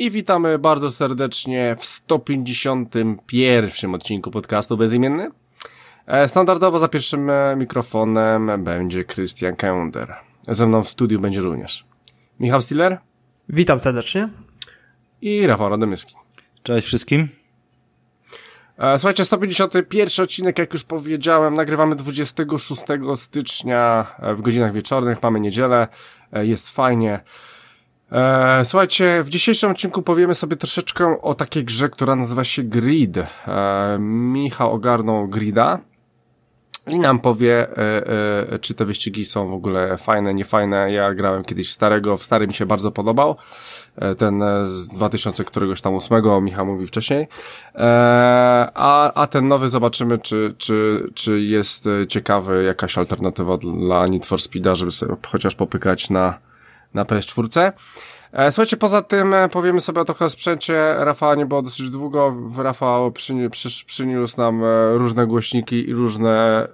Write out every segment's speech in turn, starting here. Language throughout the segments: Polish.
i witamy bardzo serdecznie w 151 odcinku podcastu Bezimienny. E, standardowo za pierwszym e, mikrofonem będzie Christian Kender. Ze mną w studiu będzie również Michał Stiller. Witam serdecznie. I Rafał Radomyski. Cześć wszystkim. E, słuchajcie, 151 odcinek, jak już powiedziałem, nagrywamy 26 stycznia w godzinach wieczornych, mamy niedzielę, jest fajnie. E, słuchajcie, w dzisiejszym odcinku powiemy sobie troszeczkę o takiej grze, która nazywa się Grid. E, Michał ogarnął Grida i nam powie, e, e, czy te wyścigi są w ogóle fajne, niefajne. Ja grałem kiedyś w starego, w stary mi się bardzo podobał. Ten z 2000 któregoś tam ósmego, Michał mówił wcześniej. A, a ten nowy zobaczymy, czy, czy, czy jest ciekawy, jakaś alternatywa dla Need for Speeda, żeby sobie chociaż popykać na na PS4. E, słuchajcie, poza tym e, powiemy sobie trochę o sprzęcie. Rafała nie było dosyć długo. Rafał przyni przy, przyniósł nam e, różne głośniki i różne,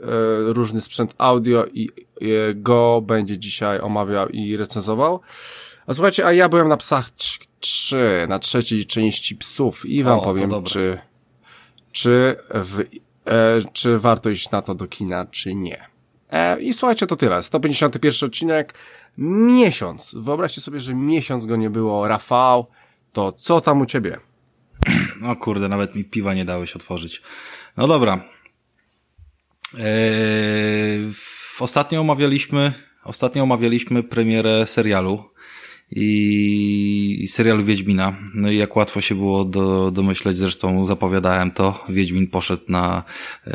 różny sprzęt audio i go będzie dzisiaj omawiał i recenzował. A słuchajcie, a ja byłem na Psach 3, na trzeciej części Psów i wam o, powiem, czy, czy, w, e, czy warto iść na to do kina, czy nie. E, I słuchajcie, to tyle. 151 odcinek. Miesiąc. Wyobraźcie sobie, że miesiąc go nie było. Rafał, to co tam u ciebie? No kurde, nawet mi piwa nie dałeś otworzyć. No dobra. Eee, ostatnio omawialiśmy, ostatnio omawialiśmy premierę serialu i serialu Wiedźmina. No i jak łatwo się było do, domyśleć, zresztą zapowiadałem to, Wiedźmin poszedł na y,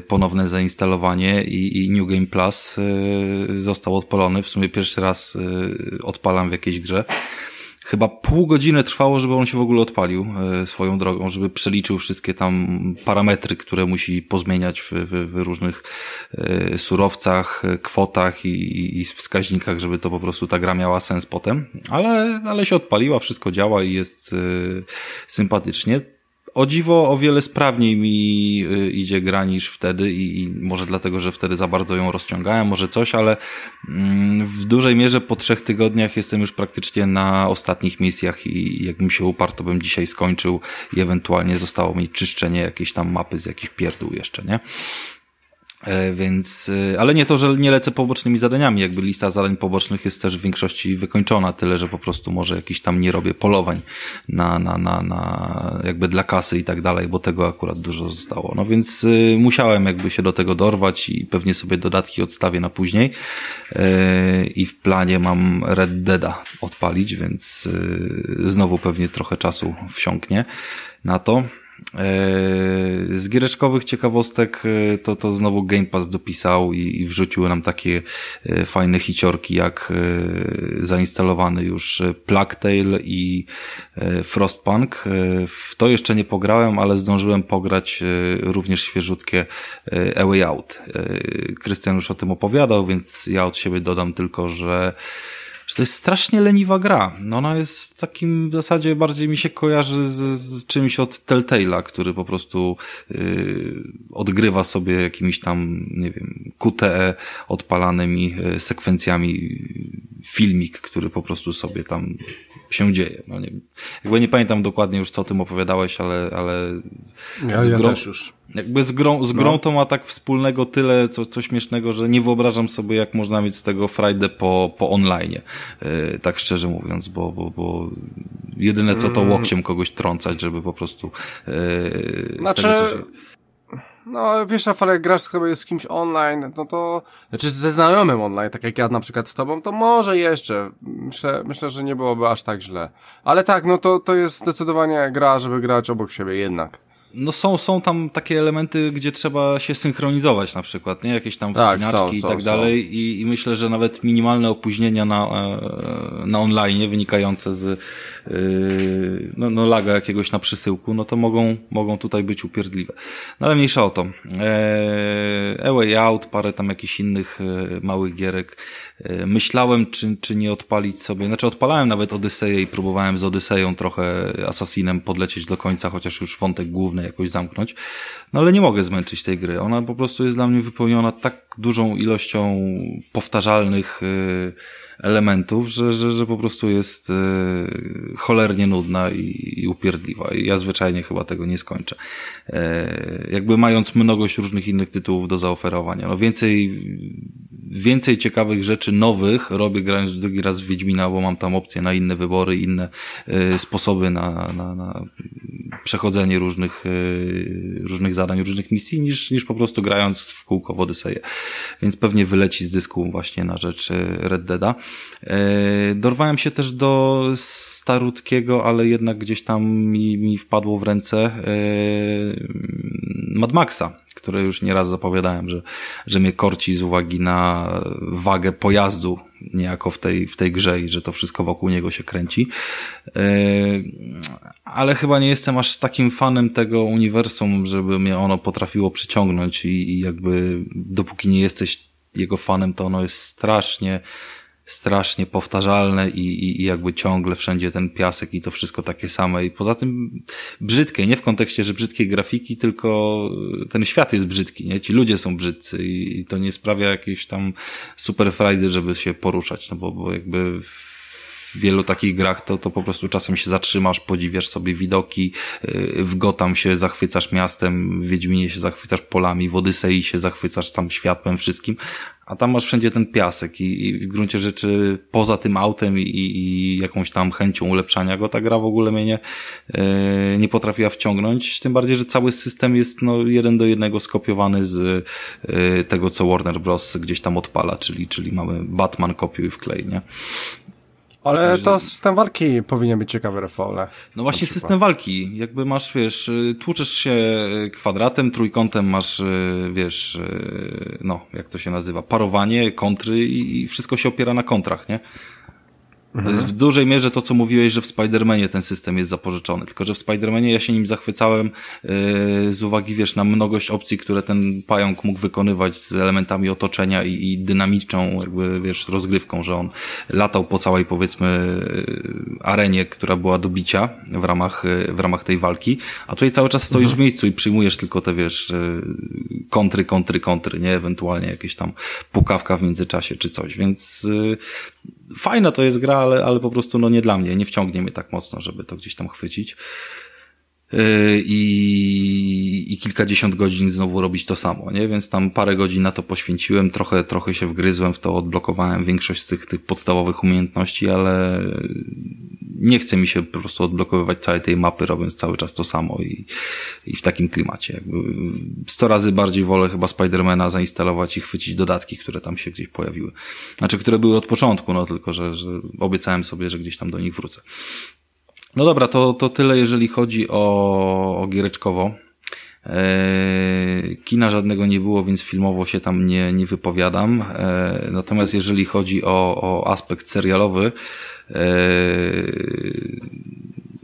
ponowne zainstalowanie i, i New Game Plus y, został odpalony. W sumie pierwszy raz y, odpalam w jakiejś grze chyba pół godziny trwało, żeby on się w ogóle odpalił e, swoją drogą, żeby przeliczył wszystkie tam parametry, które musi pozmieniać w, w, w różnych e, surowcach, kwotach i, i wskaźnikach, żeby to po prostu ta gra miała sens potem. Ale, ale się odpaliła, wszystko działa i jest e, sympatycznie o dziwo o wiele sprawniej mi y, idzie gra niż wtedy i, i, może dlatego, że wtedy za bardzo ją rozciągałem, może coś, ale mm, w dużej mierze po trzech tygodniach jestem już praktycznie na ostatnich misjach i jakbym się uparł, to bym dzisiaj skończył i ewentualnie zostało mi czyszczenie jakiejś tam mapy z jakichś pierdół jeszcze, nie? E, więc, e, ale nie to, że nie lecę pobocznymi zadaniami, jakby lista zadań pobocznych jest też w większości wykończona, tyle, że po prostu może jakiś tam nie robię polowań na, na, na, na jakby dla kasy i tak dalej, bo tego akurat dużo zostało. No więc y, musiałem jakby się do tego dorwać i pewnie sobie dodatki odstawię na później i w planie mam Red Deada odpalić, więc znowu pewnie trochę czasu wsiąknie na to. E, z giereczkowych ciekawostek e, to, to znowu Game Pass dopisał i, i wrzuciły nam takie e, fajne hiciorki jak zainstalowany już Plague Tale i Frostpunk. W to jeszcze nie pograłem, ale zdążyłem pograć również świeżutkie A Way Out. Krystian już o tym opowiadał, więc ja od siebie dodam tylko, że że to jest strasznie leniwa gra. No ona jest takim w zasadzie bardziej mi się kojarzy z, z czymś od Telltale'a, który po prostu yy, odgrywa sobie jakimiś tam, nie wiem, QTE odpalanymi yy, sekwencjami filmik, który po prostu sobie tam się dzieje. No nie, jakby nie pamiętam dokładnie już, co o tym opowiadałeś, ale, ale ja, ja też już. Jakby z grą, z grą no. to ma tak wspólnego tyle, co, co śmiesznego, że nie wyobrażam sobie, jak można mieć z tego frajdę po, po online. Yy, tak szczerze mówiąc, bo, bo, bo jedyne co to mm. łokciem kogoś trącać, żeby po prostu yy, znaczy... z tego, co się... No, wiesz, Rafał, jak grasz chyba z kimś online, no to, znaczy ze znajomym online, tak jak ja na przykład z tobą, to może jeszcze. Myślę, myślę, że nie byłoby aż tak źle. Ale tak, no to, to jest zdecydowanie gra, żeby grać obok siebie jednak. No są, są tam takie elementy, gdzie trzeba się synchronizować na przykład, nie? Jakieś tam tak, wspinaczki tak, są, i tak są, dalej I, I, myślę, że nawet minimalne opóźnienia na, e, na online wynikające z no, no laga jakiegoś na przesyłku, no to mogą, mogą tutaj być upierdliwe. No ale mniejsza o to. Eee, A Way Out, parę tam jakichś innych e, małych gierek. Myślałem, czy, czy nie odpalić sobie, znaczy odpalałem nawet Odyseję i próbowałem z Odyseją trochę Assassinem podlecieć do końca, chociaż już wątek główny jakoś zamknąć. No ale nie mogę zmęczyć tej gry. Ona po prostu jest dla mnie wypełniona tak dużą ilością powtarzalnych yy, elementów, że, że, że po prostu jest e, cholernie nudna i, i upierdliwa. I ja zwyczajnie chyba tego nie skończę. E, jakby mając mnogość różnych innych tytułów do zaoferowania. No więcej, więcej ciekawych rzeczy nowych robię grając drugi raz w Wiedźmina, bo mam tam opcje na inne wybory, inne e, sposoby na, na, na przechodzenie różnych, różnych zadań, różnych misji, niż, niż po prostu grając w kółko w Odyseję. Więc pewnie wyleci z dysku właśnie na rzecz Red Deada. E, dorwałem się też do starutkiego, ale jednak gdzieś tam mi, mi wpadło w ręce e, Mad Maxa, które już nieraz zapowiadałem, że, że mnie korci z uwagi na wagę pojazdu niejako w tej, w tej grze i że to wszystko wokół niego się kręci. E, ale chyba nie jestem aż takim fanem tego uniwersum, żeby mnie ono potrafiło przyciągnąć i, i jakby dopóki nie jesteś jego fanem, to ono jest strasznie strasznie powtarzalne i, i, i jakby ciągle wszędzie ten piasek i to wszystko takie same. I poza tym brzydkie, nie w kontekście, że brzydkiej grafiki, tylko ten świat jest brzydki, nie? Ci ludzie są brzydcy i, i to nie sprawia jakiejś tam super frajdy, żeby się poruszać, no bo, bo jakby w wielu takich grach to, to po prostu czasem się zatrzymasz, podziwiasz sobie widoki, y, w Gotham się zachwycasz miastem, w Wiedźminie się zachwycasz polami, w Odysei się zachwycasz tam światłem, wszystkim, a tam masz wszędzie ten piasek i, i w gruncie rzeczy poza tym autem i, i, jakąś tam chęcią ulepszania go ta gra w ogóle mnie nie, e, nie potrafiła wciągnąć, tym bardziej, że cały system jest no jeden do jednego skopiowany z e, tego, co Warner Bros. gdzieś tam odpala, czyli, czyli mamy Batman kopiuj w klej, nie? Ale to system walki powinien być ciekawy Rafale. No właśnie system walki. Jakby masz, wiesz, y, tłuczesz się kwadratem, trójkątem masz, y, wiesz, y, no, jak to się nazywa, parowanie, kontry i wszystko się opiera na kontrach, nie? Mhm. To jest w dużej mierze to, co mówiłeś, że w Spider-Manie ten system jest zapożyczony. Tylko, że w Spider-Manie ja się nim zachwycałem yy, z uwagi, wiesz, na mnogość opcji, które ten pająk mógł wykonywać z elementami otoczenia i, i dynamiczną, jakby, wiesz, rozgrywką, że on latał po całej, powiedzmy, yy, arenie, która była do bicia w ramach, yy, w ramach tej walki. A tutaj cały czas stoisz mhm. w miejscu i przyjmujesz tylko te, wiesz, kontry, kontry, kontry, nie? Ewentualnie jakieś tam pukawka w międzyczasie czy coś. Więc fajna to jest gra, ale, ale po prostu no nie dla mnie, nie wciągnie mnie tak mocno, żeby to gdzieś tam chwycić. Yy, I, i kilkadziesiąt godzin znowu robić to samo, nie? Więc tam parę godzin na to poświęciłem, trochę, trochę się wgryzłem w to, odblokowałem większość z tych, tych podstawowych umiejętności, ale nie chce mi się po prostu odblokowywać całej tej mapy, robiąc cały czas to samo i, i w takim klimacie. Jakby sto razy bardziej wolę chyba Spidermana zainstalować i chwycić dodatki, które tam się gdzieś pojawiły. Znaczy, które były od początku, no tylko, że, że obiecałem sobie, że gdzieś tam do nich wrócę. No dobra, to, to tyle, jeżeli chodzi o, o giereczkowo. E, kina żadnego nie było, więc filmowo się tam nie, nie wypowiadam. E, natomiast jeżeli chodzi o, o aspekt serialowy, e,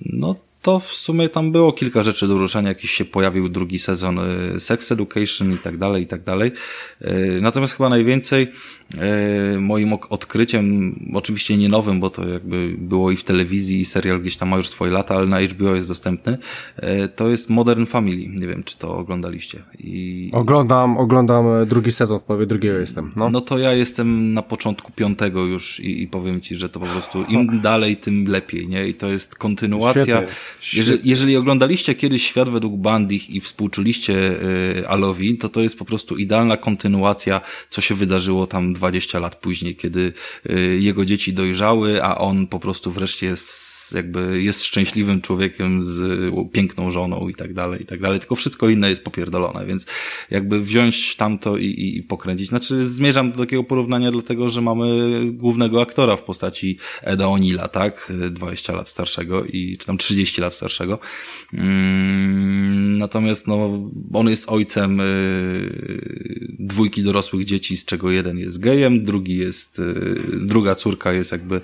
no to w sumie tam było kilka rzeczy do ruszenia, jakiś się pojawił drugi sezon Sex Education i tak dalej, i tak dalej. Natomiast chyba najwięcej moim odkryciem, oczywiście nie nowym, bo to jakby było i w telewizji, i serial gdzieś tam ma już swoje lata, ale na HBO jest dostępny, e, to jest Modern Family. Nie wiem, czy to oglądaliście. I... Oglądam, oglądam e, drugi sezon, w połowie drugiego jestem. No. no to ja jestem na początku piątego już i, i powiem ci, że to po prostu im dalej, tym lepiej, nie? I to jest kontynuacja. Świetnie, świetnie. Jeżeli, jeżeli oglądaliście kiedyś Świat według Bandich i współczuliście y, Alowi, to to jest po prostu idealna kontynuacja, co się wydarzyło tam 20 lat później, kiedy y, jego dzieci dojrzały, a on po prostu wreszcie jest, jakby jest szczęśliwym człowiekiem z piękną żoną i tak dalej, i tak dalej. Tylko wszystko inne jest popierdolone, więc jakby wziąć tamto i, i, i pokręcić. Znaczy zmierzam do takiego porównania dlatego, że mamy głównego aktora w postaci Eda O'Neilla, tak? 20 lat starszego i, czy tam 30 lat starszego. Mm, natomiast no, on jest ojcem y, dwójki dorosłych dzieci, z czego jeden jest gejem, drugi jest, y, druga córka jest jakby,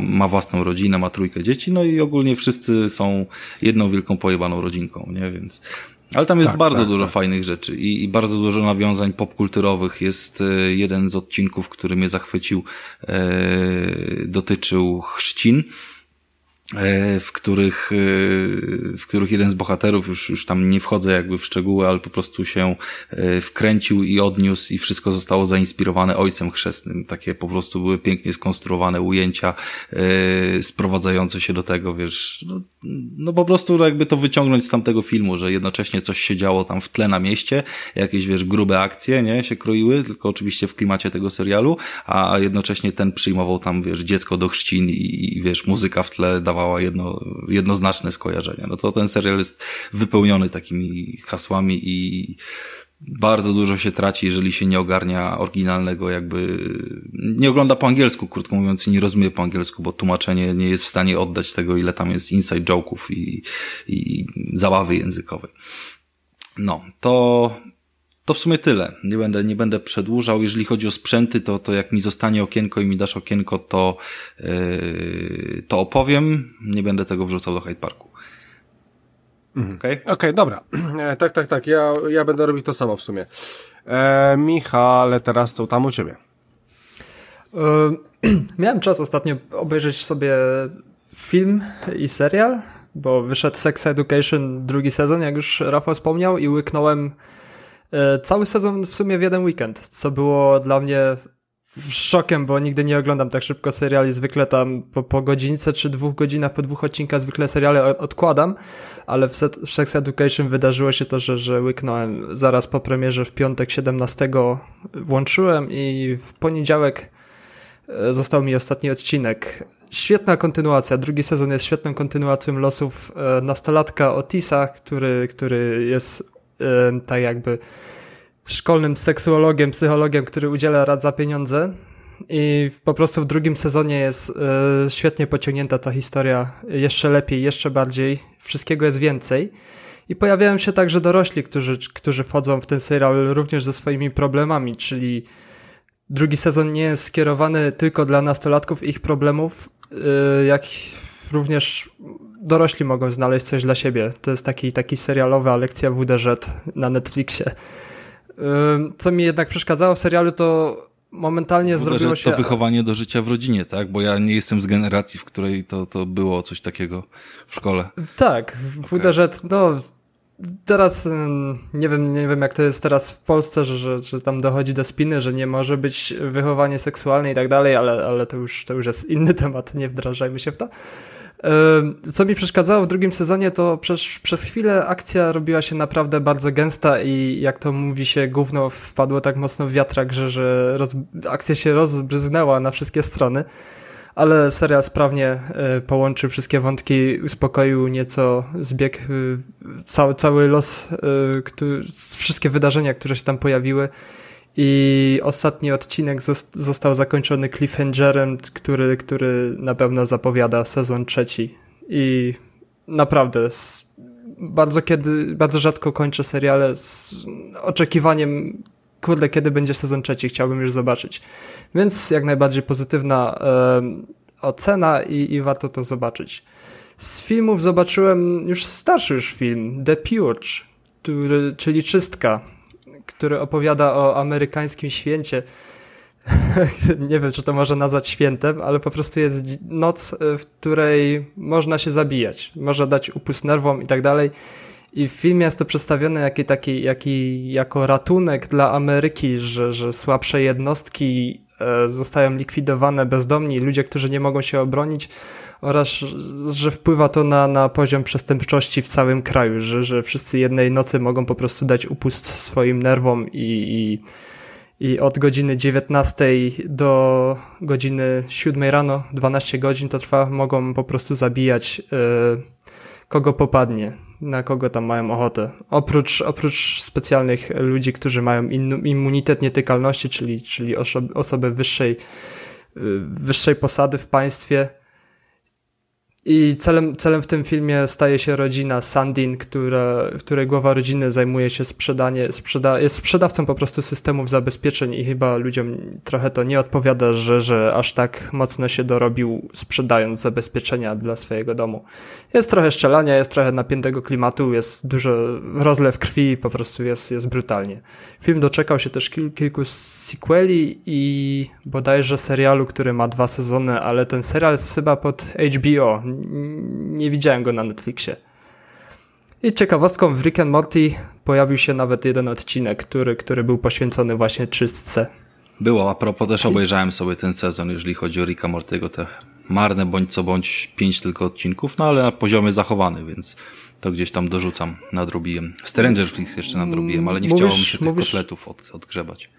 ma własną rodzinę, ma trójkę dzieci, no i ogólnie wszyscy są jedną wielką pojebaną rodzinką, nie, więc ale tam jest tak, bardzo tak, dużo tak. fajnych rzeczy i, i, bardzo dużo nawiązań popkulturowych. Jest y, jeden z odcinków, który mnie zachwycił, e, dotyczył chrzcin w których, e, w których jeden z bohaterów, już, już tam nie wchodzę jakby w szczegóły, ale po prostu się e, wkręcił i odniósł i wszystko zostało zainspirowane Ojcem Chrzestnym. Takie po prostu były pięknie skonstruowane ujęcia sprowadzające się do tego, wiesz, no, no po prostu jakby to wyciągnąć z tamtego filmu, że jednocześnie coś się działo tam w tle na mieście, jakieś, wiesz, grube akcje, nie, się kroiły, tylko oczywiście w klimacie tego serialu, a jednocześnie ten przyjmował tam, wiesz, dziecko do chrzcin i, i wiesz, muzyka w tle dawała jedno, jednoznaczne skojarzenia. No to ten serial jest wypełniony takimi hasłami i bardzo dużo się traci, jeżeli się nie ogarnia oryginalnego, jakby nie ogląda po angielsku, krótko mówiąc, i nie rozumie po angielsku, bo tłumaczenie nie jest w stanie oddać tego, ile tam jest inside joke'ów i, i zabawy językowej. No, to to w sumie tyle. Nie będę, nie będę przedłużał. Jeżeli chodzi o sprzęty, to, to jak mi zostanie okienko i mi dasz okienko, to, yy, to opowiem. Nie będę tego wrzucał do Hyde Parku. Mhm. Okej, okay? okay? dobra. E, tak, tak, tak. Ja, ja będę robił to samo w sumie. E, Michale, teraz co tam u ciebie? E, miałem czas ostatnio obejrzeć sobie film i serial, bo wyszedł Sex Education drugi sezon, jak już Rafał wspomniał, i łyknąłem E, cały sezon w sumie w jeden weekend, co było dla mnie szokiem, bo nigdy nie oglądam tak szybko seriali, zwykle tam po, po godzince czy dwóch godzinach, po dwóch odcinkach zwykle seriale odkładam, ale w, set, w Sex Education wydarzyło się to, że, że łyknąłem zaraz po premierze w piątek 17 włączyłem i w poniedziałek e, został mi ostatni odcinek. Świetna kontynuacja. Drugi sezon jest świetną kontynuacją losów e, nastolatka Otisa, który, który jest tak jakby szkolnym seksuologiem, psychologiem, który udziela rad za pieniądze. I po prostu w drugim sezonie jest e, świetnie pociągnięta ta historia, jeszcze lepiej, jeszcze bardziej, wszystkiego jest więcej. I pojawiają się także dorośli, którzy, którzy wchodzą w ten serial również ze swoimi problemami, czyli drugi sezon nie jest skierowany tylko dla nastolatków i ich problemów, e, jak również dorośli mogą znaleźć coś dla siebie. To jest taki, taki serialowa lekcja WDŻ na Netflixie. Co mi jednak przeszkadzało w serialu, to momentalnie WDŻ zrobiło się... to wychowanie do życia w rodzinie, tak? Bo ja nie jestem z generacji, w której to, to było coś takiego w szkole. Tak, WDŻ, okay. no teraz nie wiem, nie wiem jak to jest teraz w Polsce, że, że, że tam dochodzi do spiny, że nie może być wychowanie seksualne i tak dalej, ale, ale to, już, to już jest inny temat, nie wdrażajmy się w to. Co mi przeszkadzało w drugim sezonie, to przez, przez chwilę akcja robiła się naprawdę bardzo gęsta i jak to mówi się, gówno wpadło tak mocno w wiatrak, że, że roz, akcja się rozbryznęła na wszystkie strony. Ale serial sprawnie e, połączył wszystkie wątki, uspokoił nieco zbieg, e, cały, cały los, e, który, wszystkie wydarzenia, które się tam pojawiły i ostatni odcinek został zakończony cliffhangerem, który, który na pewno zapowiada sezon trzeci. I naprawdę bardzo kiedy, bardzo rzadko kończę seriale z oczekiwaniem, kurde, kiedy będzie sezon trzeci, chciałbym już zobaczyć. Więc jak najbardziej pozytywna e, ocena i, i warto to zobaczyć. Z filmów zobaczyłem już starszy już film, The Purge, który, czyli Czystka który opowiada o amerykańskim święcie. nie wiem, czy to można nazwać świętem, ale po prostu jest noc, e, w której można się zabijać. Można dać upust nerwom i tak dalej. I w filmie jest to przedstawione jaki, taki, jaki, jako ratunek dla Ameryki, że, że słabsze jednostki zostają likwidowane, bezdomni, ludzie, którzy nie mogą się obronić, oraz że wpływa to na, na poziom przestępczości w całym kraju, że, że wszyscy jednej nocy mogą po prostu dać upust swoim nerwom i, i, i od godziny 19 do godziny 7 rano, 12 godzin to trwa, mogą po prostu zabijać y, kogo popadnie, na kogo tam mają ochotę. Oprócz, oprócz specjalnych ludzi, którzy mają immunitet nietykalności, czyli, czyli osoby, osoby wyższej, y, wyższej posady w państwie, i celem, celem w tym filmie staje się rodzina Sandin, która, której głowa rodziny zajmuje się sprzedanie, sprzeda, jest sprzedawcą po prostu systemów zabezpieczeń i chyba ludziom trochę to nie odpowiada, że, że aż tak mocno się dorobił sprzedając zabezpieczenia dla swojego domu. Jest trochę szczelania, jest trochę napiętego klimatu, jest dużo rozlew krwi, po prostu jest, jest brutalnie. Film doczekał się też kil, kilku sequeli i bodajże serialu, który ma dwa sezony, ale ten serial jest chyba pod HBO, nie widziałem go na Netflixie. I ciekawostką w Rick and Morty pojawił się nawet jeden odcinek, który, który był poświęcony właśnie czystce. Było, a propos też obejrzałem sobie ten sezon, jeżeli chodzi o Ricka Mortygo, te marne bądź co bądź pięć tylko odcinków, no ale na poziomie zachowany, więc to gdzieś tam dorzucam, nadrobiłem. Stranger Things jeszcze nadrobiłem, ale nie mówisz, chciało mi się tych mówisz... kotletów od, odgrzebać.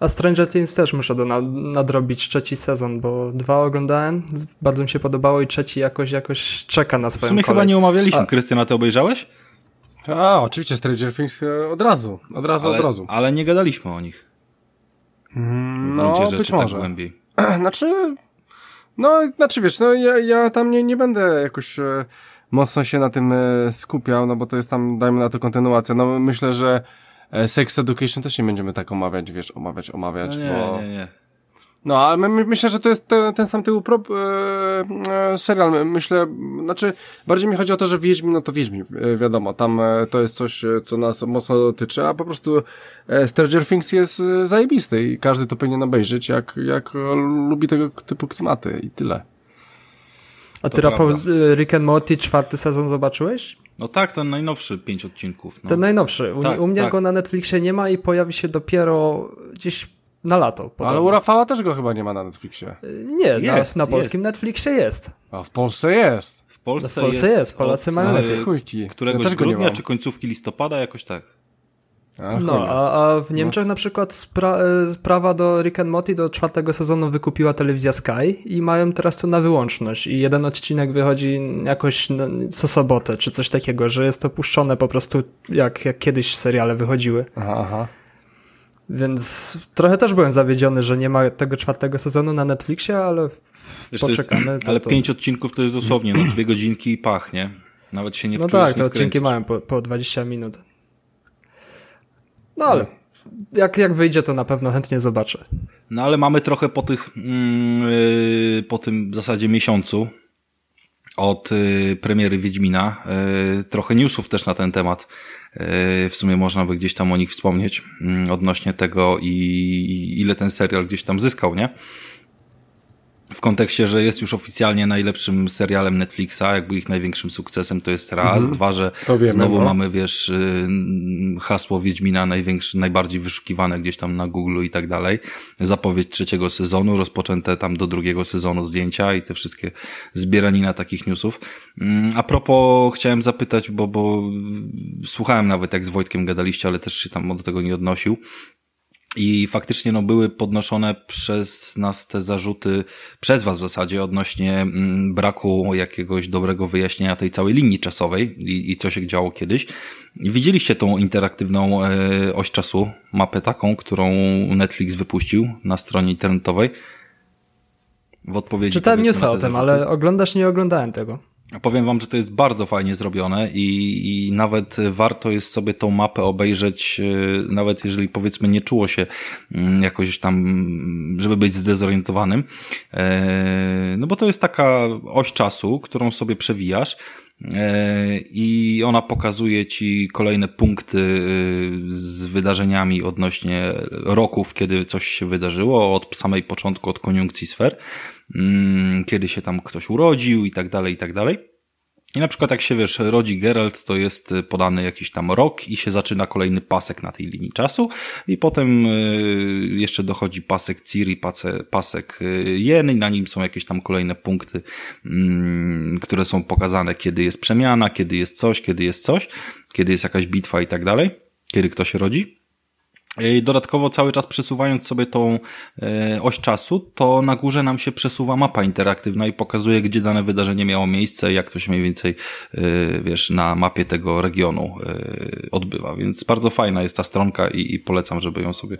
A Stranger Things też muszę do nadrobić trzeci sezon, bo dwa oglądałem, bardzo mi się podobało i trzeci jakoś jakoś czeka na swoją W sumie kolej. chyba nie omawialiśmy. Krystiana, ty obejrzałeś? A, oczywiście Stranger Things e, od razu, od razu, ale, od razu. Ale nie gadaliśmy o nich. Mm, no, rzeczy być tak może. Tak głębiej. Znaczy, no, znaczy wiesz, no ja, ja tam nie, nie będę jakoś e, mocno się na tym e, skupiał, no bo to jest tam, dajmy na to kontynuację. No myślę, że Sex Education też nie będziemy tak omawiać, wiesz, omawiać, omawiać, no nie, bo... Nie, nie, No, ale my, my, myślę, że to jest te, ten sam tył pro, e, e, serial. Myślę, znaczy, bardziej mi chodzi o to, że Wiedźmin, no to Wiedźmin, e, wiadomo, tam e, to jest coś, e, co nas mocno dotyczy, a po prostu e, Stranger Things jest e, zajebisty i każdy to powinien obejrzeć, jak, jak lubi tego typu klimaty i tyle. A ty, Rafał, Rick and Morty czwarty sezon zobaczyłeś? No tak, ten najnowszy pięć odcinków. No. Ten najnowszy. U, tak, u mnie tak. go na Netflixie nie ma i pojawi się dopiero gdzieś na lato. Podobno. Ale u Rafała też go chyba nie ma na Netflixie. Nie, jest, na, na polskim jest. Netflixie jest. A w Polsce jest. W Polsce, w Polsce jest, jest. Polacy mają lepiej. Któregoś ja grudnia czy końcówki listopada jakoś tak. A, no, a, a, w Niemczech no. na przykład spra e, prawa do Rick and Morty do czwartego sezonu wykupiła telewizja Sky i mają teraz to na wyłączność i jeden odcinek wychodzi jakoś no, co sobotę czy coś takiego, że jest to puszczone po prostu jak, jak kiedyś seriale wychodziły. Aha, aha. Więc trochę też byłem zawiedziony, że nie ma tego czwartego sezonu na Netflixie, ale Wiesz, poczekamy. Jest, ale to... pięć odcinków to jest dosłownie no, dwie godzinki i pachnie. Nawet się nie No tak, te odcinki mają po, po 20 minut. No ale jak, jak wyjdzie, to na pewno chętnie zobaczę. No ale mamy trochę po tych, yy, po tym w zasadzie miesiącu od yy, premiery Wiedźmina, yy, trochę newsów też na ten temat. W sumie można by gdzieś tam o nich wspomnieć mm, odnośnie tego i ile ten serial gdzieś tam zyskał, nie? W kontekście, że jest już oficjalnie najlepszym serialem Netflixa, jakby ich największym sukcesem to jest raz, mhm. dwa, że wiemy, znowu no. mamy, wiesz, y, hasło Wiedźmina największy, najbardziej wyszukiwane gdzieś tam na Google i tak dalej. Zapowiedź trzeciego sezonu, rozpoczęte tam do drugiego sezonu zdjęcia i te wszystkie zbieranina takich newsów. Mm, a propos, chciałem zapytać, bo, bo słuchałem nawet jak z Wojtkiem gadaliście, ale też się tam do tego nie odnosił. I faktycznie no, były podnoszone przez nas te zarzuty, przez was w zasadzie, odnośnie mm, braku jakiegoś dobrego wyjaśnienia tej całej linii czasowej i, i co się działo kiedyś. Widzieliście tą interaktywną e, oś czasu, mapę taką, którą Netflix wypuścił na stronie internetowej? W odpowiedzi Czytałem newsa o tym, ale oglądasz, nie oglądałem tego. Powiem wam, że to jest bardzo fajnie zrobione i, i nawet warto jest sobie tą mapę obejrzeć, e, nawet jeżeli powiedzmy nie czuło się mm, jakoś tam, żeby być zdezorientowanym. E, no bo to jest taka oś czasu, którą sobie przewijasz i ona pokazuje ci kolejne punkty z wydarzeniami odnośnie roków, kiedy coś się wydarzyło, od samej początku, od koniunkcji sfer. Mm, kiedy się tam ktoś urodził i tak dalej, i tak dalej. I na przykład jak się wiesz, rodzi Geralt, to jest podany jakiś tam rok i się zaczyna kolejny pasek na tej linii czasu i potem y, jeszcze dochodzi pasek Ciri, pasek y, Jen i na nim są jakieś tam kolejne punkty, mm, które są pokazane, kiedy jest przemiana, kiedy jest coś, kiedy jest coś, kiedy jest jakaś bitwa i tak dalej, kiedy ktoś rodzi. Dodatkowo cały czas przesuwając sobie tą e, oś czasu, to na górze nam się przesuwa mapa interaktywna i pokazuje, gdzie dane wydarzenie miało miejsce, jak to się mniej więcej, e, wiesz, na mapie tego regionu e, odbywa. Więc bardzo fajna jest ta stronka i, i polecam, żeby ją sobie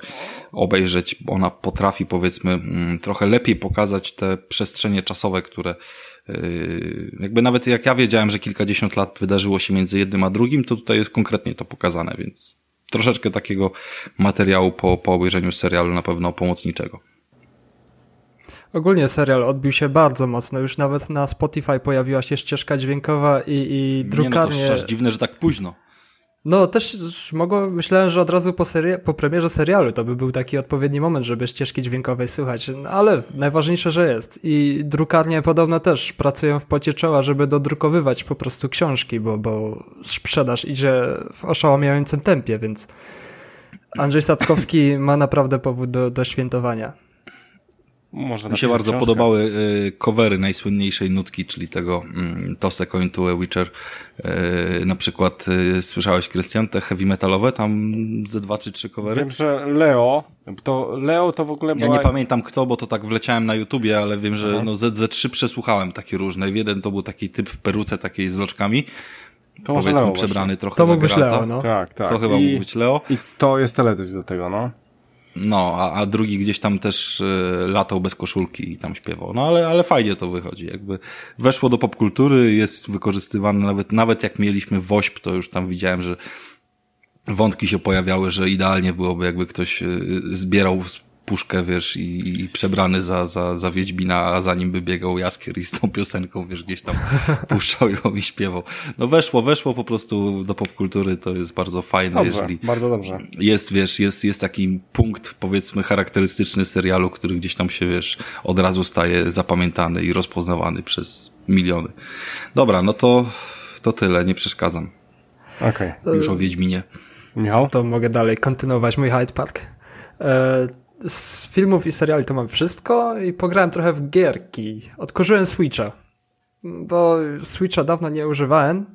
obejrzeć, ona potrafi, powiedzmy, mm, trochę lepiej pokazać te przestrzenie czasowe, które jakby nawet jak ja wiedziałem, że kilkadziesiąt lat wydarzyło się między jednym a drugim, to tutaj jest konkretnie to pokazane, więc troszeczkę takiego materiału po, po obejrzeniu serialu na pewno pomocniczego. Ogólnie serial odbił się bardzo mocno. Już nawet na Spotify pojawiła się ścieżka dźwiękowa i, i drukarnie. Nie, no to dziwne, że tak późno. No też mogło, myślałem, że od razu po, po premierze serialu to by był taki odpowiedni moment, żeby ścieżki dźwiękowej słuchać, no, ale najważniejsze, że jest. I drukarnie podobno też pracują w pocie czoła, żeby dodrukowywać po prostu książki, bo, bo sprzedaż idzie w oszałamiającym tempie, więc Andrzej Sapkowski ma naprawdę powód do, do świętowania. Można Mi się bardzo książkę. podobały y, covery najsłynniejszej nutki, czyli tego y, Toss a Coin to a Witcher. Y, na przykład y, słyszałeś, Krystian, te heavy metalowe, tam ze dwa czy trzy covery? Wiem, że Leo, to Leo to w ogóle była... Ja nie pamiętam kto, bo to tak wleciałem na YouTubie, ale wiem, że no, ze, ze trzy przesłuchałem takie różne. Jeden to był taki typ w peruce takiej z loczkami, to powiedzmy Leo przebrany właśnie. trochę to mógł być Leo, no. Tak, tak. To chyba I, mógł być Leo. I to jest teledysk do tego, no. No, a, a drugi gdzieś tam też y, latał bez koszulki i tam śpiewał. No ale, ale fajnie to wychodzi. Jakby weszło do popkultury, jest wykorzystywane nawet, nawet jak mieliśmy WOŚP, to już tam widziałem, że wątki się pojawiały, że idealnie byłoby jakby ktoś y, zbierał puszkę, wiesz, i, i, przebrany za, za, za Wiedźmina, a za nim by biegał Jaskier i z tą piosenką, wiesz, gdzieś tam puszczał ją i śpiewał. No weszło, weszło po prostu do popkultury, to jest bardzo fajne, dobrze, jeżeli... bardzo dobrze. Jest, wiesz, jest, jest taki punkt, powiedzmy, charakterystyczny serialu, który gdzieś tam się, wiesz, od razu staje zapamiętany i rozpoznawany przez miliony. Dobra, no to, to tyle, nie przeszkadzam. Okej. Okay. Już o Wiedźminie. Michał? To mogę dalej kontynuować mój Hyde Park. E, z filmów i seriali to mam wszystko i pograłem trochę w gierki. Odkurzyłem Switcha, bo Switcha dawno nie używałem.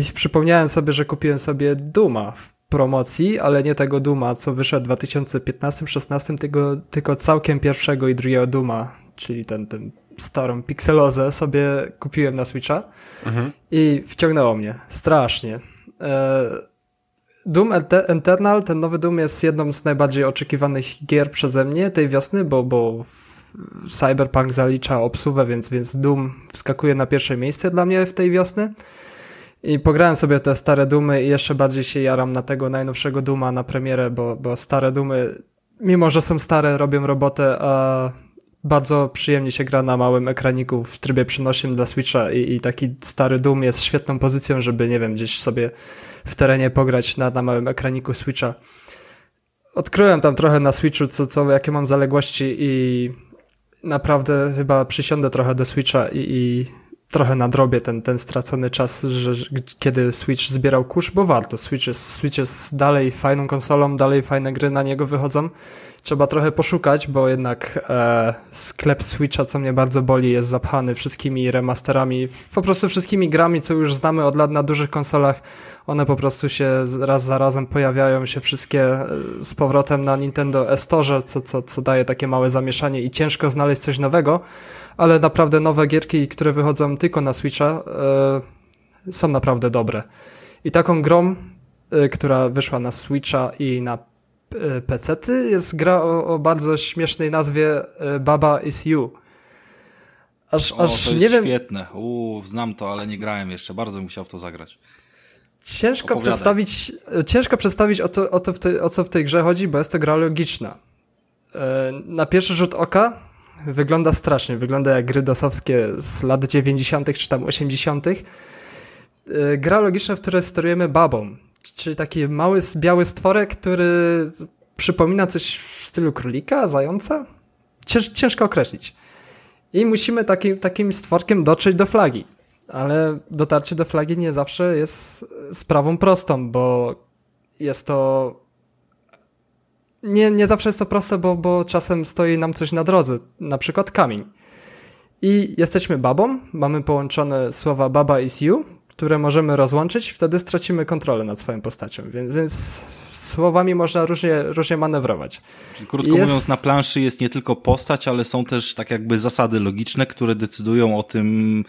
I przypomniałem sobie, że kupiłem sobie Duma w promocji, ale nie tego Duma, co wyszedł w 2015-16, tylko, tylko całkiem pierwszego i drugiego Duma, czyli ten, ten starą pikselozę sobie kupiłem na Switcha mhm. i wciągnęło mnie strasznie. E Doom Eternal, ten nowy Doom jest jedną z najbardziej oczekiwanych gier przeze mnie tej wiosny, bo, bo Cyberpunk zalicza obsuwę, więc, więc Doom wskakuje na pierwsze miejsce dla mnie w tej wiosny. I pograłem sobie te stare Dumy i jeszcze bardziej się jaram na tego najnowszego Duma na premierę, bo, bo stare Dumy, mimo że są stare, robią robotę, a bardzo przyjemnie się gra na małym ekraniku w trybie przenośnym dla Switcha i, i taki stary Doom jest świetną pozycją, żeby, nie wiem, gdzieś sobie w terenie pograć na, na małym ekraniku Switcha. Odkryłem tam trochę na Switchu, co, co, jakie mam zaległości i naprawdę chyba przysiądę trochę do Switcha i, i trochę nadrobię ten, ten stracony czas, że, kiedy Switch zbierał kurz, bo warto. Switch jest, Switch jest dalej fajną konsolą, dalej fajne gry na niego wychodzą trzeba trochę poszukać, bo jednak e, sklep Switcha, co mnie bardzo boli, jest zapchany wszystkimi remasterami, po prostu wszystkimi grami, co już znamy od lat na dużych konsolach. One po prostu się raz za razem pojawiają się wszystkie e, z powrotem na Nintendo Store, co, co, co daje takie małe zamieszanie i ciężko znaleźć coś nowego, ale naprawdę nowe gierki, które wychodzą tylko na Switcha, e, są naprawdę dobre. I taką grą, e, która wyszła na Switcha i na E, PC-ty jest gra o, o, bardzo śmiesznej nazwie Baba is You. Aż, o, aż to jest nie wiem... świetne. Uuu, znam to, ale nie grałem jeszcze. Bardzo bym chciał w to zagrać. Ciężko przedstawić, e, ciężko przedstawić o, to, o, to w tej, o co w tej grze chodzi, bo jest to gra logiczna. Na pierwszy rzut oka wygląda strasznie. Wygląda jak gry dosowskie z lat 90. czy tam 80. Gra logiczna, w której sterujemy babą czyli taki mały, biały stworek, który przypomina coś w stylu królika, zająca? Cięż, ciężko określić. I musimy taki, takim stworkiem dotrzeć do flagi. Ale dotarcie do flagi nie zawsze jest sprawą prostą, bo jest to. Nie, nie zawsze jest to proste, bo, bo czasem stoi nam coś na drodze, na przykład kamień. I jesteśmy babą, mamy połączone słowa baba is you, które możemy rozłączyć, wtedy stracimy kontrolę nad swoją postacią. Więc, więc słowami można różnie, różnie manewrować. Czyli krótko jest... mówiąc, na planszy jest nie tylko postać, ale są też tak jakby zasady logiczne, które decydują o tym,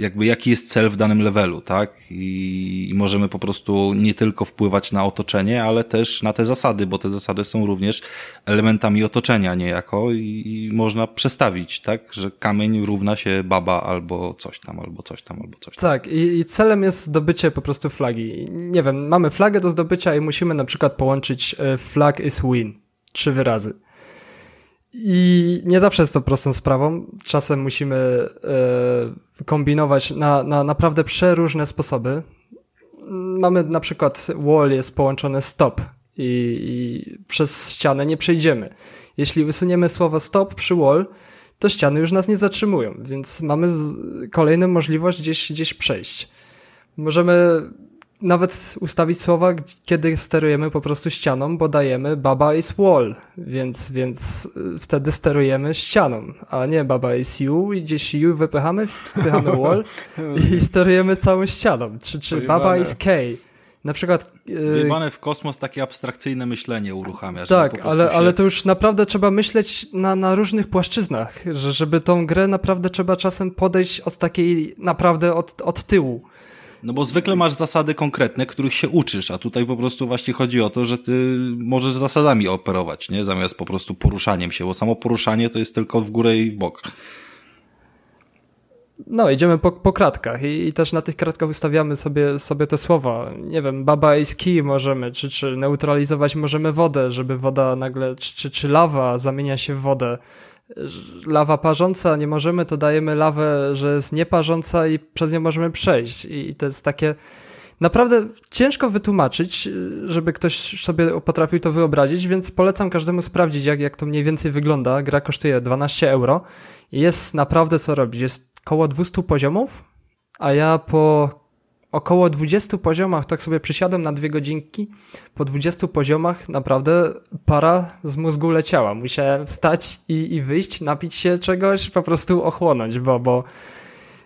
jakby jaki jest cel w danym levelu, tak? I, I możemy po prostu nie tylko wpływać na otoczenie, ale też na te zasady, bo te zasady są również elementami otoczenia niejako i, i można przestawić, tak? Że kamień równa się baba albo coś tam, albo coś tam, albo coś tam. Tak, i, i celem jest zdobycie po prostu flagi. Nie wiem, mamy flagę do zdobycia i musimy na przykład połączyć e, flag is win trzy wyrazy. I nie zawsze jest to prostą sprawą. Czasem musimy e, kombinować na, na naprawdę przeróżne sposoby. Mamy na przykład wall jest połączone stop i, i przez ścianę nie przejdziemy. Jeśli wysuniemy słowo stop przy wall, to ściany już nas nie zatrzymują, więc mamy kolejną możliwość gdzieś, gdzieś przejść. Możemy nawet ustawić słowa, kiedy sterujemy po prostu ścianą, bo dajemy baba is wall, więc, więc y, wtedy sterujemy ścianą, a nie baba is you i gdzieś you wypychamy, wypychamy wall i sterujemy całą ścianą, czy, czy baba is K. Na przykład. Wyjebane w kosmos takie abstrakcyjne myślenie uruchamia. Tak, ale, się... ale to już naprawdę trzeba myśleć na, na różnych płaszczyznach, że żeby tą grę naprawdę trzeba czasem podejść od takiej naprawdę od, od tyłu. No bo zwykle masz zasady konkretne, których się uczysz, a tutaj po prostu właśnie chodzi o to, że ty możesz zasadami operować, nie? Zamiast po prostu poruszaniem się, bo samo poruszanie to jest tylko w górę i w bok. No, idziemy po, po kratkach i, i, też na tych kratkach ustawiamy sobie, sobie te słowa. Nie wiem, baba is key możemy, czy, czy neutralizować możemy wodę, żeby woda nagle, czy, czy, czy lawa zamienia się w wodę. Lawa parząca, nie możemy, to dajemy lawę, że jest nieparząca i przez nią możemy przejść. I, to jest takie naprawdę ciężko wytłumaczyć, żeby ktoś sobie potrafił to wyobrazić, więc polecam każdemu sprawdzić, jak, jak to mniej więcej wygląda. Gra kosztuje 12 euro i jest naprawdę co robić. Jest około 200 poziomów, a ja po około 20 poziomach, tak sobie przysiadłem na dwie godzinki, po 20 poziomach naprawdę para z mózgu leciała. Musiałem wstać i, i wyjść, napić się czegoś, po prostu ochłonąć, bo, bo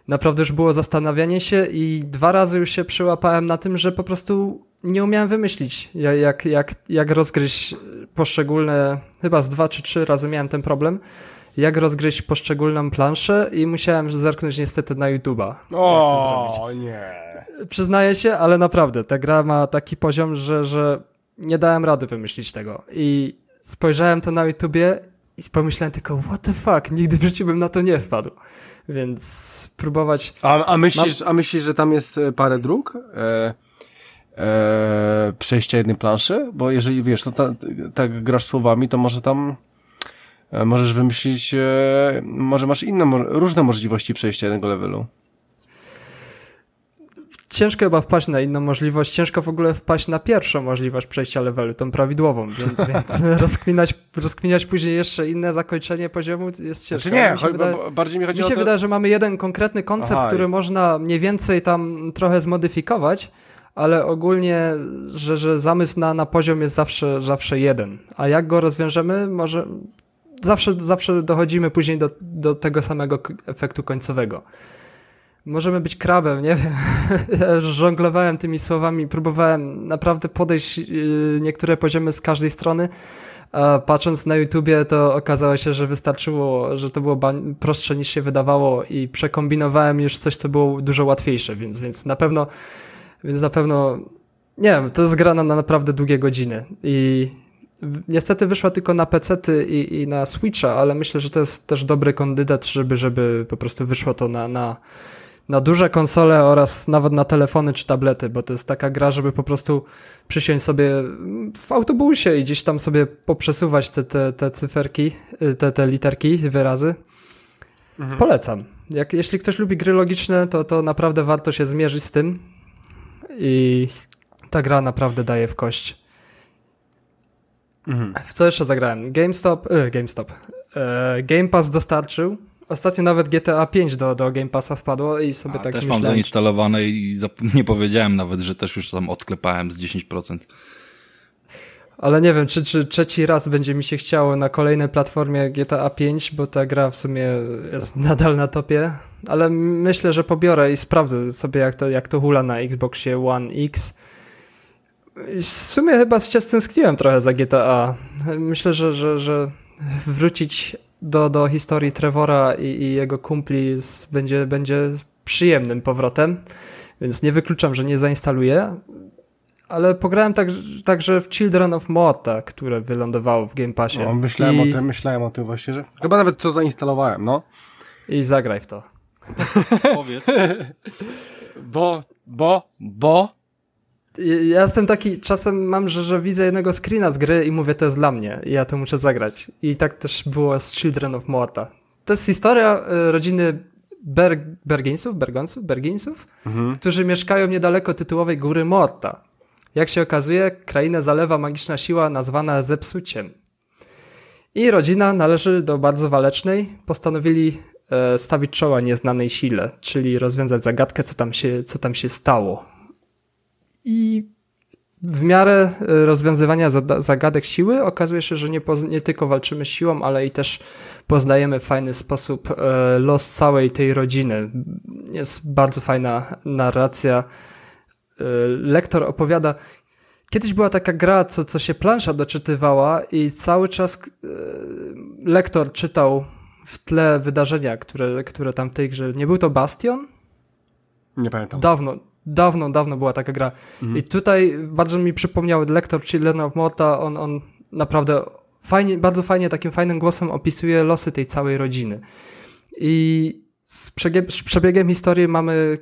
naprawdę już było zastanawianie się i dwa razy już się przyłapałem na tym, że po prostu nie umiałem wymyślić, jak, jak, jak rozgryźć poszczególne, chyba z dwa czy trzy razy miałem ten problem, jak rozgryźć poszczególną planszę i musiałem zerknąć niestety na YouTube'a. O, nie. Przyznaję się, ale naprawdę, ta gra ma taki poziom, że, że nie dałem rady wymyślić tego. I spojrzałem to na YouTubie i pomyślałem tylko, what the fuck, nigdy w życiu bym na to nie wpadł. Więc spróbować... A, a, myślisz, mam... a myślisz, że tam jest e, parę dróg? E, e, przejścia jednej planszy? Bo jeżeli, wiesz, to tak grasz słowami, to może tam E, możesz wymyślić, e, może masz inne, różne możliwości przejścia jednego levelu. Ciężko chyba wpaść na inną możliwość, ciężko w ogóle wpaść na pierwszą możliwość przejścia levelu, tą prawidłową, więc, więc rozkminiać, rozkminiać później jeszcze inne zakończenie poziomu jest ciężko. Znaczy nie, mi się, wydaje, bardziej mi chodzi mi się o to... wydaje, że mamy jeden konkretny koncept, Aha. który można mniej więcej tam trochę zmodyfikować, ale ogólnie, że, że zamysł na, na poziom jest zawsze, zawsze jeden. A jak go rozwiążemy, może zawsze, zawsze dochodzimy później do, do tego samego efektu końcowego. Możemy być krabem, nie wiem. Ja żonglowałem tymi słowami, próbowałem naprawdę podejść y, niektóre poziomy z każdej strony. Patrząc na YouTubie, to okazało się, że wystarczyło, że to było prostsze niż się wydawało i przekombinowałem już coś, co było dużo łatwiejsze, więc, więc na pewno, więc na pewno, nie wiem, to jest gra na naprawdę długie godziny i Niestety wyszła tylko na PC i, i na Switcha, ale myślę, że to jest też dobry kandydat, żeby, żeby po prostu wyszło to na, na, na duże konsole oraz nawet na telefony czy tablety, bo to jest taka gra, żeby po prostu przysiąść sobie w autobusie i gdzieś tam sobie poprzesuwać te, te, te cyferki, te, te literki, wyrazy. Mhm. Polecam. Jak, jeśli ktoś lubi gry logiczne, to, to naprawdę warto się zmierzyć z tym i ta gra naprawdę daje w kość. Mhm. W co jeszcze zagrałem? GameStop, y, GameStop. E, Game Pass dostarczył. Ostatnio nawet GTA 5 do, do Game Passa wpadło i sobie A, tak też myślałem, mam zainstalowane i nie powiedziałem nawet, że też już tam odklepałem z 10%. Ale nie wiem, czy, czy trzeci raz będzie mi się chciało na kolejnej platformie GTA 5, bo ta gra w sumie jest nadal na topie. Ale myślę, że pobiorę i sprawdzę sobie, jak to, jak to hula na Xboxie One X. W sumie chyba się stęskniłem trochę za GTA. Myślę, że, że, że wrócić do, do historii Trevora i, i jego kumpli będzie, będzie przyjemnym powrotem, więc nie wykluczam, że nie zainstaluję. Ale pograłem tak, także w Children of Morta, które wylądowało w Game Passie. No, myślałem, I... o tym, myślałem o tym właśnie, że chyba nawet to zainstalowałem, no. I zagraj w to. Powiedz. bo, bo, bo Ja jestem taki, czasem mam, że, że widzę jednego screena z gry i mówię, to jest dla mnie, i ja to muszę zagrać. I tak też było z Children of Morta. To jest historia e, rodziny Ber Berginsów, Bergonsów, Berginsów, mhm. którzy mieszkają niedaleko tytułowej góry Morta. Jak się okazuje, krainę zalewa magiczna siła nazwana zepsuciem. I rodzina należy do bardzo walecznej. Postanowili e, stawić czoła nieznanej sile, czyli rozwiązać zagadkę, co tam się, co tam się stało. I w miarę e, rozwiązywania zagadek siły okazuje się, że nie, nie, tylko walczymy siłą, ale i też poznajemy w fajny sposób e, los całej tej rodziny. Jest bardzo fajna narracja. E, lektor opowiada. Kiedyś była taka gra, co, co się plansza doczytywała, i cały czas lektor czytał w tle wydarzenia, które, które tam w tej grze. Nie był to Bastion? Nie pamiętam. Dawno, Dawno, dawno była taka gra. Mhm. I tutaj bardzo mi przypomniał lektor Children of Morta, on, on naprawdę fajnie, bardzo fajnie, takim fajnym głosem opisuje losy tej całej rodziny. I z, z przebiegiem historii mamy,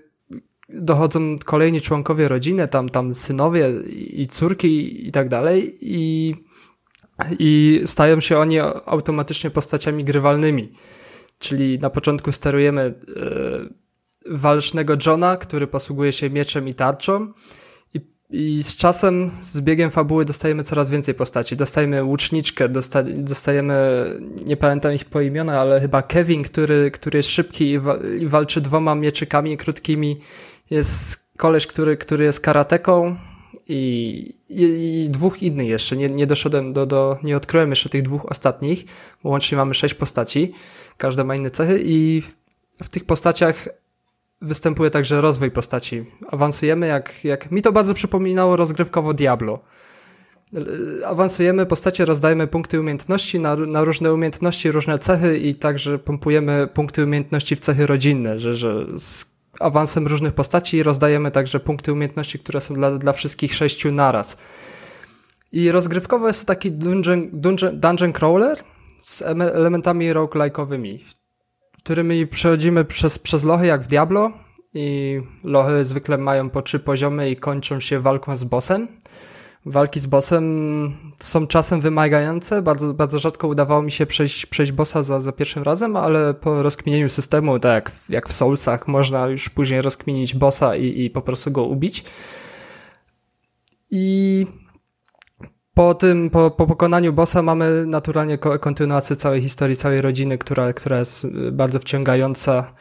dochodzą kolejni członkowie rodziny, tam, tam synowie i córki i tak dalej i, i stają się oni automatycznie postaciami grywalnymi. Czyli na początku sterujemy yy, walcznego Johna, który posługuje się mieczem i tarczą. I, I, z czasem, z biegiem fabuły dostajemy coraz więcej postaci. Dostajemy łuczniczkę, dosta, dostajemy, nie pamiętam ich po imiona, ale chyba Kevin, który, który jest szybki i, wa i walczy dwoma mieczykami krótkimi. Jest koleś, który, który jest karateką i, i, i, dwóch innych jeszcze. Nie, nie doszedłem do, do, nie odkryłem jeszcze tych dwóch ostatnich, bo łącznie mamy sześć postaci. Każda ma inne cechy i w, w tych postaciach występuje także rozwój postaci. Awansujemy jak, jak mi to bardzo przypominało rozgrywkowo Diablo. Awansujemy, postacie rozdajemy punkty umiejętności na, na różne umiejętności, różne cechy i także pompujemy punkty umiejętności w cechy rodzinne, że, że z awansem różnych postaci rozdajemy także punkty umiejętności, które są dla, dla wszystkich sześciu naraz. I rozgrywkowo jest to taki dungeon, dungeon, dungeon crawler z elementami roguelike'owymi którymi przechodzimy przez, przez lochy jak w Diablo i lochy zwykle mają po trzy poziomy i kończą się walką z bossem. Walki z bossem są czasem wymagające, bardzo, bardzo rzadko udawało mi się przejść, przejść bossa za, za pierwszym razem, ale po rozkminieniu systemu, tak jak, jak w Soulsach, można już później rozkminić bossa i, i po prostu go ubić. I po tym, po, po pokonaniu bossa mamy naturalnie kontynuację całej historii, całej rodziny, która, która jest y, bardzo wciągająca.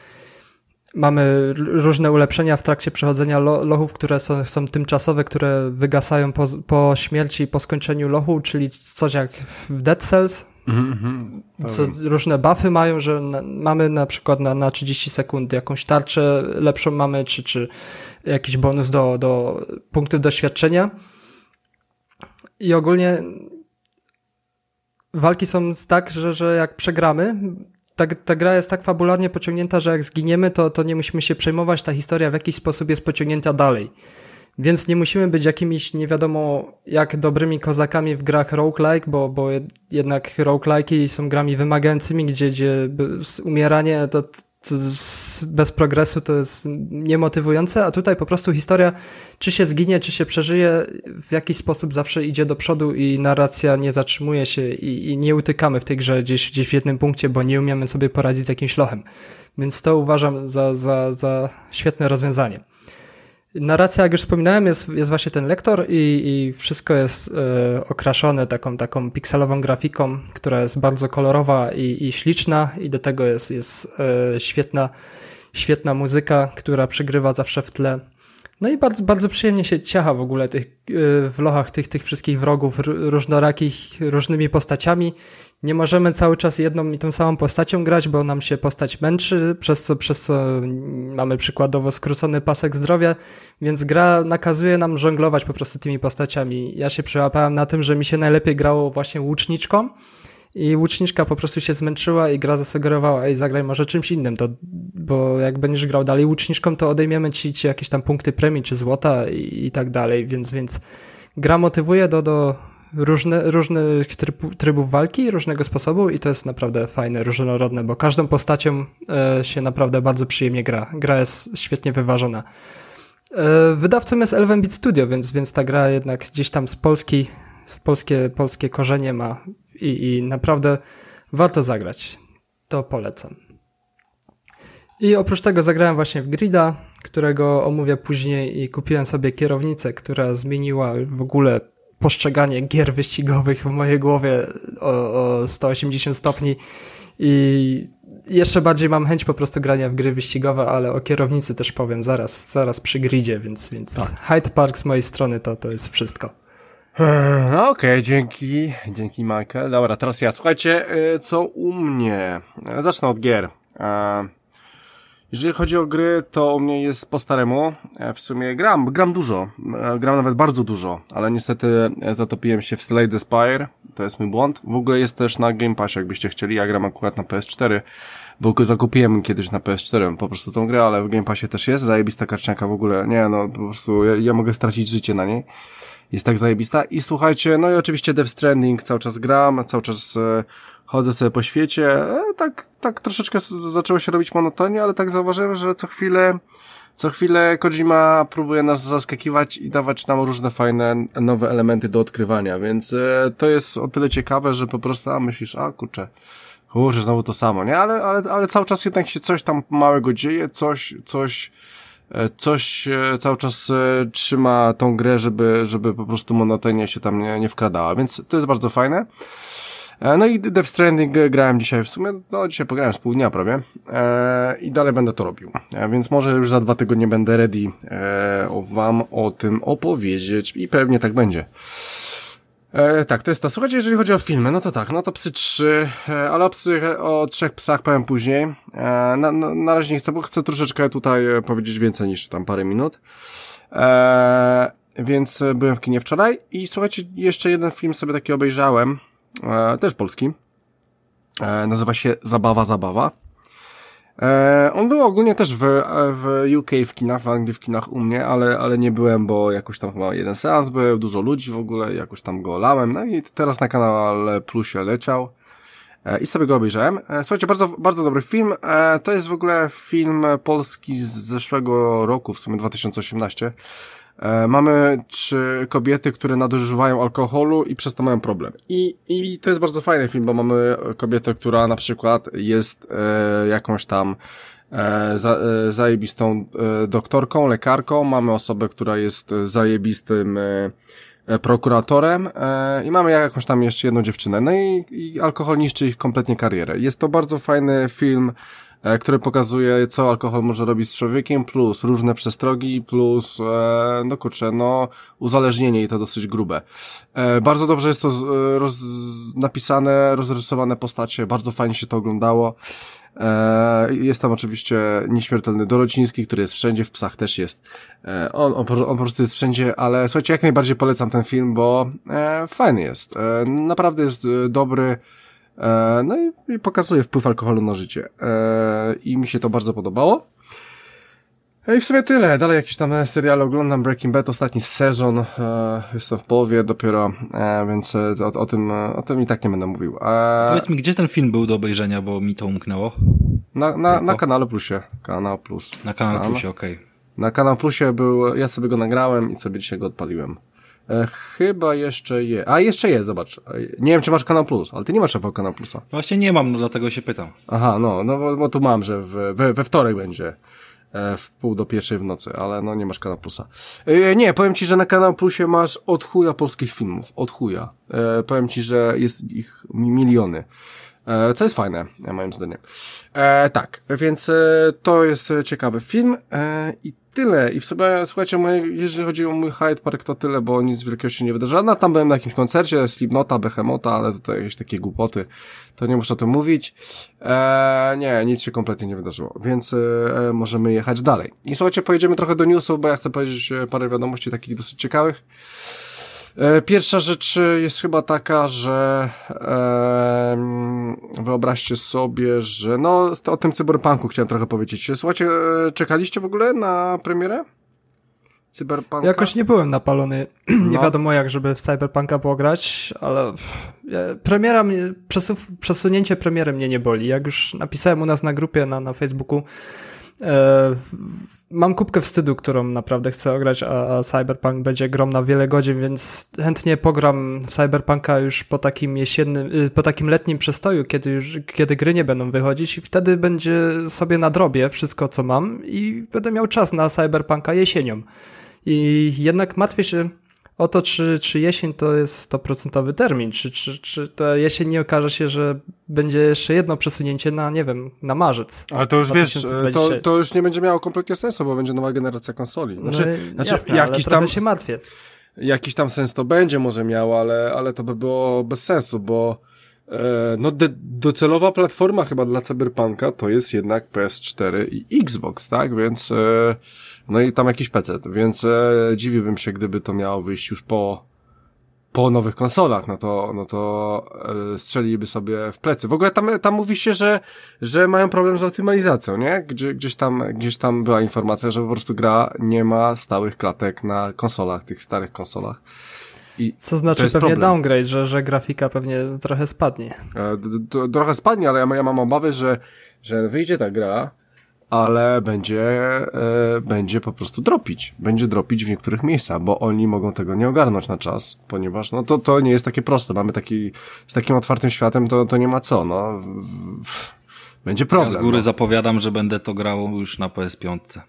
Mamy różne ulepszenia w trakcie przechodzenia lo, lochów, które są, są tymczasowe, które wygasają po, po śmierci, po skończeniu lochu, czyli coś jak w Dead Cells. Mm -hmm. Co, różne buffy mają, że na, mamy na przykład na, na 30 sekund jakąś tarczę lepszą mamy, czy, czy jakiś bonus do, do punktów doświadczenia. I ogólnie walki są tak, że, że jak przegramy, ta, ta gra jest tak fabularnie pociągnięta, że jak zginiemy, to, to nie musimy się przejmować, ta historia w jakiś sposób jest pociągnięta dalej. Więc nie musimy być jakimiś nie wiadomo jak dobrymi kozakami w grach roguelike, bo, bo jednak roguelike'i są grami wymagającymi, gdzie, gdzie umieranie to bez progresu to jest niemotywujące, a tutaj po prostu historia, czy się zginie, czy się przeżyje, w jakiś sposób zawsze idzie do przodu i narracja nie zatrzymuje się i, i nie utykamy w tej grze gdzieś, gdzieś w jednym punkcie, bo nie umiemy sobie poradzić z jakimś lochem. Więc to uważam za, za, za świetne rozwiązanie. Narracja, jak już wspominałem, jest, jest właśnie ten lektor i, i wszystko jest e, okraszone taką, taką pikselową grafiką, która jest bardzo kolorowa i, i śliczna i do tego jest, jest e, świetna, świetna muzyka, która przygrywa zawsze w tle. No i bardzo, bardzo przyjemnie się ciacha w ogóle tych, e, w lochach tych, tych wszystkich wrogów różnorakich, różnymi postaciami nie możemy cały czas jedną i tą samą postacią grać, bo nam się postać męczy, przez co, przez co mamy przykładowo skrócony pasek zdrowia, więc gra nakazuje nam żonglować po prostu tymi postaciami. Ja się przyłapałem na tym, że mi się najlepiej grało właśnie łuczniczką i łuczniczka po prostu się zmęczyła i gra zasugerowała, ej zagraj może czymś innym, to, bo jak będziesz grał dalej łuczniczką, to odejmiemy ci, ci jakieś tam punkty premii czy złota i, i tak dalej, więc, więc gra motywuje do, do różne, różnych tryb, trybów walki, różnego sposobu i to jest naprawdę fajne, różnorodne, bo każdą postacią e, się naprawdę bardzo przyjemnie gra. Gra jest świetnie wyważona. E, wydawcą jest Elven Beat Studio, więc, więc ta gra jednak gdzieś tam z Polski, w polskie, polskie korzenie ma i, i naprawdę warto zagrać. To polecam. I oprócz tego zagrałem właśnie w Grida, którego omówię później i kupiłem sobie kierownicę, która zmieniła w ogóle postrzeganie gier wyścigowych w mojej głowie o, o 180 stopni i jeszcze bardziej mam chęć po prostu grania w gry wyścigowe, ale o kierownicy też powiem zaraz, zaraz przy gridzie, więc, więc tak. Hyde Park z mojej strony to, to jest wszystko. No okej, okay, dzięki, dzięki Michael. Dobra, teraz ja. Słuchajcie, y, co u mnie? Zacznę od gier. Jeżeli chodzi o gry, to u mnie jest po staremu. E, w sumie gram, gram dużo. E, gram nawet bardzo dużo, ale niestety e, zatopiłem się w Slay the Spire. To jest mój błąd. W ogóle jest też na Game Passie, jakbyście chcieli. Ja gram akurat na PS4, bo zakupiłem kiedyś na PS4 po prostu tą grę, ale w Game Passie też jest. Zajebista karcianka w ogóle. Nie, no po prostu ja, ja mogę stracić życie na niej jest tak zajebista. I słuchajcie, no i oczywiście Death Stranding cały czas gram, cały czas e, chodzę sobie po świecie. E, tak, tak troszeczkę zaczęło się robić monotonie, ale tak zauważyłem, że co chwilę co chwilę Kojima próbuje nas zaskakiwać i dawać nam różne fajne, nowe elementy do odkrywania, więc e, to jest o tyle ciekawe, że po prostu a myślisz, a kurczę, kurczę, znowu to samo, nie? Ale, ale, ale cały czas jednak się coś tam małego dzieje, coś, coś, coś e, cały czas e, trzyma tą grę, żeby, żeby po prostu monotonia się tam nie, nie wkradała, więc to jest bardzo fajne. No i Death Stranding grałem dzisiaj w sumie, no dzisiaj pograłem z pół dnia prawie i dalej będę to robił, więc może już za dwa tygodnie będę ready wam o tym opowiedzieć i pewnie tak będzie. E, tak, to jest to. Słuchajcie, jeżeli chodzi o filmy, no to tak, no to Psy 3, e, ale o, psy, o trzech psach powiem później. E, na, na, na razie nie chcę, bo chcę troszeczkę tutaj e, powiedzieć więcej niż tam parę minut. E, więc byłem w kinie wczoraj i słuchajcie, jeszcze jeden film sobie taki obejrzałem, e, też polski. E, nazywa się Zabawa, Zabawa. E, on był ogólnie też w, w UK w kinach, w Anglii w kinach u mnie, ale, ale nie byłem, bo jakoś tam chyba jeden seans był, dużo ludzi w ogóle, jakoś tam go lałem, no i teraz na kanale Plusie leciał e, i sobie go obejrzałem. E, słuchajcie, bardzo, bardzo dobry film. To jest w ogóle film polski z zeszłego roku, w sumie 2018. E, mamy trzy kobiety, które nadużywają alkoholu i przez to mają problem. I, I to jest bardzo fajny film, bo mamy kobietę, która na przykład jest e, jakąś tam e, za, e, zajebistą e, doktorką, lekarką, mamy osobę, która jest zajebistym e, e prokuratorem e, i mamy jakąś tam jeszcze jedną dziewczynę. No i, i alkohol niszczy ich kompletnie karierę. Jest to bardzo fajny film, który pokazuje, co alkohol może robić z człowiekiem, plus różne przestrogi, plus, e, no kurczę, no, uzależnienie i to dosyć grube. E, bardzo dobrze jest to roz, napisane, rozrysowane postacie, bardzo fajnie się to oglądało. Jest tam oczywiście nieśmiertelny Dorociński, który jest wszędzie, w psach też jest. On, on, on po prostu jest wszędzie, ale słuchajcie, jak najbardziej polecam ten film, bo fajny jest. Naprawdę jest dobry. E, no i, i pokazuje wpływ alkoholu na życie. E, I mi się to bardzo podobało. E, I w sumie tyle. Dalej jakieś tam seriale oglądam. Breaking Bad, ostatni sezon. Jestem w połowie dopiero, więc o, o, tym, o tym i tak nie będę mówił. Powiedz mi, gdzie ten film był do obejrzenia, bo mi to umknęło? Na, na, na kanale Plusie. Kanał Plus. Na kanale Plusie, okej. Okay. Na kanał Plusie był, ja sobie go nagrałem i sobie dzisiaj go odpaliłem. E, chyba jeszcze je. A jeszcze jest, zobacz. E, nie wiem, czy masz Kanał Plus, ale ty nie masz szefo Kanał Plusa. Właśnie nie mam, no dlatego się pytam. Aha, no, no bo, bo tu mam, że w, we, we wtorek będzie e, w pół do pierwszej w nocy, ale no nie masz Kanał Plusa. E, nie, powiem ci, że na Kanał Plusie masz od chuja polskich filmów. Od chuja. E, powiem ci, że jest ich miliony. E, co jest fajne, moim zdaniem. Tak, więc to jest ciekawy film i tyle. I w sobie, słuchajcie, jeżeli chodzi o mój Hyde Park, to tyle, bo nic wielkiego się nie wydarzyło. No, tam byłem na jakimś koncercie, Slipnota, Behemota, ale to jakieś takie głupoty, to nie muszę o tym mówić. E, nie, nic się kompletnie nie wydarzyło, więc e, możemy jechać dalej. I słuchajcie, pojedziemy trochę do newsów, bo ja chcę powiedzieć parę wiadomości takich dosyć ciekawych. E, pierwsza rzecz jest chyba taka, że e, wyobraźcie sobie, że no o tym cyberpunku chciałem trochę powiedzieć. Słuchajcie, e, czekaliście w ogóle na premierę? Cyberpunka? Jakoś nie byłem napalony. nie no. wiadomo jak, żeby w Cyberpunka pograć, ale premiera, przesunięcie premiery mnie nie boli. Jak już napisałem u nas na grupie na, na Facebooku, E, mam kubkę wstydu, którą naprawdę chcę ograć, a, a, Cyberpunk będzie grom na wiele godzin, więc chętnie pogram w Cyberpunka już po takim jesiennym, y, po takim letnim przestoju, kiedy już, kiedy gry nie będą wychodzić i wtedy będzie sobie nadrobię wszystko, co mam i będę miał czas na Cyberpunka jesienią. I jednak martwię się o to, czy, czy jesień to jest 100% termin, czy, czy, czy to jesień nie okaże się, że będzie jeszcze jedno przesunięcie na, nie wiem, na marzec. Ale to już wiesz, to, to już nie będzie miało kompletnie sensu, bo będzie nowa generacja konsoli. Znaczy, no, znaczy jasne, jakiś tam się martwię. Jakiś tam sens to będzie może miało, ale, ale to by było bez sensu, bo e, no de, docelowa platforma chyba dla Cyberpunka to jest jednak PS4 i Xbox, tak? Więc e, no i tam jakiś PC, więc e, dziwiłbym się, gdyby to miało wyjść już po, po nowych konsolach, no to, no to e, strzeliliby sobie w plecy. W ogóle tam, tam mówi się, że, że mają problem z optymalizacją, nie? Gdzie, gdzieś, tam, gdzieś tam była informacja, że po prostu gra nie ma stałych klatek na konsolach, tych starych konsolach. I Co znaczy pewnie problem. downgrade, że, że grafika pewnie trochę spadnie. E, trochę spadnie, ale ja, ja mam obawy, że, że wyjdzie ta gra, ale będzie, e, będzie po prostu dropić. Będzie dropić w niektórych miejscach, bo oni mogą tego nie ogarnąć na czas, ponieważ no to, to nie jest takie proste. Mamy taki, z takim otwartym światem to, to nie ma co, no. W, w, będzie problem. Ja z góry no. zapowiadam, że będę to grał już na PS5.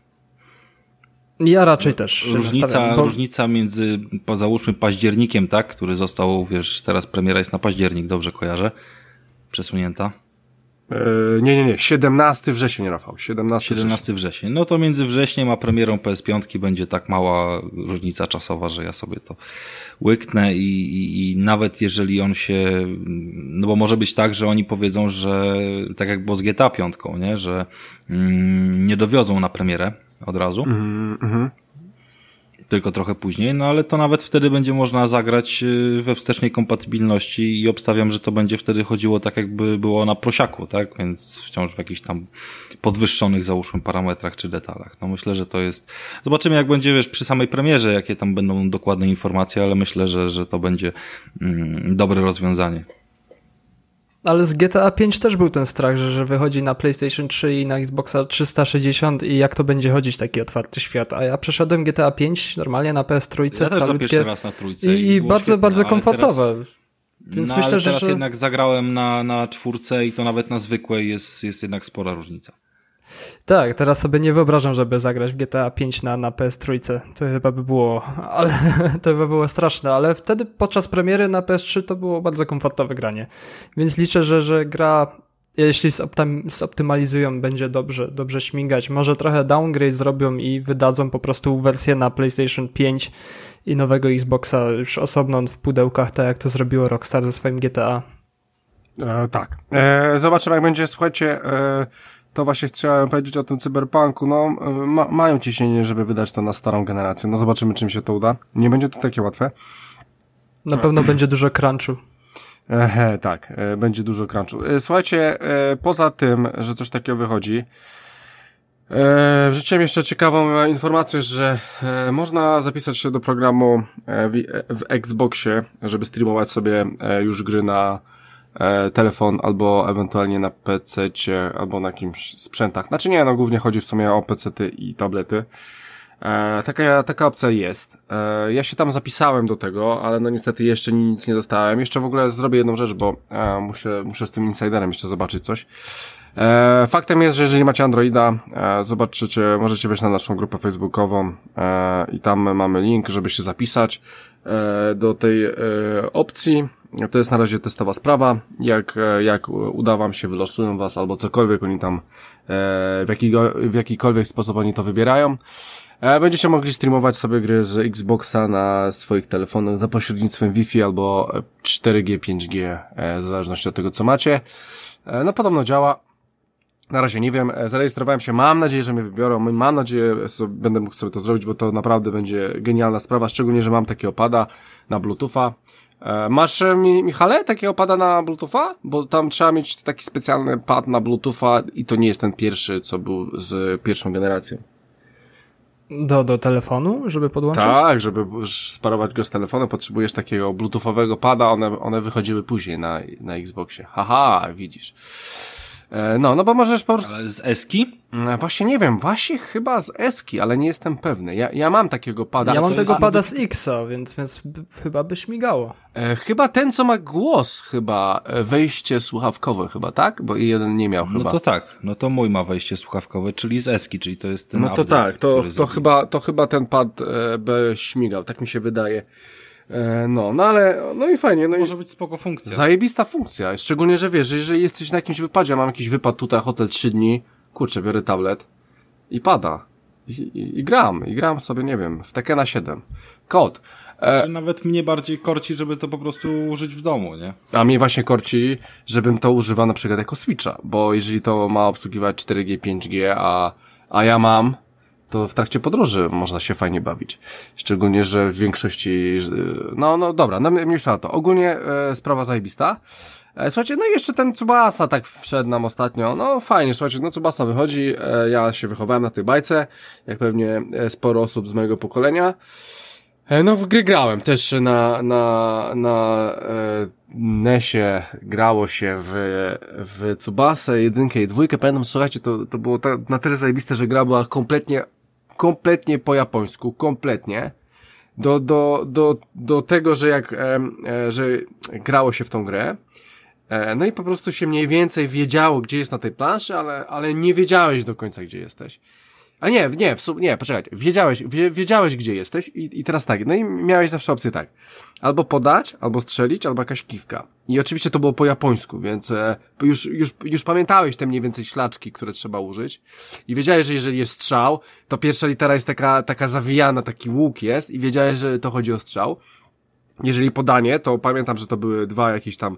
Ja raczej też. Różnica, bo... różnica między, załóżmy, październikiem, tak, który został, wiesz, teraz premiera jest na październik, dobrze kojarzę, przesunięta. E, nie, nie, nie. 17 wrzesień, Rafał. 17, 17 wrzesień. No to między wrześniem a premierą PS5 będzie tak mała różnica czasowa, że ja sobie to łyknę i, i, i, nawet jeżeli on się, no bo może być tak, że oni powiedzą, że tak jak było z GTA 5, nie, że mm, nie dowiozą na premierę od razu. Mm tylko trochę później, no ale to nawet wtedy będzie można zagrać y, we wstecznej kompatybilności i obstawiam, że to będzie wtedy chodziło tak jakby było na prosiaku, tak? Więc wciąż w jakichś tam podwyższonych załóżmy parametrach czy detalach. No myślę, że to jest... Zobaczymy jak będzie, wiesz, przy samej premierze, jakie tam będą dokładne informacje, ale myślę, że, że to będzie mm, dobre rozwiązanie. Ale z GTA 5 też był ten strach, że, że wychodzi na PlayStation 3 i na Xboxa 360 i jak to będzie chodzić taki otwarty świat. A ja przeszedłem GTA 5 normalnie na PS3. Ja też za pierwszy raz na trójce. I, i bardzo, świetnie, bardzo komfortowe. Teraz... Więc no, myślę, ale teraz że... jednak zagrałem na, na czwórce i to nawet na zwykłej jest, jest jednak spora różnica. Tak, teraz sobie nie wyobrażam, żeby zagrać w GTA 5 na, na PS3. To chyba by było, ale to by było straszne, ale wtedy podczas premiery na PS3 to było bardzo komfortowe granie. Więc liczę, że, że gra jeśli zoptymalizują, będzie dobrze, dobrze śmigać. Może trochę downgrade zrobią i wydadzą po prostu wersję na PlayStation 5 i nowego Xboxa już osobno w pudełkach, tak jak to zrobiło Rockstar ze swoim GTA. E, tak. E, zobaczymy, jak będzie. Słuchajcie, e, to właśnie chciałem powiedzieć o tym cyberpunku. No, ma, mają ciśnienie, żeby wydać to na starą generację. No, zobaczymy, czym się to uda. Nie będzie to takie łatwe. Na pewno będzie dużo crunchu. Ehe, tak, e, będzie dużo crunchu. E, słuchajcie, e, poza tym, że coś takiego wychodzi, Wrzuciłem jeszcze ciekawą informację, że można zapisać się do programu w Xboxie, żeby streamować sobie już gry na telefon albo ewentualnie na PC, albo na jakimś sprzętach. Znaczy nie, no głównie chodzi w sumie o PC i tablety. E, taka, taka opcja jest. E, ja się tam zapisałem do tego, ale no niestety jeszcze nic nie dostałem. Jeszcze w ogóle zrobię jedną rzecz, bo e, muszę, muszę z tym insiderem jeszcze zobaczyć coś. E, faktem jest, że jeżeli macie Androida, e, zobaczycie, możecie wejść na naszą grupę facebookową e, i tam mamy link, żeby się zapisać e, do tej e, opcji. To jest na razie testowa sprawa. Jak, e, jak uda wam się, wylosują was albo cokolwiek oni tam, e, w, jakiego, w jakikolwiek sposób oni to wybierają. E, będziecie mogli streamować sobie gry z Xboxa na swoich telefonach za pośrednictwem Wi-Fi albo 4G, 5G, w zależności od tego co macie. No podobno działa. Na razie nie wiem, zarejestrowałem się, mam nadzieję, że mnie wybiorą, mam nadzieję, że będę mógł sobie to zrobić, bo to naprawdę będzie genialna sprawa, szczególnie, że mam takiego pada na Bluetootha. E, masz, e, Michale, takiego pada na Bluetootha? Bo tam trzeba mieć taki specjalny pad na Bluetootha i to nie jest ten pierwszy, co był z pierwszą generacją. Do, do telefonu, żeby podłączyć? Tak, żeby sparować go z telefonu, potrzebujesz takiego bluetoothowego pada, one, one wychodziły później na, na Xboxie. Haha, widzisz. E, no, no bo możesz po prostu... Ale z Eski? E, właśnie nie wiem, właśnie chyba z Eski, ale nie jestem pewny. Ja, ja mam takiego pada. Ja mam tego jest- pada z Xa, więc, więc chyba by śmigało. E, chyba ten, co ma głos, chyba e, wejście słuchawkowe, chyba, tak? Bo jeden nie miał No chyba. to tak, no to mój ma wejście słuchawkowe, czyli z Eski, czyli to jest ten no to update, tak, to, to, chyba, to chyba ten pad e, B śmigał, tak mi się wydaje. E, no, no ale, no i fajnie, no i Może być spoko funkcja. zajebista funkcja, szczególnie, że wiesz, że jeżeli jesteś na jakimś wypadzie, mam jakiś wypad tutaj, hotel 3 dni, kurczę, biorę tablet i pada. I, i, i gram, i gram sobie, nie wiem, w Tekena 7. Kod. E, Czy nawet mnie bardziej korci, żeby to po prostu użyć w domu, nie? A mnie właśnie korci, żebym to używał na przykład jako Switcha, bo jeżeli to ma obsługiwać 4G, 5G, a, a ja mam, to w trakcie podróży można się fajnie bawić. Szczególnie, że w większości, no, no dobra, no mniejsza na to. Ogólnie e, sprawa zajebista. E, słuchajcie, no i jeszcze ten Tsubasa tak wszedł nam ostatnio. No fajnie, słuchajcie, no Tsubasa wychodzi, e, ja się wychowałem na tej bajce, jak pewnie e, sporo osób z mojego pokolenia. E, No w gry grałem też na, na, na e, NESie grało się w, w Tsubasę, jedynkę i dwójkę. Pamiętam, słuchajcie, to, to było ta, na tyle zajebiste, że gra była kompletnie, kompletnie po japońsku, kompletnie. Do, do, do, do tego, że jak, e, że grało się w tą grę. E, no i po prostu się mniej więcej wiedziało, gdzie jest na tej planszy, ale, ale nie wiedziałeś do końca, gdzie jesteś. A nie, nie, w sum- nie, poczekaj, wiedziałeś, wie, wiedziałeś gdzie jesteś i, i teraz tak, no i miałeś zawsze opcję tak, albo podać, albo strzelić, albo jakaś kiwka. I oczywiście to było po japońsku, więc e, już, już, już pamiętałeś te mniej więcej ślaczki, które trzeba użyć i wiedziałeś, że jeżeli jest strzał, to pierwsza litera jest taka, taka zawijana, taki łuk jest i wiedziałeś, że to chodzi o strzał. Jeżeli podanie, to pamiętam, że to były dwa jakieś tam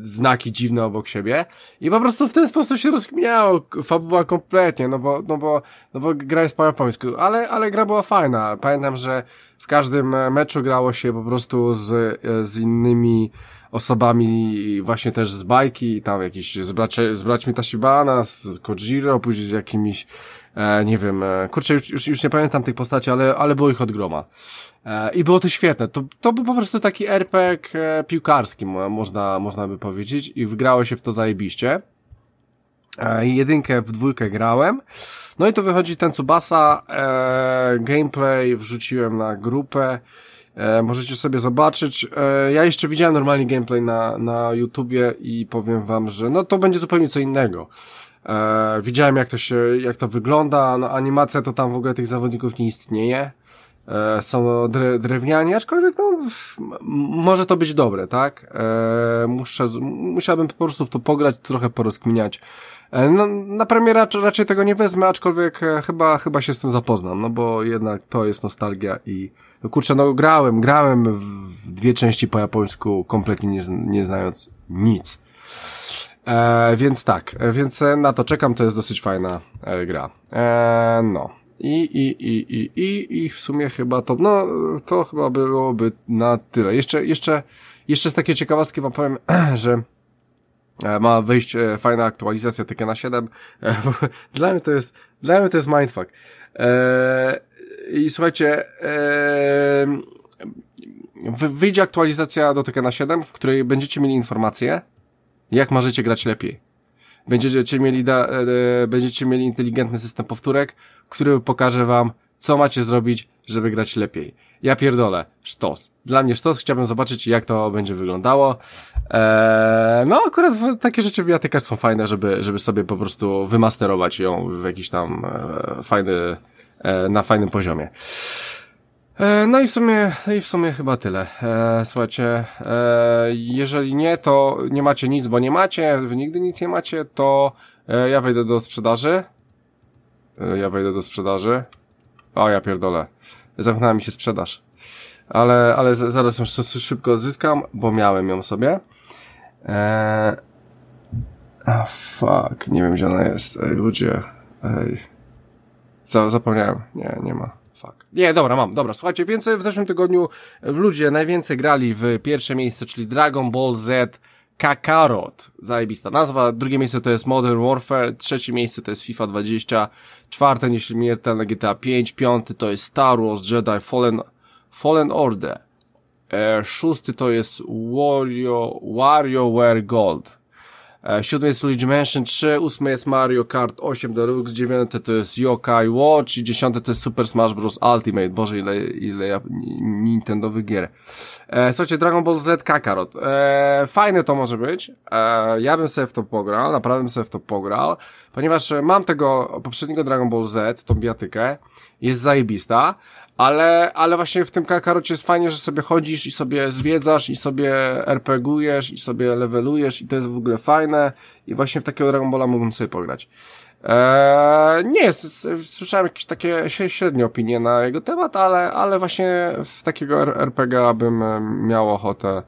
znaki dziwne obok siebie i po prostu w ten sposób się rozkminiało fabuła kompletnie, no bo, no bo, no bo gra jest po japońsku, ale, ale gra była fajna. Pamiętam, że w każdym e, meczu grało się po prostu z, e, z innymi osobami właśnie też z bajki, tam jakiś z, bracie, z braćmi Tashibana, z, z Kojiro, później z jakimiś, e, nie wiem, e, kurczę, już, już, już nie pamiętam tych postaci, ale, ale było ich od groma. E, I było to świetne. To, to był po prostu taki RPG e, piłkarski, mo- można, można by powiedzieć, i wygrało się w to zajebiście. E, jedynkę w dwójkę grałem. No i to wychodzi ten Tsubasa, gameplay wrzuciłem na grupę. Możecie sobie zobaczyć. Ja jeszcze widziałem normalnie gameplay na, na YouTubie i powiem wam, że no to będzie zupełnie co innego. Widziałem jak to się, jak to wygląda, no animacja to tam w ogóle tych zawodników nie istnieje. E, są dre, drewniani, aczkolwiek no, w- może to być dobre, tak? E, muszę, musiałbym po prostu w to pograć, trochę porozkminiać. E, no, na premierę raczej, raczej tego nie wezmę, aczkolwiek e, chyba, chyba się z tym zapoznam, no bo jednak to jest nostalgia i no kurczę, no grałem, grałem w dwie części po japońsku, kompletnie nie, nie znając nic. E, więc tak, e, więc na to czekam, to jest dosyć fajna e, gra. E, no. I, i, i, i, i, I w sumie chyba to, no, to chyba byłoby na tyle. Jeszcze, jeszcze, jeszcze z takiej ciekawostki wam powiem, że e, ma wyjść e, fajna aktualizacja Tekena 7. E, Dla mnie to jest, dla mnie to jest mindfuck. I słuchajcie, wy- wyjdzie aktualizacja do Tekena 7, w której będziecie mieli informacje, jak możecie grać lepiej. Będziecie mieli, da, e, będziecie mieli inteligentny system powtórek, który pokaże wam, co macie zrobić, żeby grać lepiej. Ja pierdolę, sztos. Dla mnie sztos, chciałbym zobaczyć, jak to będzie wyglądało. Eee, no, akurat takie rzeczy w bibliotekach są fajne, żeby, żeby sobie po prostu wymasterować ją w jakiś tam e, fajny, e, na fajnym poziomie. E, No i w sumie, i w sumie chyba tyle. E, słuchajcie, e, jeżeli nie, to nie macie nic, bo nie macie, wy nigdy nic nie macie, to ja wejdę do sprzedaży. Ja wejdę do sprzedaży. O, ja pierdolę. Zamknęła mi się sprzedaż. Ale, ale zaraz ją szy- szybko zyskam, bo miałem ją sobie. E, a fuck, nie wiem gdzie ona jest. Ej, ludzie. Ej. Za, zapomniałem. Nie, nie ma. Fuck. Nie, dobra, mam. Dobra, słuchajcie, więc w zeszłym tygodniu ludzie najwięcej grali w pierwsze miejsce, czyli Dragon Ball Z Kakarot. Zajebista nazwa. Drugie miejsce to jest Modern Warfare. Trzecie miejsce to jest FIFA 20. Czwarte nieśmiertelne GTA 5. Piąty to jest Star Wars Jedi Fallen, Fallen Order. E, szósty to jest Wario, WarioWare Gold. E, siódmy jest Luigi Mansion 3, ósmy jest Mario Kart 8 Deluxe, dziewiąte to jest Yokai Watch i dziesiąte to jest Super Smash Bros. Ultimate. Boże, ile, ile ja, Nintendowych gier. E, słuchajcie, Dragon Ball Z Kakarot. E, fajne to może być. E, ja bym sobie w to pograł, naprawdę bym sobie w to pograł, ponieważ mam tego poprzedniego Dragon Ball Z, tą biatykę, jest zajebista, ale, ale właśnie w tym Kakarocie jest fajnie, że sobie chodzisz i sobie zwiedzasz i sobie RPGujesz i sobie levelujesz i to jest w ogóle fajne i właśnie w takiego Dragon Balla mógłbym sobie pograć. Eee, nie jest, słyszałem jakieś takie średnie opinie na jego temat, ale, ale właśnie w takiego RPG bym e, miał ochotę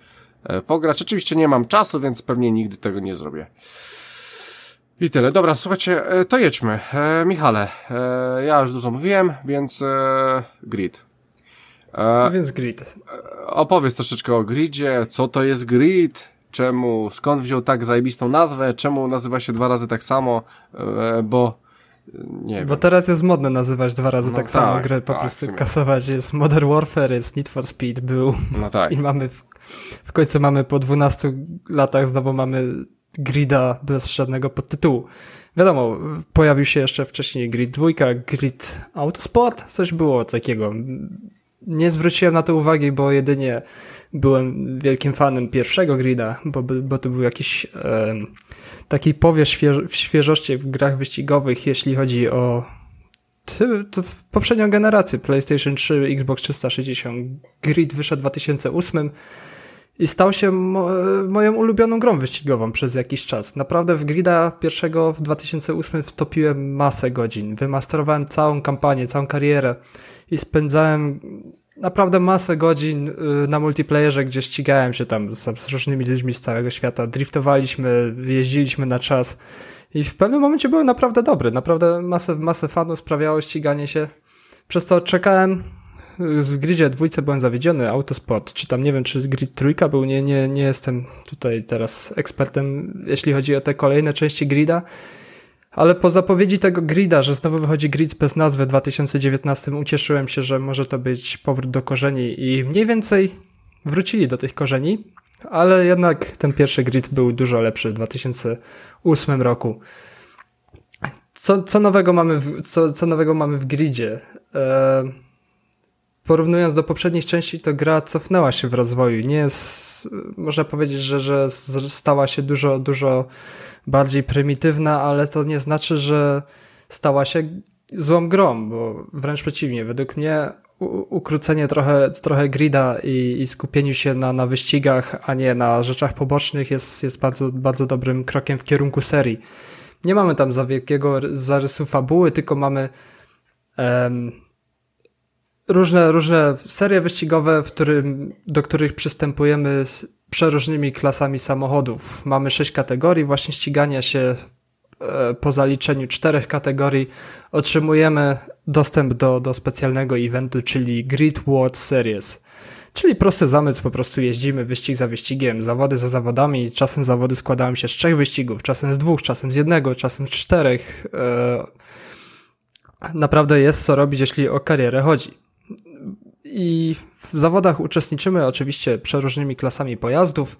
e, pograć. Oczywiście nie mam czasu, więc pewnie nigdy tego nie zrobię. I tyle. Dobra, słuchajcie, e, to jedźmy. E, Michale, e, ja już dużo mówiłem, więc e, grid. E, więc grid. Opowiedz troszeczkę o gridzie, co to jest grid, czemu, skąd wziął tak zajebistą nazwę, czemu nazywa się dwa razy tak samo, e, bo nie wiem. Bo teraz jest modne nazywać dwa razy no tak, tak samo grę, po tak, prostu kasować. Jest Modern Warfare, jest Need for Speed, był. No tak. I mamy, w, w końcu mamy po 12 latach znowu mamy grida bez żadnego podtytułu. Wiadomo, pojawił się jeszcze wcześniej Grid 2, Grid Autosport, coś było takiego. Nie zwróciłem na to uwagi, bo jedynie byłem wielkim fanem pierwszego grida, bo, bo to był jakiś e, taki powiew śwież świeżości w grach wyścigowych, jeśli chodzi o poprzednią generację PlayStation 3, Xbox 360. Grid wyszedł w 2008 i stał się mo moją ulubioną grą wyścigową przez jakiś czas. Naprawdę w Grida pierwszego w 2008 wtopiłem masę godzin. Wymasterowałem całą kampanię, całą karierę i spędzałem naprawdę masę godzin y, na multiplayerze, gdzie ścigałem się tam z różnymi ludźmi z całego świata. Driftowaliśmy, jeździliśmy na czas i w pewnym momencie były naprawdę dobry. Naprawdę masę, masę fanów sprawiało ściganie się. Przez to czekałem z gridzie dwójce byłem zawiedziony, Autosport, czy tam nie wiem, czy grid trójka był, nie, nie, nie jestem tutaj teraz ekspertem, jeśli chodzi o te kolejne części grida, ale po zapowiedzi tego grida, że znowu wychodzi grid bez nazwy w 2019, ucieszyłem się, że może to być powrót do korzeni i mniej więcej wrócili do tych korzeni, ale jednak ten pierwszy grid był dużo lepszy w 2008 roku. Co, co, nowego, mamy w, co, co nowego mamy w gridzie? Eee, porównując do poprzednich części, to gra cofnęła się w rozwoju. Nie jest, można powiedzieć, że, że stała się dużo, dużo bardziej prymitywna, ale to nie znaczy, że stała się złą grą, bo wręcz przeciwnie. Według mnie ukrócenie trochę, trochę grida i, i skupieniu się na, na wyścigach, a nie na rzeczach pobocznych jest, jest bardzo, bardzo dobrym krokiem w kierunku serii. Nie mamy tam za wielkiego zarysu fabuły, tylko mamy um, różne, różne serie wyścigowe, w którym, do których przystępujemy przeróżnymi klasami samochodów. Mamy sześć kategorii właśnie ścigania się. E, po zaliczeniu czterech kategorii otrzymujemy dostęp do, do specjalnego eventu, czyli Grid World Series. Czyli prosty zamysł, po prostu jeździmy wyścig za wyścigiem, zawody za zawodami. Czasem zawody składają się z trzech wyścigów, czasem z dwóch, czasem z jednego, czasem z czterech. E, naprawdę jest co robić, jeśli o karierę chodzi. I w zawodach uczestniczymy oczywiście przeróżnymi klasami pojazdów,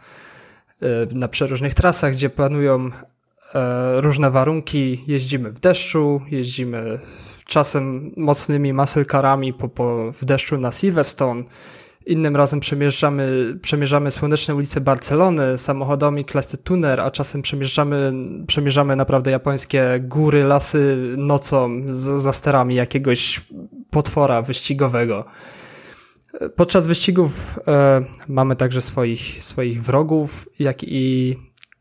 e, na przeróżnych trasach, gdzie panują e, różne warunki. Jeździmy w deszczu, jeździmy czasem mocnymi muscle carami po, po, w deszczu na Silverstone. Innym razem przemierzamy, przemierzamy słoneczne ulice Barcelony samochodami klasy tuner, a czasem przemierzamy, przemierzamy naprawdę japońskie góry, lasy nocą z, za sterami jakiegoś potwora wyścigowego. Podczas wyścigów e, mamy także swoich, swoich wrogów, jak i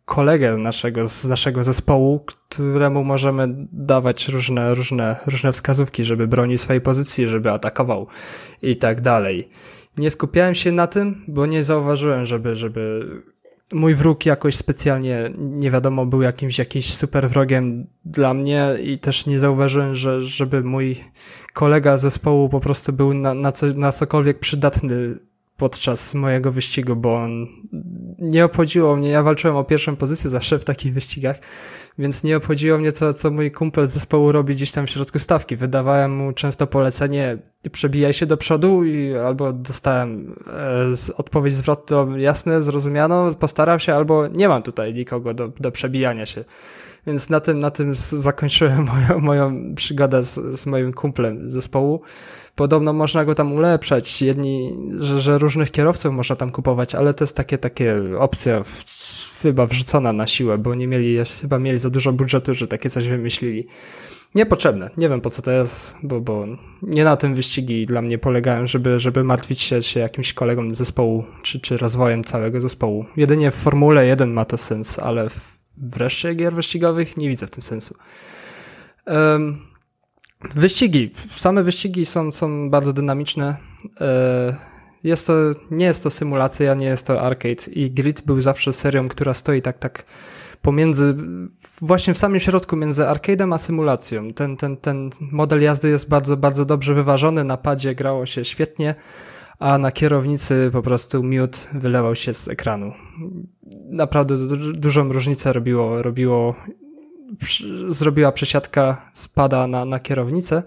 kolegę naszego, z naszego zespołu, któremu możemy dawać różne, różne, różne wskazówki, żeby bronił swojej pozycji, żeby atakował i tak dalej. Nie skupiałem się na tym, bo nie zauważyłem, żeby, żeby mój wróg jakoś specjalnie, nie wiadomo, był jakimś, jakimś super wrogiem dla mnie i też nie zauważyłem, że, żeby mój kolega zespołu po prostu był na, na, co, na cokolwiek przydatny podczas mojego wyścigu, bo on nie obchodziło mnie, ja walczyłem o pierwszą pozycję zawsze w takich wyścigach, więc nie obchodziło mnie, co, co mój kumpel z zespołu robi gdzieś tam w środku stawki. Wydawałem mu często polecenie, przebijaj się do przodu i albo dostałem e, odpowiedź zwrotną, jasne, zrozumiano, postaram się, albo nie mam tutaj nikogo do, do przebijania się. Więc na tym, na tym zakończyłem moją, moją przygodę z, z moim kumplem zespołu. Podobno można go tam ulepszać, jedni, że, że różnych kierowców można tam kupować, ale to jest takie, takie opcja w, chyba wrzucona na siłę, bo nie mieli, chyba mieli za dużo budżetu, że takie coś wymyślili. Niepotrzebne. Nie wiem po co to jest, bo, bo nie na tym wyścigi dla mnie polegają, żeby, żeby martwić się, się jakimś kolegą zespołu, czy, czy rozwojem całego zespołu. Jedynie w Formule 1 ma to sens, ale w, wreszcie gier wyścigowych nie widzę w tym sensu. Wyścigi. Same wyścigi są, są bardzo dynamiczne. E, jest to, nie jest to symulacja, nie jest to arcade i Grid był zawsze serią, która stoi tak, tak pomiędzy, właśnie w samym środku między arcade'em a symulacją. Ten, ten, ten model jazdy jest bardzo, bardzo dobrze wyważony, na padzie grało się świetnie, a na kierownicy po prostu miód wylewał się z ekranu. Naprawdę dużą różnicę robiło, robiło zrobiła przesiadka spada na, na kierownicę,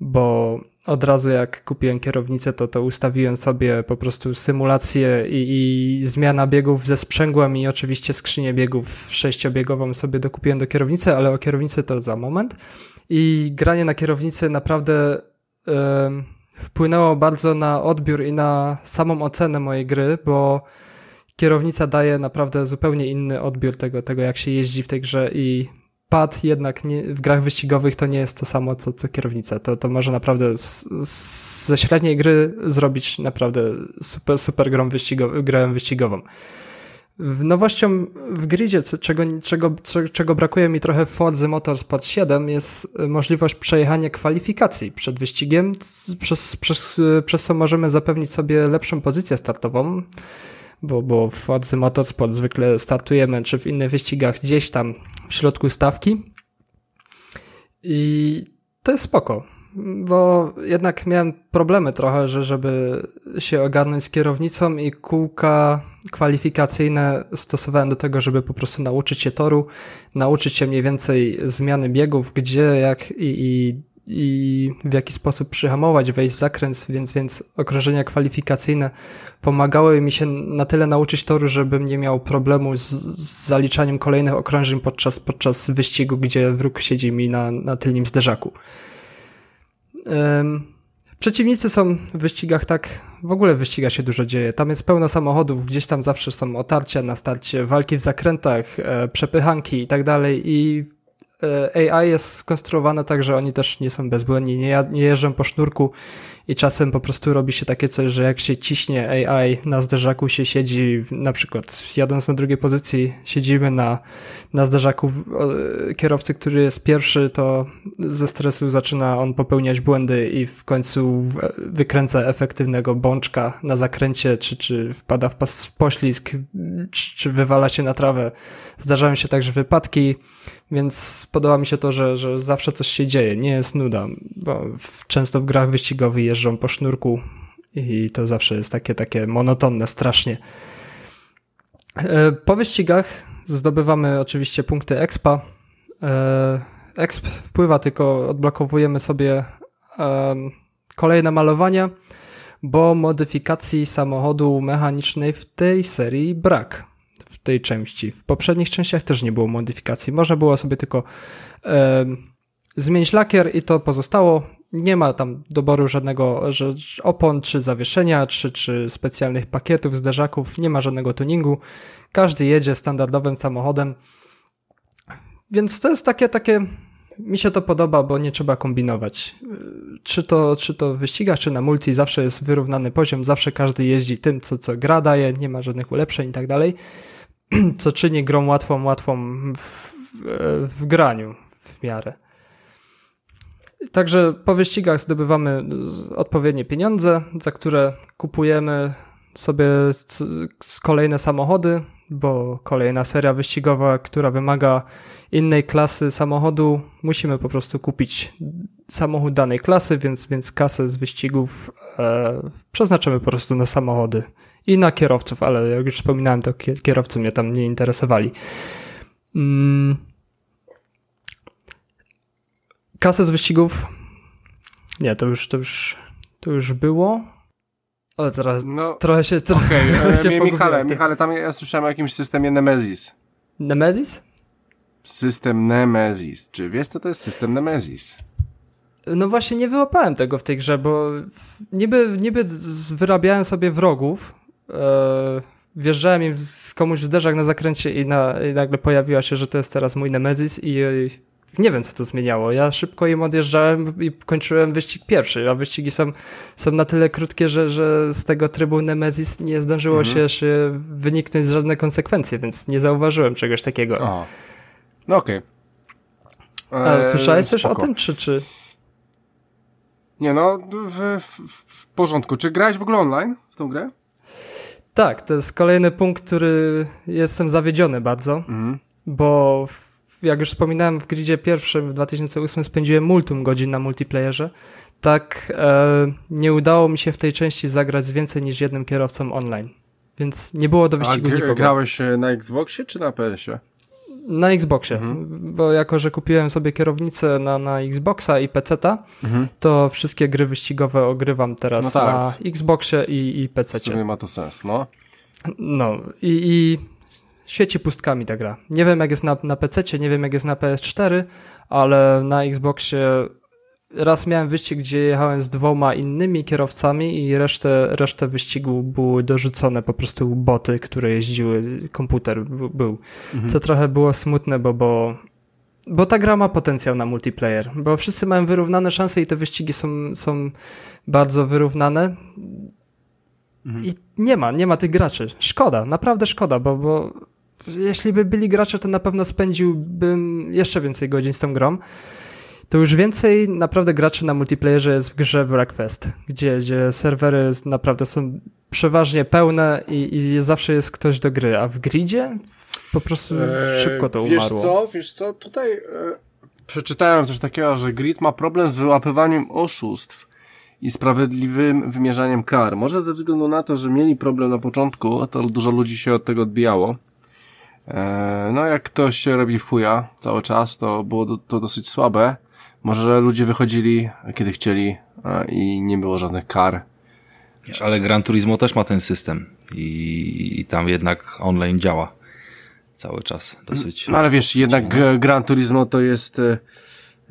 bo od razu jak kupiłem kierownicę, to, to ustawiłem sobie po prostu symulację i, i zmiana biegów ze sprzęgłem i oczywiście skrzynię biegów sześciobiegową sobie dokupiłem do kierownicy, ale o kierownicy to za moment. I granie na kierownicy naprawdę yy, wpłynęło bardzo na odbiór i na samą ocenę mojej gry, bo kierownica daje naprawdę zupełnie inny odbiór tego, tego jak się jeździ w tej grze i pad jednak nie, w grach wyścigowych to nie jest to samo, co, co kierownica. To, to może naprawdę z, z, ze średniej gry zrobić naprawdę super, super grą, grę wyścigową. Nowością w gridzie, czego, czego, czego brakuje mi trochę w Forza Motorsport 7 jest możliwość przejechania kwalifikacji przed wyścigiem, przez, przez, przez co możemy zapewnić sobie lepszą pozycję startową bo, bo w Forza Motorsport zwykle startujemy, czy w innych wyścigach gdzieś tam w środku stawki. I to jest spoko, bo jednak miałem problemy trochę, że żeby się ogarnąć z kierownicą i kółka kwalifikacyjne stosowałem do tego, żeby po prostu nauczyć się toru, nauczyć się mniej więcej zmiany biegów, gdzie, jak i, i i w jaki sposób przyhamować, wejść w zakręt, więc, więc okrążenia kwalifikacyjne pomagały mi się na tyle nauczyć toru, żebym nie miał problemu z, z zaliczaniem kolejnych okrążeń podczas, podczas wyścigu, gdzie wróg siedzi mi na, na tylnym zderzaku. Przeciwnicy są w wyścigach tak, w ogóle w wyścigach się dużo dzieje. Tam jest pełno samochodów, gdzieś tam zawsze są otarcia na starcie, walki w zakrętach, e, przepychanki i tak dalej i E, AI jest skonstruowane tak, że oni też nie są bezbłędni, nie, nie jeżdżą po sznurku i czasem po prostu robi się takie coś, że jak się ciśnie AI na zderzaku się siedzi, na przykład jadąc na drugiej pozycji, siedzimy na, na zderzaku kierowcy, który jest pierwszy, to ze stresu zaczyna on popełniać błędy i w końcu wykręca efektywnego bączka na zakręcie, czy, czy wpada w, pas, w poślizg, czy, czy wywala się na trawę. Zdarzają się także wypadki, więc podoba mi się to, że, że zawsze coś się dzieje, nie jest nuda, bo często w grach wyścigowych jeżdżą po sznurku i to zawsze jest takie, takie monotonne strasznie. E, po wyścigach zdobywamy oczywiście punkty expa. E, exp wpływa tylko, odblokowujemy sobie kolejne malowania, bo modyfikacji samochodu mechanicznej w tej serii brak tej części. W poprzednich częściach też nie było modyfikacji. Można było sobie tylko e, zmienić lakier i to pozostało. Nie ma tam doboru żadnego że opon, czy zawieszenia, czy, czy specjalnych pakietów, zderzaków. Nie ma żadnego tuningu. Każdy jedzie standardowym samochodem. Więc to jest takie, takie mi się to podoba, bo nie trzeba kombinować. Czy to, czy to w wyścigach, czy na multi, zawsze jest wyrównany poziom, zawsze każdy jeździ tym, co, co gra daje, nie ma żadnych ulepszeń i tak dalej. co czyni grą łatwą, łatwą w, w, graniu w miarę. Także po wyścigach zdobywamy odpowiednie pieniądze, za które kupujemy sobie kolejne samochody, bo kolejna seria wyścigowa, która wymaga innej klasy samochodu, musimy po prostu kupić samochód danej klasy, więc, więc kasę z wyścigów e, przeznaczamy po prostu na samochody i na kierowców, ale jak już wspominałem, to kierowcy mnie tam nie interesowali. Mm. Kasę z wyścigów. Nie, to już, to już, to już było. Ale teraz no, trochę się, trochę okay. się e, Michale, Michale, tam ja słyszałem o jakimś systemie Nemesis. Nemesis? System Nemesis. Czy wiesz, co to jest system Nemesis? No właśnie nie wyłapałem tego w tej grze, bo niby, niby wyrabiałem sobie wrogów, e, wjeżdżałem im komuś w zderzak na zakręcie i, na, i nagle pojawiła się, że to jest teraz mój Nemesis i nie wiem, co to zmieniało. Ja szybko im odjeżdżałem i kończyłem wyścig pierwszy, a wyścigi są, są na tyle krótkie, że, że z tego trybu Nemesis nie zdążyło mhm. się, się wyniknąć żadne konsekwencje, więc nie zauważyłem czegoś takiego. O. No okej. Okay. Eee, słyszałeś coś o tym, czy... czy... Nie no, w, w, w porządku. Czy grałeś w ogóle online w tą grę? Tak, to jest kolejny punkt, który jestem zawiedziony bardzo, mhm. bo jak już wspominałem w gridzie pierwszym w 2008 spędziłem multum godzin na multiplayerze, tak e, nie udało mi się w tej części zagrać z więcej niż jednym kierowcą online. Więc nie było do wyścigu A nikogo. grałeś na Xboxie czy na PS-ie? Na Xboxie, mhm. bo jako, że kupiłem sobie kierownicę na, na Xboxa i PC-ta, mhm. to wszystkie gry wyścigowe ogrywam teraz no tak. na Xboxie i, i PC. W sumie ma to sens, no. No i, i świeci pustkami ta gra. Nie wiem jak jest na, na PC, nie wiem jak jest na PS4, ale na Xboxie raz miałem wyścig, gdzie jechałem z dwoma innymi kierowcami i resztę, resztę wyścigu były dorzucone po prostu boty, które jeździły, komputer był. Mhm. Co trochę było smutne, bo, bo, bo ta gra ma potencjał na multiplayer, bo wszyscy mają wyrównane szanse i te wyścigi są, są bardzo wyrównane. Mhm. I nie ma, nie ma tych graczy. Szkoda, naprawdę szkoda, bo, bo jeśli by byli gracze, to na pewno spędziłbym jeszcze więcej godzin z tą grą. To już więcej naprawdę graczy na multiplayerze jest w grze Wreckfest, gdzie, gdzie serwery naprawdę są przeważnie pełne i, i zawsze jest ktoś do gry, a w gridzie po prostu eee, szybko to umarło. Wiesz co, wiesz co, tutaj e, przeczytałem coś takiego, że grid ma problem z wyłapywaniem oszustw i sprawiedliwym wymierzaniem kar. Może ze względu na to, że mieli problem na początku, to dużo ludzi się od tego odbijało. E, no jak ktoś robi fuja cały czas, to było to dosyć słabe. Może ludzie wychodzili, kiedy chcieli i nie było żadnych kar. Ale Gran Turismo też ma ten system i, i tam jednak online działa cały czas dosyć. No ale wiesz, jednak Gran Turismo to jest e,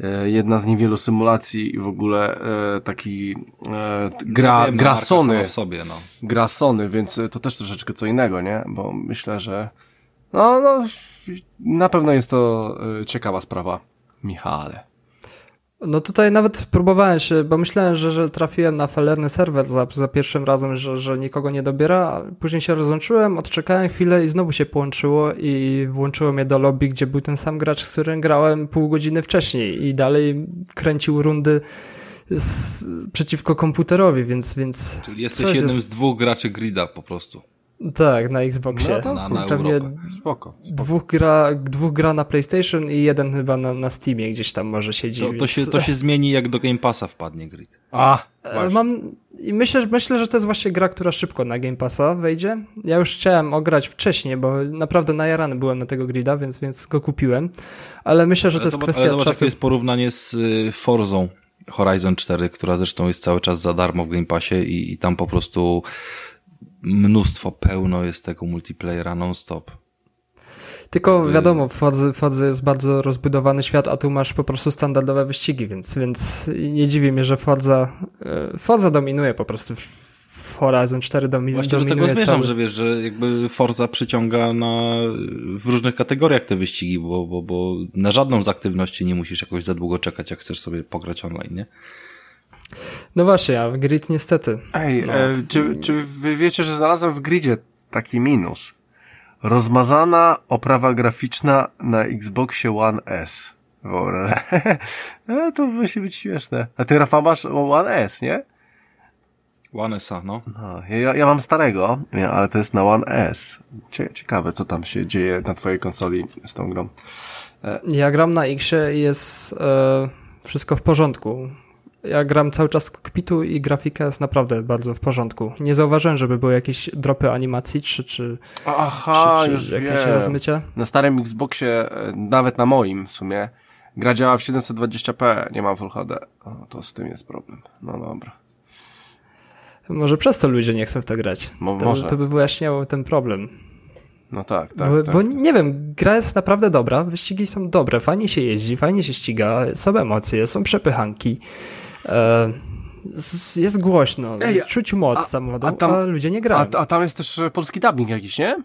e, jedna z niewielu symulacji i w ogóle taki gra, wiem, gra Sony. W sobie, no. Gra Sony, więc to też troszeczkę co innego, nie? Bo myślę, że no, no, na pewno jest to ciekawa sprawa, Michale. No tutaj nawet próbowałem się, bo myślałem, że, że trafiłem na falerny serwer za, za pierwszym razem, że, że nikogo nie dobiera. Później się rozłączyłem, odczekałem chwilę i znowu się połączyło i włączyło mnie do lobby, gdzie był ten sam gracz, z którym grałem pół godziny wcześniej i dalej kręcił rundy z, przeciwko komputerowi, więc, więc... Czyli jesteś jednym jest... z dwóch graczy grida po prostu. Tak, na Xboxie. No to na, na Spoko, spoko. Dwóch, gra, dwóch gra na PlayStation i jeden chyba na, na Steamie gdzieś tam może siedzi. To, to, się, to się zmieni jak do Game Passa wpadnie Grid. A, e, właśnie. Mam, I myślę, myślę, że to jest właśnie gra, która szybko na Game Passa wejdzie. Ja już chciałem ograć wcześniej, bo naprawdę najarany byłem na tego Grida, więc, więc go kupiłem. Ale myślę, że ale to jest kwestia Ale zobacz, czasu. jakie jest porównanie z y, Forzą Horizon 4, która zresztą jest cały czas za darmo w Game Passie i, i tam po prostu mnóstwo, pełno jest tego multiplayera non-stop. Tylko wiadomo, w Fordze, Fordze jest bardzo rozbudowany świat, a tu masz po prostu standardowe wyścigi, więc, więc nie dziwi mnie, że Forza, e, Forza dominuje po prostu w Horizon 4 domi Właśnie dominuje do tego zmierzam, cały... że wiesz, że jakby Forza przyciąga na, w różnych kategoriach te wyścigi, bo, bo, bo na żadną z aktywności nie musisz jakoś za długo czekać, jak chcesz sobie pograć online, nie? No właśnie, a w grid niestety. Ej, no. e, czy, czy wy wiecie, że znalazłem w gridzie taki minus? Rozmazana oprawa graficzna na Xboxie One S. W ogóle. no, to musi być śmieszne. A ty, Rafa, masz One S, nie? One S, no. no ja, ja mam starego, ale to jest na One S. Ciekawe, co tam się dzieje na twojej konsoli z tą grą. E... Ja gram na Xie i jest e, wszystko w porządku Ja gram cały czas z kokpitu i grafika jest naprawdę bardzo w porządku. Nie zauważyłem, żeby były jakieś dropy animacji czy, czy, Aha, czy, czy już jakieś wiem. rozmycia. Na starym Xboxie, e, nawet na moim w sumie, gra działa w 720p, nie mam Full HD. O, to z tym jest problem. No dobra. Może przez to ludzie nie chcą w to grać. Mo- to, może. to by wyjaśniało ten problem. No tak, tak, bo, tak. bo nie wiem, gra jest naprawdę dobra, wyścigi są dobre, fajnie się jeździ, fajnie się ściga, są emocje, są przepychanki. E, jest głośno, Ej, czuć moc a- samochodu, a a, tam- ludzie nie grają. A, a tam jest też e, polski dubbing jakiś, nie?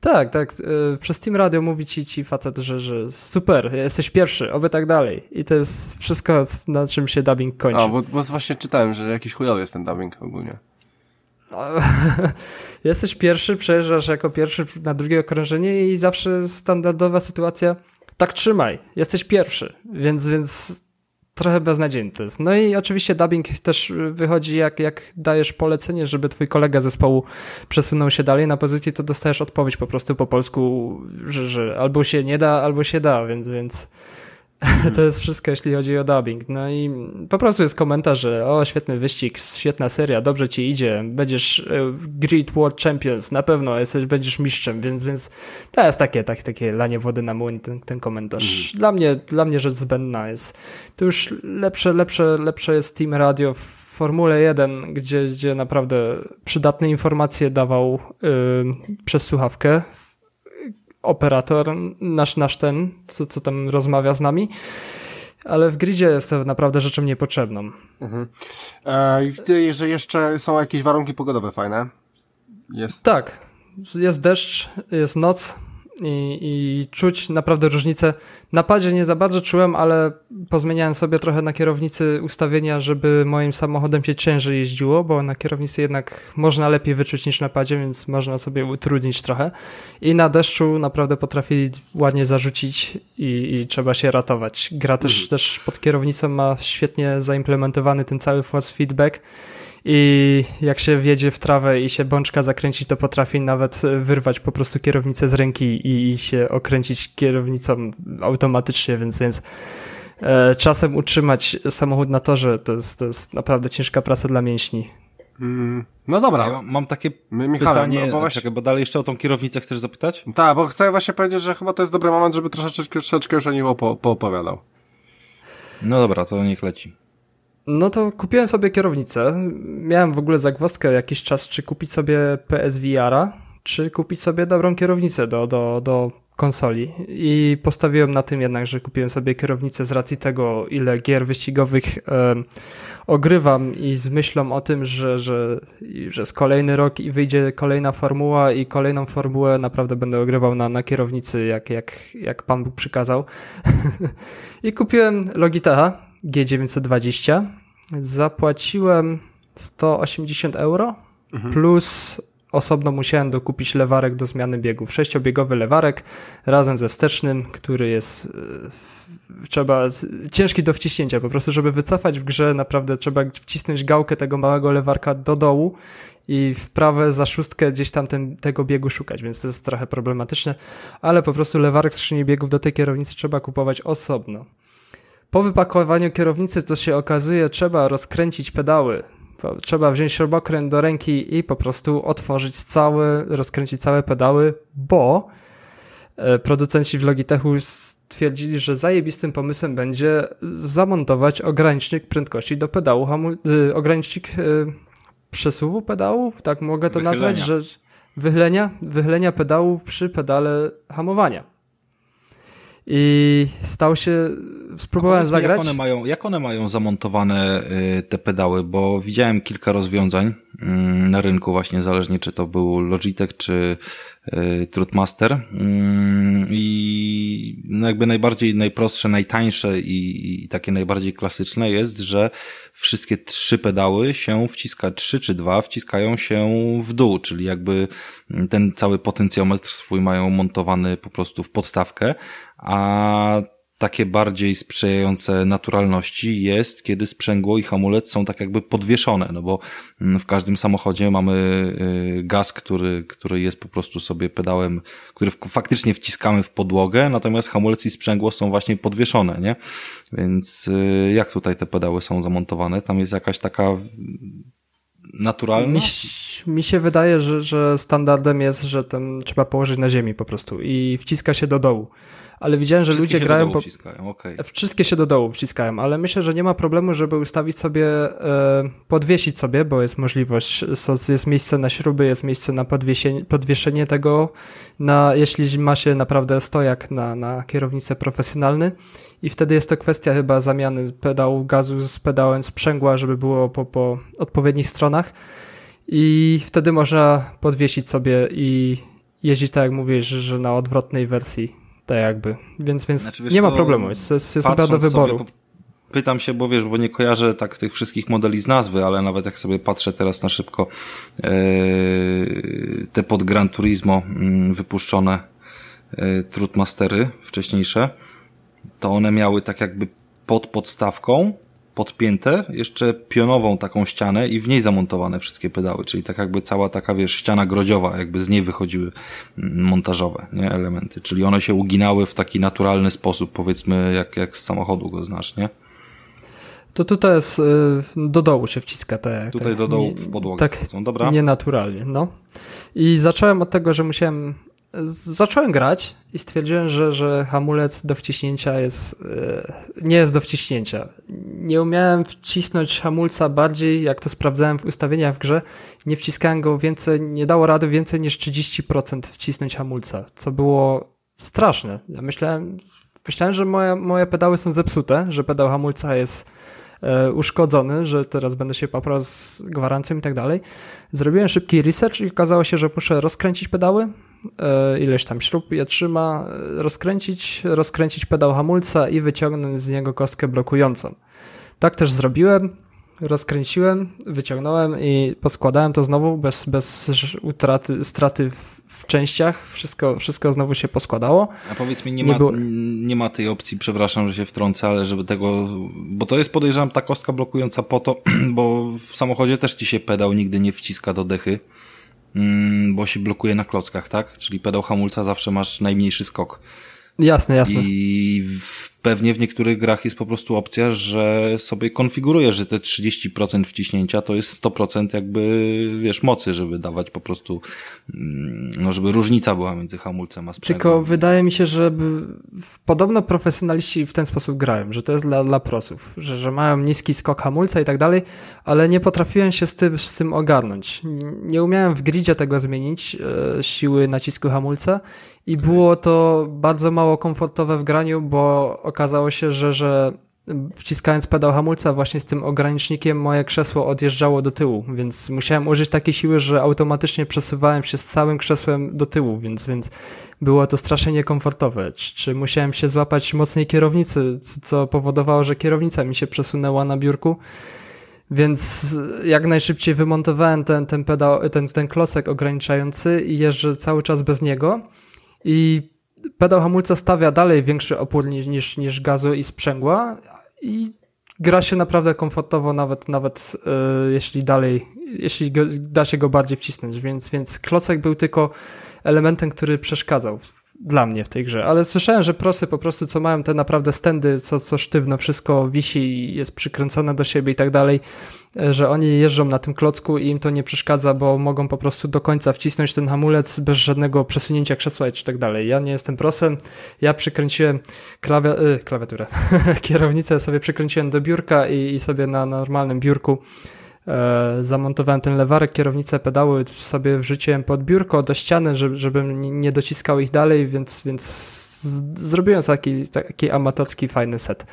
Tak, tak. e, Przez Team Radio mówi ci, ci facet, że, że super, jesteś pierwszy, oby tak dalej. I to jest wszystko, na czym się dubbing kończy. A, bo, bo właśnie czytałem, że jakiś chujowy jest ten dubbing ogólnie. Jesteś pierwszy, przejeżdżasz jako pierwszy na drugie okrążenie i zawsze standardowa sytuacja, tak trzymaj, jesteś pierwszy, więc, więc trochę beznadziejny to jest. No i oczywiście dubbing też wychodzi jak, jak dajesz polecenie, żeby twój kolega zespołu przesunął się dalej na pozycji, to dostajesz odpowiedź po prostu po polsku, że, że albo się nie da, albo się da, więc, więc to jest wszystko, jeśli chodzi o dubbing. No i po prostu jest komentarz, że o, świetny wyścig, świetna seria, dobrze ci idzie, będziesz e, Great World Champions, na pewno jesteś, będziesz mistrzem, więc, więc to jest takie, tak, takie lanie wody na młyn, ten, ten komentarz. Dla mnie, dla mnie rzecz zbędna jest. To już lepsze, lepsze, lepsze jest Team Radio w Formule 1, gdzie, gdzie naprawdę przydatne informacje dawał y, przez słuchawkę operator, nasz, nasz ten, co, co tam rozmawia z nami. Ale w gridzie jest to naprawdę rzeczą niepotrzebną. E, I widzę, że jeszcze są jakieś warunki pogodowe fajne. Jest. Tak, jest deszcz, jest noc i, i czuć naprawdę różnicę. Na padzie nie za bardzo czułem, ale pozmieniałem sobie trochę na kierownicy ustawienia, żeby moim samochodem się ciężej jeździło, bo na kierownicy jednak można lepiej wyczuć niż na padzie, więc można sobie utrudnić trochę. I na deszczu naprawdę potrafili ładnie zarzucić i, i trzeba się ratować. Gra też, też pod kierownicą ma świetnie zaimplementowany ten cały force feedback. I jak się wjedzie w trawę i się bączka zakręci, to potrafi nawet wyrwać po prostu kierownicę z ręki i, i się okręcić kierownicą automatycznie, więc, więc e, czasem utrzymać samochód na torze to jest, to jest naprawdę ciężka praca dla mięśni. Mm, no dobra. Ja mam takie Michale, pytanie, no bo właśnie- czekaj, bo dalej jeszcze o tą kierownicę chcesz zapytać? Tak, bo chcę właśnie powiedzieć, że chyba to jest dobry moment, żeby troszeczkę, troszeczkę już o nim opo- poopowiadał. No dobra, to niech leci. No to kupiłem sobie kierownicę. Miałem w ogóle zagwozdkę jakiś czas, czy kupić sobie PSVR-a, czy kupić sobie dobrą kierownicę do, do, do konsoli. I postawiłem na tym jednak, że kupiłem sobie kierownicę z racji tego, ile gier wyścigowych e, ogrywam i z myślą o tym, że, że, że z kolejny rok i wyjdzie kolejna formuła i kolejną formułę naprawdę będę ogrywał na, na kierownicy, jak, jak, jak Pan Bóg przykazał. I kupiłem Logitecha G920. Zapłaciłem 180 euro plus osobno musiałem dokupić lewarek do zmiany biegów. Sześciobiegowy lewarek razem ze wstecznym, który jest e, trzeba ciężki do wciśnięcia. Po prostu, żeby wycofać w grze, naprawdę trzeba wcisnąć gałkę tego małego lewarka do dołu i w prawe za szóstkę gdzieś tam ten, tego biegu szukać, więc to jest trochę problematyczne, ale po prostu lewarek skrzyni biegów do tej kierownicy trzeba kupować osobno. Po wypakowaniu kierownicy, to się okazuje, trzeba rozkręcić pedały. Trzeba wziąć śrubokręt do ręki i po prostu otworzyć całe, rozkręcić całe pedały, bo e, producenci w Logitechu stwierdzili, że zajebistym pomysłem będzie zamontować ogranicznik prędkości do pedału, hamu- y, ogranicznik y, przesuwu pedału, tak mogę to Wychylenia. nazwać, że wychylenia, wychylenia pedału przy pedale hamowania. I stał się, spróbowałem zagrać. Jak one, mają, jak one mają zamontowane y, te pedały, bo widziałem kilka rozwiązań mm, na rynku właśnie, zależnie czy to był Logitech, czy y, Trudmaster Mm, i no jakby najbardziej, najprostsze, najtańsze i, i takie najbardziej klasyczne jest, że wszystkie trzy pedały się wciska, trzy czy dwa wciskają się w dół, czyli jakby ten cały potencjometr swój mają montowany po prostu w podstawkę, a takie bardziej sprzyjające naturalności jest, kiedy sprzęgło i hamulec są tak jakby podwieszone, no bo mm, w każdym samochodzie mamy y, gaz, który, który jest po prostu sobie pedałem, który faktycznie wciskamy w podłogę, natomiast hamulec i sprzęgło są właśnie podwieszone, nie? Więc y, jak tutaj te pedały są zamontowane? Tam jest jakaś taka naturalna? Mi, mi się wydaje, że, że standardem jest, że trzeba położyć na ziemi po prostu i wciska się do dołu ale widziałem, że Wszystkie ludzie grają. Po... Okay. Wszystkie się do dołu wciskają, ale myślę, że nie ma problemu, żeby ustawić sobie, e, podwiesić sobie, bo jest możliwość, jest miejsce na śruby, jest miejsce na podwieszenie tego, na, jeśli ma się naprawdę stojak na, na kierownicę profesjonalny. I wtedy jest to kwestia chyba zamiany pedału gazu z pedałem sprzęgła, żeby było po, po odpowiednich stronach. I wtedy można podwiesić sobie i jeździć tak jak mówisz, że na odwrotnej wersji tak jakby. Więc, więc znaczy, nie ma problemu, jest, jest, jest do wyboru. Pytam się, bo wiesz, bo nie kojarzę tak tych wszystkich modeli z nazwy, ale nawet jak sobie patrzę teraz na szybko e, te pod Gran Turismo mm, wypuszczone e, Trutmastery wcześniejsze, to one miały tak jakby pod podstawką podpięte jeszcze pionową taką ścianę i w niej zamontowane wszystkie pedały, czyli tak jakby cała taka, wiesz, ściana grodziowa, jakby z niej wychodziły mm, montażowe, nie, elementy, czyli one się uginały w taki naturalny sposób, powiedzmy, jak, jak z samochodu go znasz, nie? To tutaj jest, y, do dołu się wciska te... Tutaj te, do dołu w podłogę tak, wchodzą, dobra? Nienaturalnie, no. I zacząłem od tego, że musiałem zacząłem grać i stwierdziłem, że, że hamulec do wciśnięcia jest, e, nie jest do wciśnięcia. Nie umiałem wcisnąć hamulca bardziej, jak to sprawdzałem w ustawieniach w grze, nie wciskałem go więcej, nie dało rady więcej niż 30% wcisnąć hamulca, co było straszne. Ja myślałem, myślałem, że moje, moje pedały są zepsute, że pedał hamulca jest e, uszkodzony, że teraz będę się paprał z gwarancją i tak dalej. Zrobiłem szybki research i okazało się, że muszę rozkręcić pedały, ileś tam śrub je trzyma, e, rozkręcić, rozkręcić pedał hamulca i wyciągnąć z niego kostkę blokującą. Tak też zrobiłem, rozkręciłem, wyciągnąłem i poskładałem to znowu bez, bez utraty, straty w, w częściach. Wszystko, wszystko znowu się poskładało. A powiedz mi, nie, nie ma, było... nie ma tej opcji, przepraszam, że się wtrącę, ale żeby tego, bo to jest podejrzewam ta kostka blokująca po to, bo w samochodzie też ci się pedał nigdy nie wciska do dechy. Mm, bo się blokuje na klockach, tak? Czyli pedał hamulca zawsze masz najmniejszy skok. Jasne, jasne. I w, pewnie w niektórych grach jest po prostu opcja, że sobie konfigurujesz, że te 30% wciśnięcia to jest 100% jakby, wiesz, mocy, żeby dawać po prostu, mm, no żeby różnica była między hamulcem a sprzęgłem. Tylko wydaje mi się, że podobno profesjonaliści w ten sposób grają, że to jest dla, dla prosów, że, że mają niski skok hamulca i tak dalej, ale nie potrafiłem się z tym, z tym ogarnąć. Nie umiałem w gridzie tego zmienić, e, siły nacisku hamulca i było to bardzo mało komfortowe w graniu, bo okazało się, że, że wciskając pedał hamulca właśnie z tym ogranicznikiem moje krzesło odjeżdżało do tyłu, więc musiałem użyć takiej siły, że automatycznie przesuwałem się z całym krzesłem do tyłu, więc, więc było to strasznie niekomfortowe. Czy, musiałem się złapać mocniej kierownicy, co powodowało, że kierownica mi się przesunęła na biurku. Więc jak najszybciej wymontowałem ten, ten pedał, ten, ten klocek ograniczający i jeżdżę cały czas bez niego i pedał hamulca stawia dalej większy opór niż, niż, niż gazu i sprzęgła i gra się naprawdę komfortowo, nawet, nawet yy, jeśli dalej, jeśli go, da się go bardziej wcisnąć, więc, więc klocek był tylko elementem, który przeszkadzał dla mnie w tej grze, ale słyszałem, że prosy po prostu, co mają te naprawdę stędy, co, co sztywno wszystko wisi i jest przykręcone do siebie i tak dalej, e, że oni jeżdżą na tym klocku i im to nie przeszkadza, bo mogą po prostu do końca wcisnąć ten hamulec bez żadnego przesunięcia krzesła i tak dalej. Ja nie jestem prosem, ja przykręciłem klawi y, klawiaturę, kierownicę sobie przykręciłem do biurka i, i sobie na normalnym biurku zamontowałem ten lewarek, kierownicę, pedały sobie wrzuciłem pod biurko do ściany, żeby, żebym nie dociskał ich dalej, więc, więc zrobiłem taki, taki amatorski, fajny set.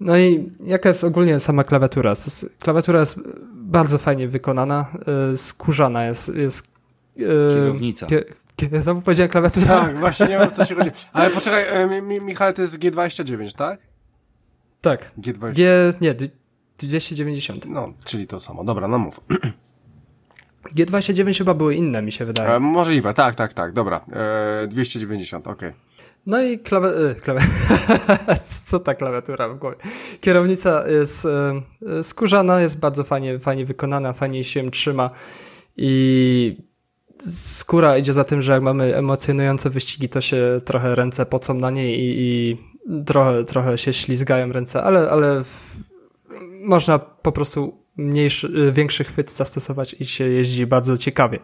No i jaka jest ogólnie sama klawiatura? Klawiatura jest bardzo fajnie wykonana, e, skórzana jest. jest e, Kierownica. Znowu powiedziałem klawiatura. Tak, właśnie nie wiem o co się chodzi. Ale poczekaj, Michał, to jest G29, tak? Tak. G20. G, nie, 290. No, czyli to samo. Dobra, no mów. G29 chyba były inne, mi się wydaje. E, możliwe, tak, tak, tak, dobra. E, 290, okej. Okay. No i klawe... Y, klawe... Co ta klawiatura w głowie? Kierownica jest y, skórzana, jest bardzo fajnie, fajnie wykonana, fajnie się trzyma i skóra idzie za tym, że jak mamy emocjonujące wyścigi, to się trochę ręce pocą na niej i, i trochę, trochę się ślizgają ręce, ale, ale można po prostu mniejszy, y, większy chwyt zastosować i się jeździ bardzo ciekawie.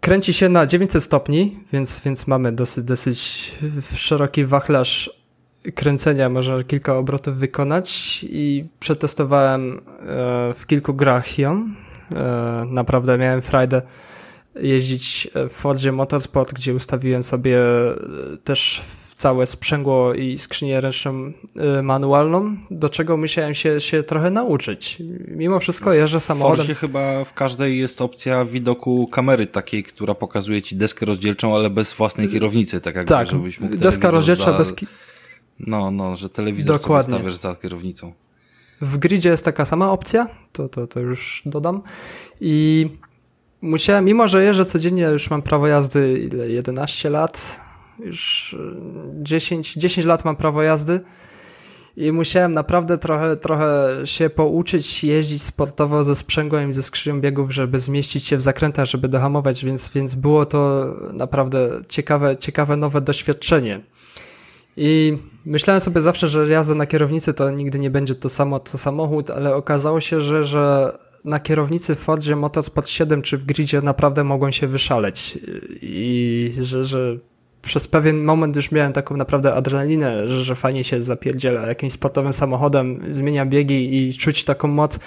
Kręci się na 900 stopni, więc, więc mamy dosyć, dosyć szeroki wachlarz kręcenia, można kilka obrotów wykonać i przetestowałem e, w kilku grach ją. E, naprawdę miałem frajdę jeździć w Fordzie Motorsport, gdzie ustawiłem sobie też całe sprzęgło i skrzynię ręczną y, manualną, do czego musiałem się, się trochę nauczyć. Mimo wszystko jeżdżę samochodem. W chyba w każdej jest opcja widoku kamery takiej, która pokazuje ci deskę rozdzielczą, ale bez własnej kierownicy, tak jakby, tak, żebyś mógł deska rozdzielcza za... bez... No, no, że telewizor Dokładnie. sobie stawiasz za kierownicą. W gridzie jest taka sama opcja, to, to, to już dodam. I musiałem, mimo że jeżdżę codziennie, już mam prawo jazdy ile, 11 lat, już 10, e, 10 lat mam prawo jazdy i musiałem naprawdę trochę, trochę się pouczyć jeździć sportowo ze sprzęgłem i ze skrzynią biegów, żeby zmieścić się w zakrętach, żeby dohamować, więc, więc było to naprawdę ciekawe, ciekawe nowe doświadczenie. I myślałem sobie zawsze, że jazda na kierownicy to nigdy nie będzie to samo co samochód, ale okazało się, że, że na kierownicy w Fordzie Motorsport 7 czy w gridzie naprawdę mogłem się wyszaleć i że, że przez pewien moment już miałem taką naprawdę adrenalinę, że, że fajnie się zapierdziela jakimś sportowym samochodem, zmienia biegi i czuć taką moc,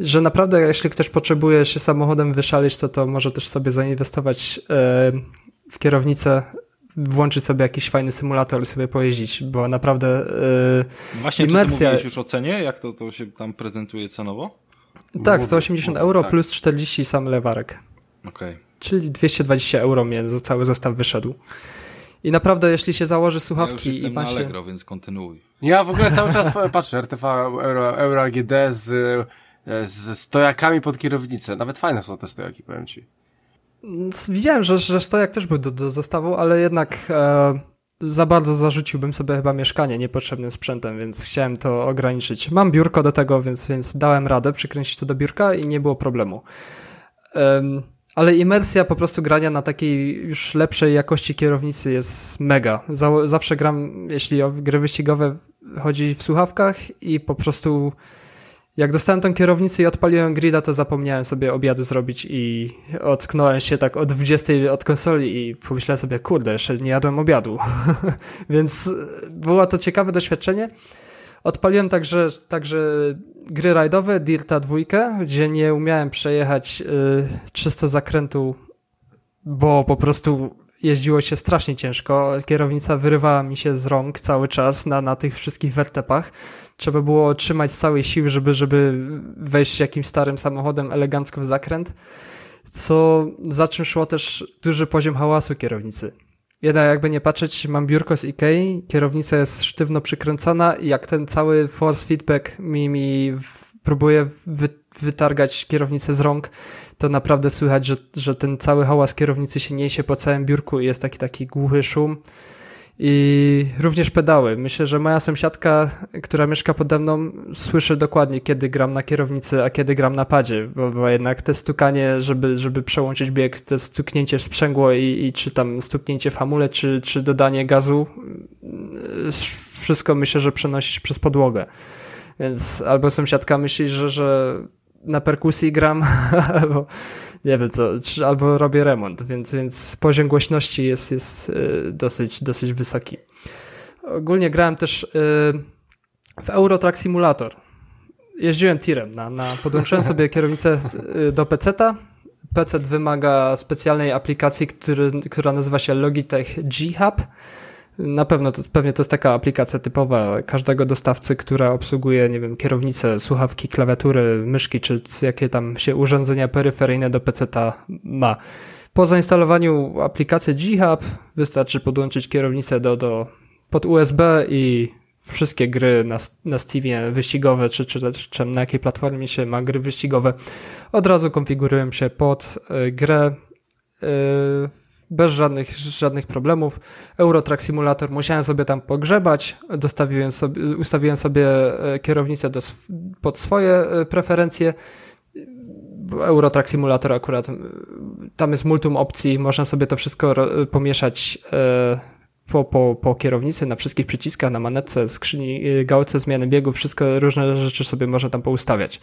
że naprawdę jeśli ktoś potrzebuje się samochodem wyszaleć, to to może też sobie zainwestować e, w kierownicę, włączyć sobie jakiś fajny symulator i sobie pojeździć, bo naprawdę yy, Właśnie, imersja... czy ty mówiłeś już o cenie? Jak to, to się tam prezentuje cenowo? Tak, 180 euro tak. plus 40 sam lewarek. Okej. Okay. Czyli 220 euro mnie cały zestaw wyszedł. I naprawdę, jeśli się założy słuchawki... Ja już jestem i na Allegro, więc kontynuuj. Ja w ogóle cały czas patrzę, RTV Euro, Euro AGD z, z stojakami pod kierownicę. Nawet fajne są te stojaki, powiem ci. Widziałem, że, że stojak też był do, do zestawu, ale jednak e, za bardzo zarzuciłbym sobie chyba mieszkanie niepotrzebnym sprzętem, więc chciałem to ograniczyć. Mam biurko do tego, więc, więc dałem radę przykręcić to do biurka i nie było problemu. Um, ale imersja po prostu grania na takiej już lepszej jakości kierownicy jest mega. Zawsze gram, jeśli o gry wyścigowe chodzi w słuchawkach i po prostu jak dostałem tą kierownicę i odpaliłem grida, to zapomniałem sobie obiadu zrobić i ocknąłem się tak o 20 od konsoli i pomyślałem sobie, kurde, jeszcze nie jadłem obiadu. Więc było to ciekawe doświadczenie. Odpaliłem także, także gry rajdowe, Dirta 2, gdzie nie umiałem przejechać y, 300 zakrętu, bo po prostu jeździło się strasznie ciężko. Kierownica wyrywała mi się z rąk cały czas na, na tych wszystkich wertepach. Trzeba było trzymać z całej siły, żeby, żeby wejść jakimś starym samochodem elegancko w zakręt, co za czym szło też duży poziom hałasu kierownicy. Jednak jakby nie patrzeć, mam biurko z Ikei, kierownica jest sztywno przykręcona i jak ten cały force feedback mi, mi próbuje wy, wytargać kierownicę z rąk, to naprawdę słychać, że, że ten cały hałas kierownicy się niesie po całym biurku i jest taki taki głuchy szum. I również pedały. Myślę, że moja sąsiadka, która mieszka pode mną, słyszy dokładnie, kiedy gram na kierownicy, a kiedy gram na padzie, bo, bo jednak te stukanie, żeby, żeby przełączyć bieg, to stuknięcie w sprzęgło i, i czy tam stuknięcie w hamulec, czy, czy dodanie gazu, wszystko myślę, że przenosić przez podłogę. Więc albo sąsiadka myśli, że, że na perkusji gram, albo nie wiem co, albo robię remont, więc, więc poziom głośności jest, jest y, dosyć, dosyć wysoki. Ogólnie grałem też y, w Eurotrack Simulator. Jeździłem tirem, na, na, podłączyłem sobie kierownicę y, do PC-ta. PC wymaga specjalnej aplikacji, który, która nazywa się Logitech G-Hub na pewno, to, pewnie to jest taka aplikacja typowa każdego dostawcy, która obsługuje, nie wiem, kierownicę, słuchawki, klawiatury, myszki, czy jakie tam się urządzenia peryferyjne do PC-ta ma. Po zainstalowaniu aplikacji G-Hub wystarczy podłączyć kierownicę do, do, pod USB i wszystkie gry na, na Steamie wyścigowe, czy, czy, czy na jakiej platformie się ma gry wyścigowe, od razu konfigurują się pod y, grę y, bez żadnych, żadnych problemów. Eurotrack Simulator musiałem sobie tam pogrzebać, dostawiłem sobie, ustawiłem sobie kierownicę do, pod swoje preferencje. Eurotrack Simulator akurat tam jest multum opcji, można sobie to wszystko pomieszać po, po, po kierownicy, na wszystkich przyciskach, na manetce, skrzyni, gałce zmiany biegów, wszystko, różne rzeczy sobie można tam poustawiać.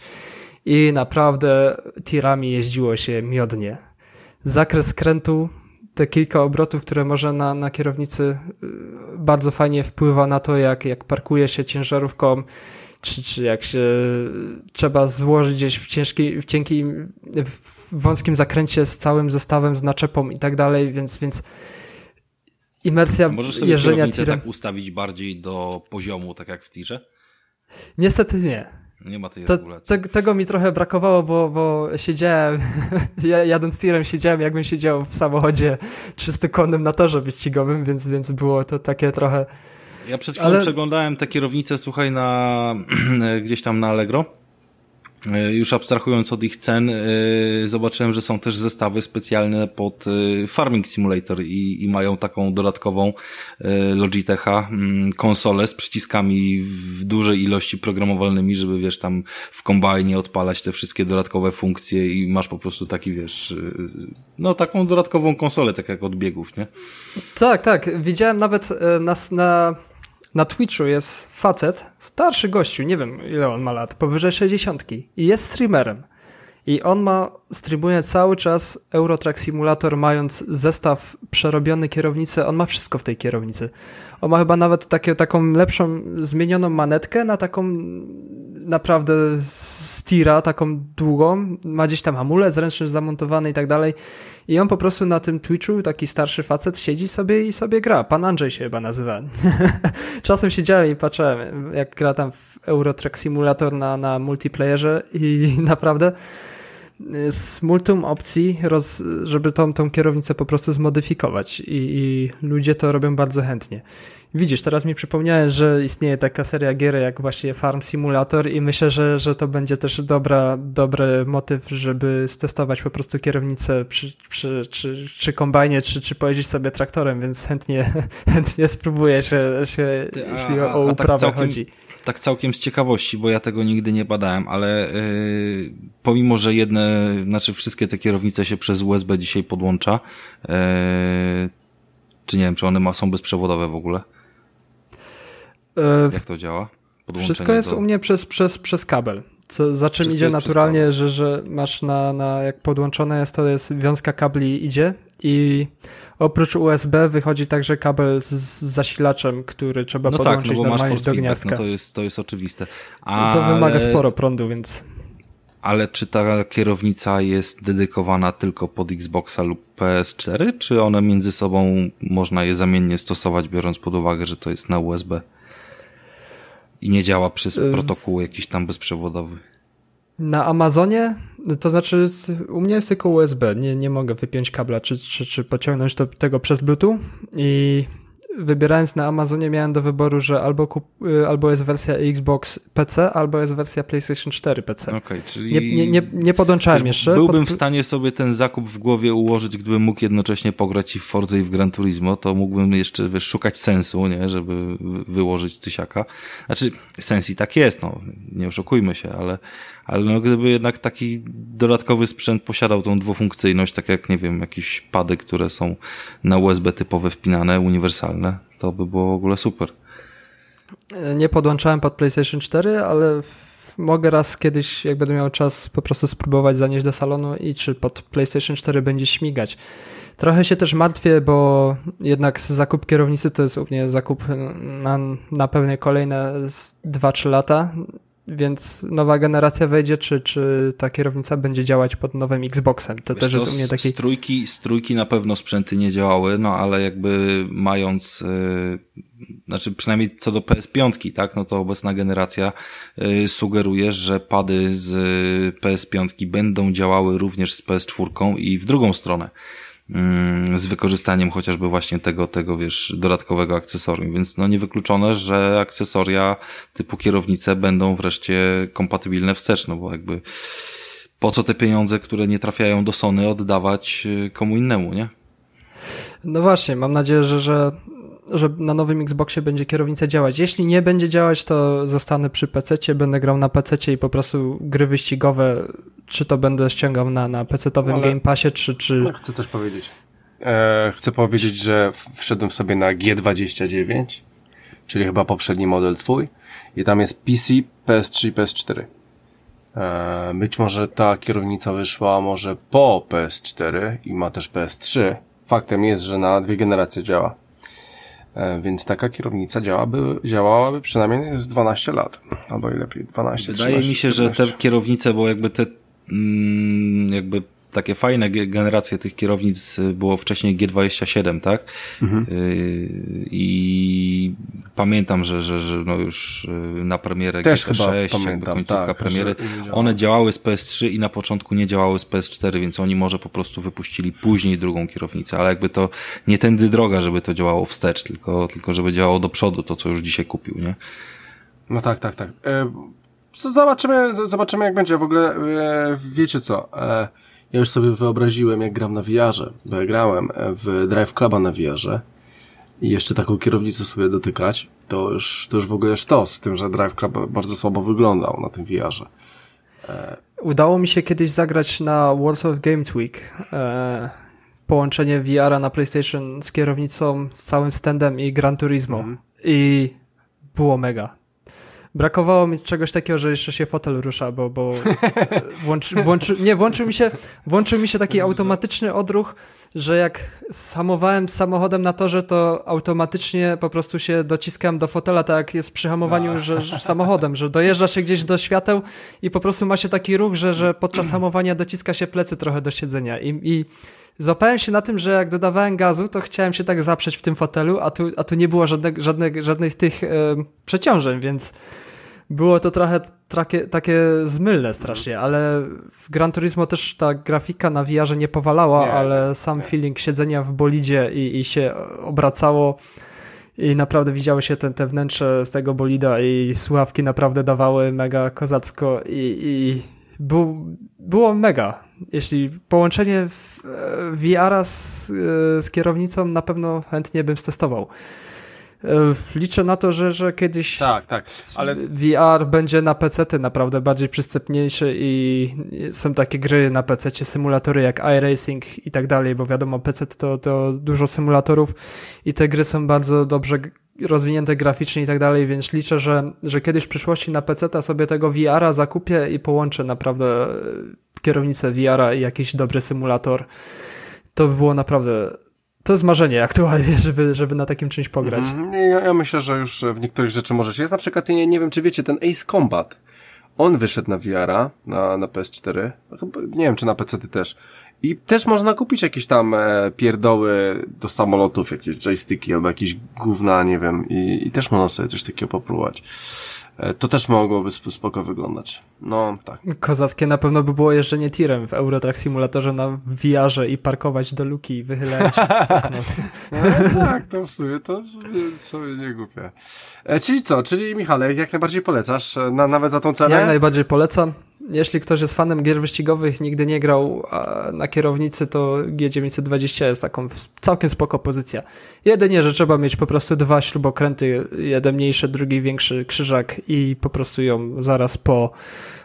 I naprawdę tirami jeździło się miodnie. Zakres skrętu, te kilka obrotów, które można na, na kierownicy y, bardzo fajnie wpływa na to, jak, jak parkuje się ciężarówką, czy, czy jak się trzeba złożyć gdzieś w, ciężki, w cienkim, w wąskim zakręcie z całym zestawem, z naczepą i tak dalej, więc, więc imersja Możesz sobie jeżdżenia tirem. tak ustawić bardziej do poziomu, tak jak w tirze? Niestety nie. Nie ma tej to, regulacji. Te, tego mi trochę brakowało, bo, bo siedziałem, ja, jadąc tirem siedziałem, jakbym siedział w samochodzie 300-konnym na torze wyścigowym, więc, więc było to takie trochę... Ja przed chwilą Ale... przeglądałem te kierownice, słuchaj, na gdzieś tam na Allegro już abstrahując od ich cen, e, zobaczyłem, że są też zestawy specjalne pod e, Farming Simulator i, i mają taką dodatkową Logitecha mm, konsolę z przyciskami w dużej ilości programowalnymi, żeby wiesz, tam w kombajnie odpalać te wszystkie dodatkowe funkcje i masz po prostu taki, wiesz, no taką dodatkową konsolę, tak jak od biegów, nie? Tak, tak. Widziałem nawet na, na na Twitchu jest facet, starszy gościu, nie wiem ile on ma lat, powyżej 60 i jest streamerem. I on ma, streamuje cały czas Eurotrack Simulator, mając zestaw przerobiony kierownicy. On ma wszystko w tej kierownicy. On ma chyba nawet takie, taką lepszą, zmienioną manetkę na taką naprawdę stira, taką długą. Ma gdzieś tam hamulec zręczny zamontowany i tak dalej. I on po prostu na tym Twitchu, taki starszy facet, siedzi sobie i sobie gra. Pan Andrzej się chyba nazywa. Czasem siedziałem i patrzyłem, jak gra tam w Eurotrack Simulator na, na multiplayerze i naprawdę z multum opcji, roz, żeby tą, tą kierownicę po prostu zmodyfikować I, i ludzie to robią bardzo chętnie. Widzisz, teraz mi przypomniałem, że istnieje taka seria gier jak właśnie Farm Simulator i myślę, że, że to będzie też dobra, dobry motyw, żeby stestować po prostu kierownicę przy, przy, czy, czy kombajnie, czy, czy pojeździć sobie traktorem, więc chętnie, chętnie spróbuję się, się Ty, a, jeśli o, o tak uprawę tak całkiem, chodzi. Tak całkiem z ciekawości, bo ja tego nigdy nie badałem, ale yy, pomimo, że jedne, znaczy wszystkie te kierownice się przez USB dzisiaj podłącza, yy, czy nie wiem, czy one ma, są bezprzewodowe w ogóle? E, Jak to działa? Wszystko jest do... u mnie przez, przez, przez kabel. Co, za czym Wszystko idzie naturalnie, że, że masz na, na, jak podłączone jest, to jest wiązka kabli idzie i oprócz USB wychodzi także kabel z, zasilaczem, który trzeba no podłączyć tak, no bo masz do gniazdka. No to jest, to jest oczywiste. Ale... To wymaga sporo prądu, więc... Ale czy ta kierownica jest dedykowana tylko pod Xboxa lub PS4, czy one między sobą można je zamiennie stosować, biorąc pod uwagę, że to jest na USB? I nie działa przez protokół jakiś tam bezprzewodowy. Na Amazonie, to znaczy u mnie jest tylko USB, nie, nie mogę wypiąć kabla czy, czy, czy pociągnąć do tego przez Bluetooth i wybierając na Amazonie miałem do wyboru, że albo, kup, y, albo jest wersja Xbox PC, albo jest wersja PlayStation 4 PC. Okej, okay, czyli... Nie, nie, nie, nie podłączałem jeszcze. Byłbym pod... w stanie sobie ten zakup w głowie ułożyć, gdybym mógł jednocześnie pograć i w Forza i w Gran Turismo, to mógłbym jeszcze wiesz, szukać sensu, nie, żeby wyłożyć tysiaka. Znaczy, sens i tak jest, no, nie oszukujmy się, ale ale no gdyby jednak taki dodatkowy sprzęt posiadał tą dwufunkcyjność, tak jak, nie wiem, jakieś pady, które są na USB typowe wpinane, uniwersalne, to by było w ogóle super. Nie podłączałem pod PlayStation 4, ale mogę raz kiedyś, jak będę miał czas, po prostu spróbować zanieść do salonu i czy pod PlayStation 4 będzie śmigać. Trochę się też martwię, bo jednak zakup kierownicy to jest u mnie zakup na, na pewnie kolejne 2-3 lata więc nowa generacja wejdzie, czy, czy ta kierownica będzie działać pod nowym Xboxem. To Wiesz też co, jest u mnie taki... Strójki, strójki na pewno sprzęty nie działały, no ale jakby mając, yy, znaczy przynajmniej co do PS5, tak, no to obecna generacja yy, sugeruje, że pady z PS5 będą działały również z PS4 i w drugą stronę. Mm, z wykorzystaniem chociażby właśnie tego, tego, wiesz, dodatkowego akcesorium, więc no niewykluczone, że akcesoria typu kierownice będą wreszcie kompatybilne wstecz, no bo jakby po co te pieniądze, które nie trafiają do Sony oddawać y, komu innemu, nie? No właśnie, mam nadzieję, że, że, że na nowym Xboxie będzie kierownica działać. Jeśli nie będzie działać, to zostanę przy PC, będę grał na PC i po prostu gry wyścigowe, czy to będę ściągał na, na PC-owym Ale... Game Passie, czy... czy... Chcę coś powiedzieć. E, chcę powiedzieć, że wszedłem sobie na G29, czyli chyba poprzedni model twój i tam jest PC, PS3 PS4. E, być może ta kierownica wyszła może po PS4 i ma też PS3. Faktem jest, że na dwie generacje działa. E, więc taka kierownica działaby, działałaby przynajmniej z 12 lat. Albo i lepiej, 12 Wydaje 13, mi się, 14. że te kierownice, bo jakby te mm, jakby takie fajne generacje tych kierownic y, było wcześniej G27, tak? Mhm. Y, I pamiętam, że, że, że no już y, na premierę Też GT6, jakby końcówka tak, premiery, one działały z PS3 i na początku nie działały z PS4, więc oni może po prostu wypuścili później drugą kierownicę, ale jakby to nie tędy droga, żeby to działało wstecz, tylko, tylko żeby działało do przodu, to co już dzisiaj kupił, nie? No tak, tak, tak. E, zobaczymy, zobaczymy jak będzie. W ogóle, e, wiecie co, e, ja już sobie wyobraziłem, jak gram na VR-ze, bo ja grałem w Drive Cluba na VR-ze i jeszcze taką kierownicę sobie dotykać, to już, to już w ogóle sztos, z tym, że Drive Club bardzo słabo wyglądał na tym VR-ze. E... Udało mi się kiedyś zagrać na Warsaw Games Week. E... Połączenie VR-a na PlayStation z kierownicą, z całym standem i Gran Turismo. Mm. I było mega brakowało mi czegoś takiego, że jeszcze się fotel rusza, bo, bo włączy, włączy, nie, włączył mi się, włączył mi się taki automatyczny odruch, że jak samowałem samochodem na torze, to automatycznie po prostu się dociskam do fotela, tak jak jest przy hamowaniu że, że samochodem, że dojeżdża się gdzieś do świateł i po prostu ma się taki ruch, że, że podczas hamowania dociska się plecy trochę do siedzenia. I, i złapałem się na tym, że jak dodawałem gazu, to chciałem się tak zaprzeć w tym fotelu, a tu, a tu nie było żadne, żadne, żadnej z tych przeciążeń, więc było to trochę takie, takie zmylne strasznie, ale w Gran Turismo też ta grafika na VR nie powalała, nie, ale sam nie. feeling siedzenia w bolidzie i, i się obracało i naprawdę widziało się ten, te wnętrze z tego bolida i słuchawki naprawdę dawały mega kozacko i, i był, było mega. Jeśli połączenie VR-a z, z kierownicą na pewno chętnie bym stestował. E, liczę na to, że, że kiedyś tak, tak, ale... VR będzie na PC naprawdę bardziej przystępniejszy i są takie gry na PC, symulatory jak iRacing i tak dalej, bo wiadomo, PC to, to dużo symulatorów i te gry są bardzo dobrze rozwinięte graficznie i tak dalej, więc liczę, że, że kiedyś w przyszłości na PC sobie tego VR-a zakupię i połączę naprawdę kierownicę VR-a i jakiś dobry symulator. To by było naprawdę to jest marzenie aktualnie, żeby, żeby na takim czymś pograć. Mm, ja, ja, myślę, że już w niektórych rzeczy może się. Jest na przykład, nie, nie wiem czy wiecie, ten Ace Combat. On wyszedł na VR-a, na, na PS4. Nie wiem, czy na PC też. I też można kupić jakieś tam e, pierdoły do samolotów, jakieś joysticki albo jakieś gówna, nie wiem. I, i też można sobie coś takiego popróbować. E, to też mogłoby spoko wyglądać. No, tak. Kozackie na pewno by było jeżdżenie tirem w Eurotrack Simulatorze na VR-ze i parkować do luki i wychylać. No, tak, to w sumie to sobie nie głupie. E, czyli co? Czyli Michale, jak najbardziej polecasz? Na, nawet za tą cenę? Jak najbardziej polecam jeśli ktoś jest fanem gier wyścigowych, nigdy nie grał na kierownicy, to G920 jest taką całkiem spoko pozycja. Jedynie, że trzeba mieć po prostu dwa śrubokręty, jeden mniejszy, drugi większy krzyżak i po prostu ją zaraz po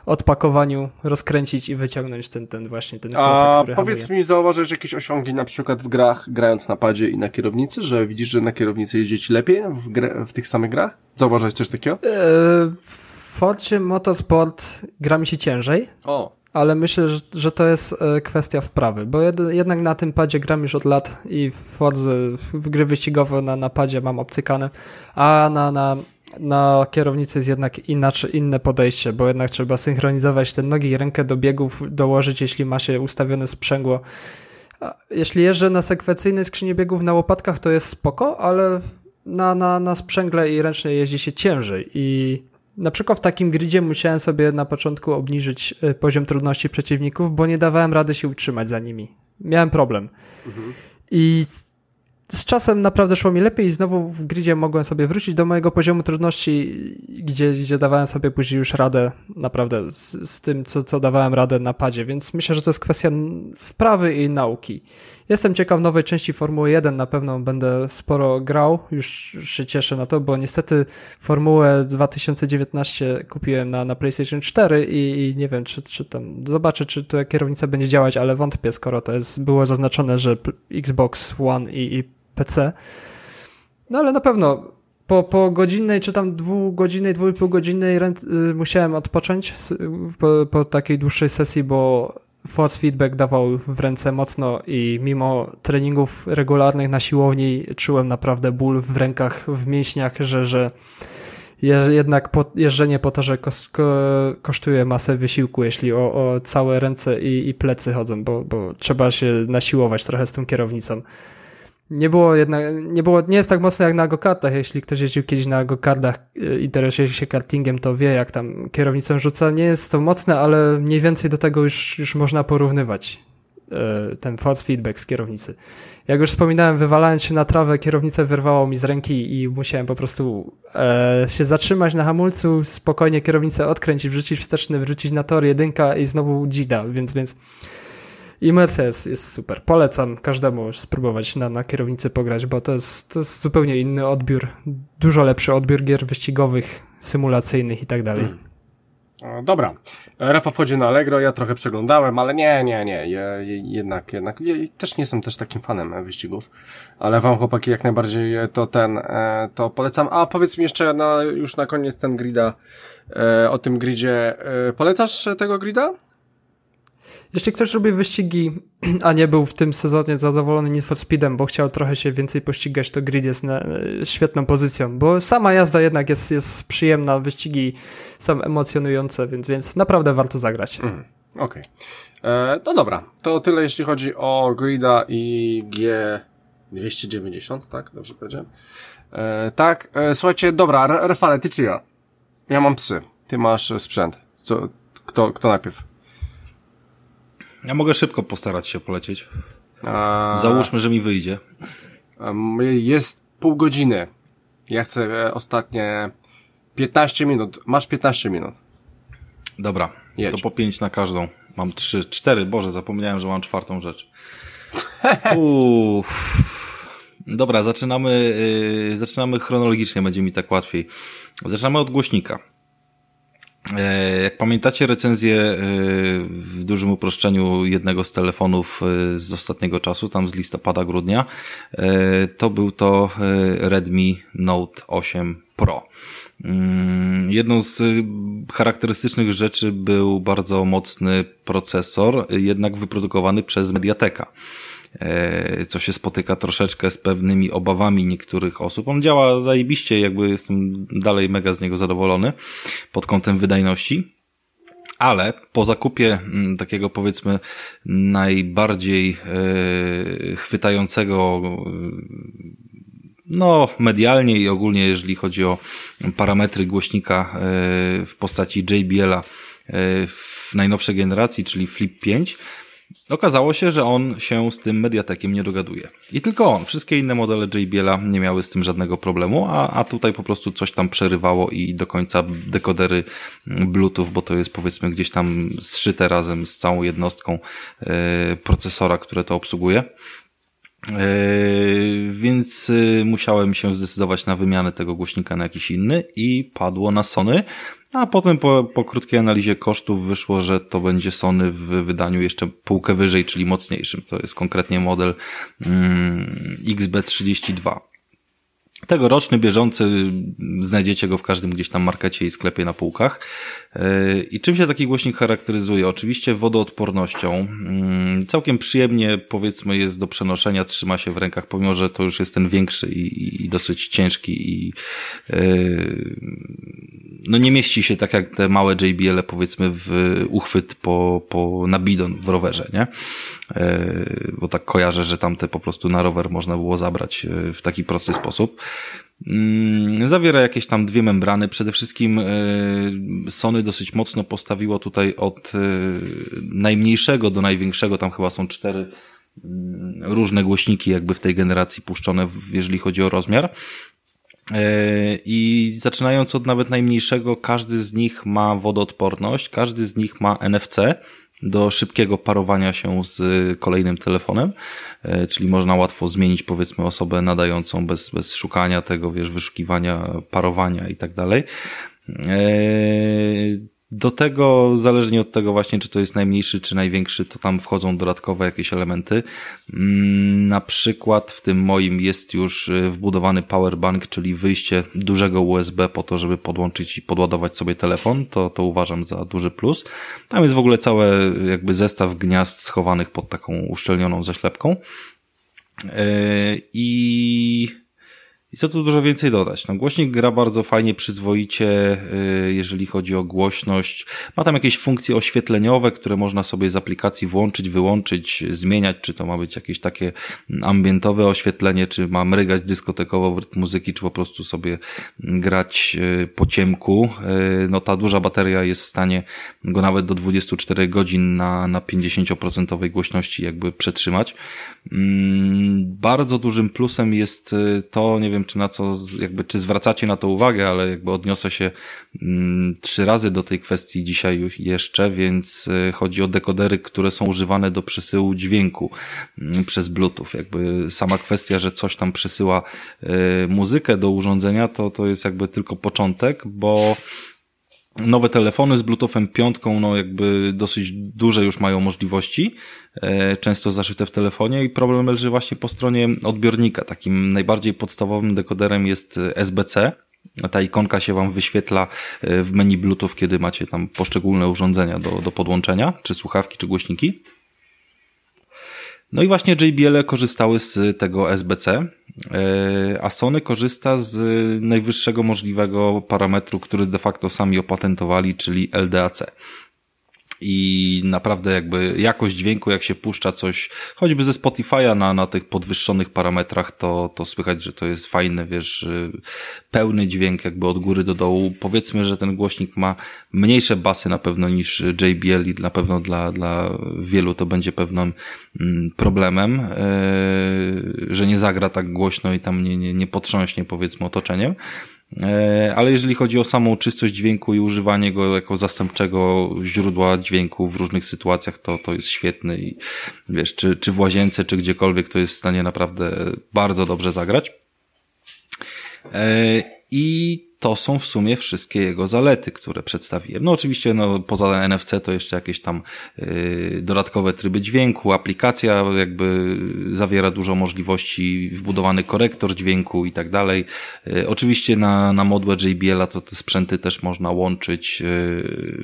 odpakowaniu rozkręcić i wyciągnąć ten, ten właśnie ten klocek, A który powiedz hamuje. mi, zauważysz jakieś osiągi na przykład w grach, grając na padzie i na kierownicy, że widzisz, że na kierownicy jeździć lepiej w, w tych samych grach? Zauważyłeś coś takiego? Eee, Forcie Motorsport gra mi się ciężej. O. Ale myślę, że, że to jest e, kwestia wprawy, bo jed, jednak na tym padzie gram już od lat i w w gry wyścigowe na, na padzie mam obcykane, a na, na, na kierownicy jest jednak inaczej, inne podejście, bo jednak trzeba synchronizować te nogi i rękę do biegów, dołożyć, jeśli ma się ustawione sprzęgło. Jeśli jeżdżę na sekwencyjnej skrzyni biegów na łopatkach, to jest spoko, ale na, na, na sprzęgle i ręcznej jeździ się ciężej i na przykład w takim gridzie musiałem sobie na początku obniżyć e, poziom trudności przeciwników, bo nie dawałem rady się utrzymać za nimi. miałem problem. Mhm. I z czasem naprawdę szło mi lepiej i znowu w gridzie mogłem sobie wrócić do mojego poziomu trudności, gdzie, gdzie dawałem sobie później już radę naprawdę z, z tym, co, co dawałem radę na padzie, więc myślę, że to jest kwestia wprawy i nauki. Jestem ciekaw nowej części Formuły 1, na pewno będę sporo grał, już się cieszę na to, bo niestety Formułę 2019 kupiłem na, na PlayStation 4 i, i nie wiem, czy, czy tam, zobaczę, czy ta kierownica będzie działać, ale wątpię, skoro to jest, było zaznaczone, że Xbox One i, i PC. No ale na pewno po, po godzinnej, czy tam dwugodzinnej, dwu i pół godzinnej y, musiałem odpocząć po, po takiej dłuższej sesji, bo force feedback dawał w ręce mocno i mimo treningów regularnych na siłowni czułem naprawdę ból w rękach, w mięśniach, że, że jednak po, jeżdżenie po kos, ko, kosztuje masę wysiłku, jeśli o, o całe ręce i, i plecy chodzą, bo, bo trzeba się nasiłować trochę z tą kierownicą. Nie było jednak, nie było, nie jest tak mocno jak na go-kartach. Jeśli ktoś jeździł kiedyś na go-kartach, y, interesuje się kartingiem, to wie jak tam kierownicą rzuca. Nie jest to mocne, ale mniej więcej do tego już, już można porównywać y, ten force feedback z kierownicy. Jak już wspominałem, wywalając się na trawę, kierownicę wyrwało mi z ręki i musiałem po prostu e, się zatrzymać na hamulcu, spokojnie kierownicę odkręcić, wrzucić wsteczny, wrzucić na tor jedynka i znowu dzida, więc, więc i Mercedes jest super. Polecam każdemu spróbować na, na kierownicy pograć, bo to jest, to jest zupełnie inny odbiór. Dużo lepszy odbiór gier wyścigowych, symulacyjnych i tak dalej. Hmm. Dobra. Rafa wchodzi na Allegro, ja trochę przeglądałem, ale nie, nie, nie, ja, jednak, jednak, ja też nie jestem też takim fanem wyścigów, ale wam chłopaki jak najbardziej to ten, e, to polecam. A powiedz mi jeszcze na, już na koniec ten grida, e, o tym gridzie, e, polecasz tego grida? Jeśli ktoś robi wyścigi, a nie był w tym sezonie zadowolony Need for Speedem, bo chciał trochę się więcej pościgać, to grid jest na, e, świetną pozycją, bo sama jazda jednak jest, jest przyjemna, wyścigi są emocjonujące, więc, więc naprawdę warto zagrać. Mm, Okej. Okay. E, no dobra, to tyle jeśli chodzi o grida i G290, tak? Dobrze powiedziałem? E, tak, e, słuchajcie, dobra, Rafale, ty czy ja? Ja mam psy, ty masz sprzęt. Co, kto, kto najpierw? Ja mogę szybko postarać się polecieć. A... Załóżmy, że mi wyjdzie. Jest pół godziny. Ja chcę e, ostatnie 15 minut. Masz 15 minut. Dobra, Jedź. to po 5 na każdą. Mam 3, 4, Boże, zapomniałem, że mam czwartą rzecz. Uff. Dobra, zaczynamy, yy, zaczynamy chronologicznie, będzie mi tak łatwiej. Zaczynamy od głośnika. E, jak pamiętacie recenzję e, w dużym uproszczeniu jednego z telefonów e, z ostatniego czasu, tam z listopada, grudnia, to był to Redmi Note 8 Pro. Mm, jedną z charakterystycznych rzeczy był bardzo mocny procesor, jednak wyprodukowany przez Mediateka. E, co się spotyka troszeczkę z pewnymi obawami niektórych osób. On działa zajebiście, jakby jestem dalej mega z niego zadowolony pod kątem wydajności. Ale po zakupie mm, takiego powiedzmy najbardziej e, chwytającego no, medialnie i ogólnie, jeżeli chodzi o parametry głośnika e, w postaci JBL-a w najnowszej generacji, czyli Flip 5, Okazało się, że on się z tym Mediatekiem nie dogaduje. I tylko on. Wszystkie inne modele JBL-a nie miały z tym żadnego problemu, a, a tutaj po prostu coś tam przerywało i do końca dekodery Bluetooth, bo to jest powiedzmy gdzieś tam zszyte razem z całą jednostką yy, procesora, które to obsługuje. Yy, więc yy, musiałem się zdecydować na wymianę tego głośnika na jakiś inny i padło na Sony, a potem po, po krótkiej analizie kosztów wyszło, że to będzie Sony w wydaniu jeszcze półkę wyżej, czyli mocniejszym. To jest konkretnie model mm, XB32. Tegoroczny, bieżący, znajdziecie go w każdym gdzieś tam markecie i sklepie na półkach. Yy, I czym się taki głośnik charakteryzuje? Oczywiście wodoodpornością. Mm, całkiem przyjemnie, powiedzmy, jest do przenoszenia, trzyma się w rękach, pomimo, że to już jest ten większy i, i dosyć ciężki i yy, no nie mieści się tak jak te małe JBL powiedzmy w uchwyt po, po, na bidon w rowerze, nie? E, bo tak kojarzę, że tamte po prostu na rower można było zabrać e, w taki prosty sposób. Mm, zawiera jakieś tam dwie membrany. Przede wszystkim e, Sony dosyć mocno postawiło tutaj od najmniejszego do największego, tam chyba są cztery mm, różne głośniki jakby w tej generacji puszczone, jeżeli chodzi o rozmiar. E, I zaczynając od nawet najmniejszego, każdy z nich ma wodoodporność, każdy z nich ma NFC do szybkiego parowania się z kolejnym telefonem, e, czyli można łatwo zmienić powiedzmy osobę nadającą bez, bez szukania tego, wiesz, wyszukiwania, parowania i tak dalej. E, do tego, zależnie od tego właśnie, czy to jest najmniejszy, czy największy, to tam wchodzą dodatkowe jakieś elementy. Mm, na przykład w tym moim jest już y, wbudowany powerbank, czyli wyjście dużego USB po to, żeby podłączyć i podładować sobie telefon. To, to uważam za duży plus. Tam jest w ogóle cały jakby zestaw gniazd schowanych pod taką uszczelnioną zaślepką. Yy, I i co tu dużo więcej dodać? No, głośnik gra bardzo fajnie, przyzwoicie, y, jeżeli chodzi o głośność. Ma tam jakieś funkcje oświetleniowe, które można sobie z aplikacji włączyć, wyłączyć, zmieniać, czy to ma być jakieś takie ambientowe oświetlenie, czy ma mrygać dyskotekowo w rytm muzyki, czy po prostu sobie grać y, po ciemku. Y, no ta duża bateria jest w stanie go nawet do 24 godzin na, na 50% głośności jakby przetrzymać. Mm, bardzo dużym plusem jest to, nie wiem, wiem, czy na co, jakby, czy zwracacie na to uwagę, ale jakby odniosę się mm, trzy razy do tej kwestii dzisiaj jeszcze, więc y, chodzi o dekodery, które są używane do przesyłu dźwięku mm, przez Bluetooth. Jakby sama kwestia, że coś tam przesyła y, muzykę do urządzenia, to, to jest jakby tylko początek, bo Nowe telefony z Bluetoothem piątką, no jakby dosyć duże już mają możliwości, e, często zaszyte w telefonie i problem leży właśnie po stronie odbiornika. Takim najbardziej podstawowym dekoderem jest SBC. Ta ikonka się Wam wyświetla e, w menu Bluetooth, kiedy macie tam poszczególne urządzenia do, do podłączenia, czy słuchawki, czy głośniki. No i właśnie JBL korzystały z tego SBC, e, a Sony korzysta z najwyższego możliwego parametru, który de facto sami opatentowali, czyli LDAC i naprawdę jakby jakość dźwięku, jak się puszcza coś, choćby ze Spotify'a na, na tych podwyższonych parametrach, to, to słychać, że to jest fajny, wiesz, pełny dźwięk jakby od góry do dołu. Powiedzmy, że ten głośnik ma mniejsze basy na pewno niż JBL i na pewno dla, dla wielu to będzie pewnym mm, problemem, e, że nie zagra tak głośno i tam nie, nie, nie potrząśnie powiedzmy otoczeniem. E, ale jeżeli chodzi o samą czystość dźwięku i używanie go jako zastępczego źródła dźwięku w różnych sytuacjach, to, to jest świetny i wiesz, czy, czy w łazience, czy gdziekolwiek, to jest w stanie naprawdę bardzo dobrze zagrać. E, I to są w sumie wszystkie jego zalety, które przedstawiłem. No oczywiście, no, poza NFC to jeszcze jakieś tam yy, dodatkowe tryby dźwięku, aplikacja jakby zawiera dużo możliwości, wbudowany korektor dźwięku i tak dalej. Yy, oczywiście na, na modłę JBL-a to te sprzęty też można łączyć yy,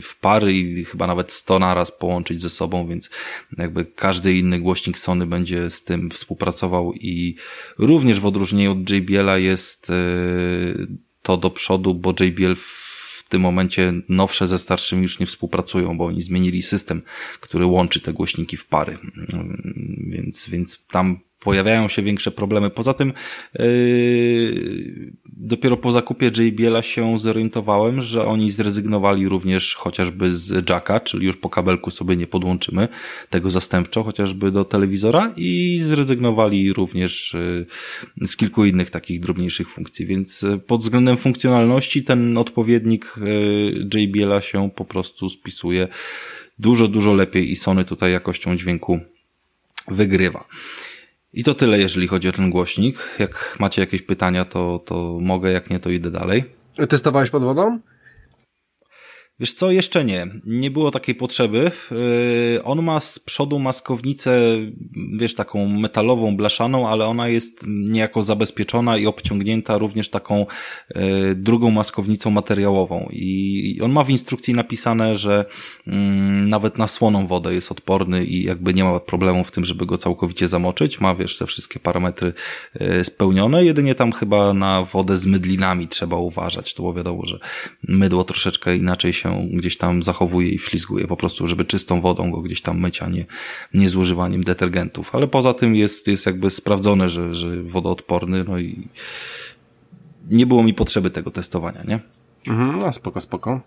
w pary i chyba nawet 100 naraz połączyć ze sobą, więc jakby każdy inny głośnik Sony będzie z tym współpracował i również w odróżnieniu od JBL-a jest yy, to do przodu, bo JBL w tym momencie nowsze ze starszymi już nie współpracują, bo oni zmienili system, który łączy te głośniki w pary. Więc, więc tam pojawiają się większe problemy. Poza tym yy, dopiero po zakupie JBL-a się zorientowałem, że oni zrezygnowali również chociażby z jacka, czyli już po kabelku sobie nie podłączymy tego zastępczo, chociażby do telewizora i zrezygnowali również yy, z kilku innych takich drobniejszych funkcji, więc yy, pod względem funkcjonalności ten odpowiednik yy, JBL-a się po prostu spisuje dużo, dużo lepiej i Sony tutaj jakością dźwięku wygrywa. I to tyle, jeżeli chodzi o ten głośnik. Jak macie jakieś pytania, to, to mogę, jak nie, to idę dalej. Testowałeś pod wodą? Wiesz co, jeszcze nie. Nie było takiej potrzeby. Yy, on ma z przodu maskownicę, wiesz, taką metalową, blaszaną, ale ona jest niejako zabezpieczona i obciągnięta również taką yy, drugą maskownicą materiałową. I on ma w instrukcji napisane, że mm, nawet na słoną wodę jest odporny i jakby nie ma problemu w tym, żeby go całkowicie zamoczyć. Ma, wiesz, te wszystkie parametry yy, spełnione. Jedynie tam chyba na wodę z mydlinami trzeba uważać. To bo wiadomo, że mydło troszeczkę inaczej się się gdzieś tam zachowuje i wślizguje, po prostu, żeby czystą wodą go gdzieś tam myć, a nie, nie z używaniem detergentów. Ale poza tym jest, jest jakby sprawdzone, że, że wodoodporny, no i nie było mi potrzeby tego testowania, nie? Mhm, no spoko, spoko.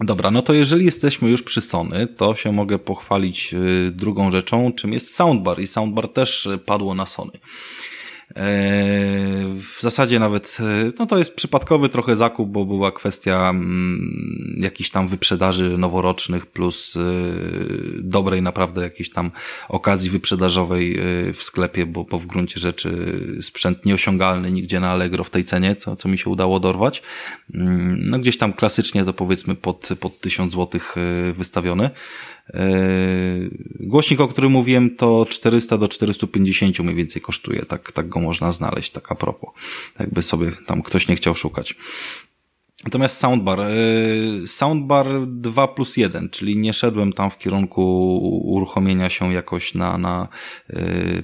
Dobra, no to jeżeli jesteśmy już przy Sony, to się mogę pochwalić y, drugą rzeczą, czym jest soundbar i soundbar też padło na Sony. W zasadzie nawet, e, no to jest przypadkowy trochę zakup, bo była kwestia mm, jakichś tam wyprzedaży noworocznych plus e, dobrej naprawdę jakiejś tam okazji wyprzedażowej e, w sklepie, bo, bo w gruncie rzeczy sprzęt nieosiągalny nigdzie na Allegro w tej cenie, co, co mi się udało dorwać. Mm, no gdzieś tam klasycznie to powiedzmy pod, pod 1000 złotych wystawiony. Głośnik, o którym mówiłem, to 400 do 450 mniej więcej kosztuje. Tak, tak go można znaleźć, tak a propos. Jakby sobie tam ktoś nie chciał szukać. Natomiast soundbar, soundbar 2 plus 1, czyli nie szedłem tam w kierunku uruchomienia się jakoś na, na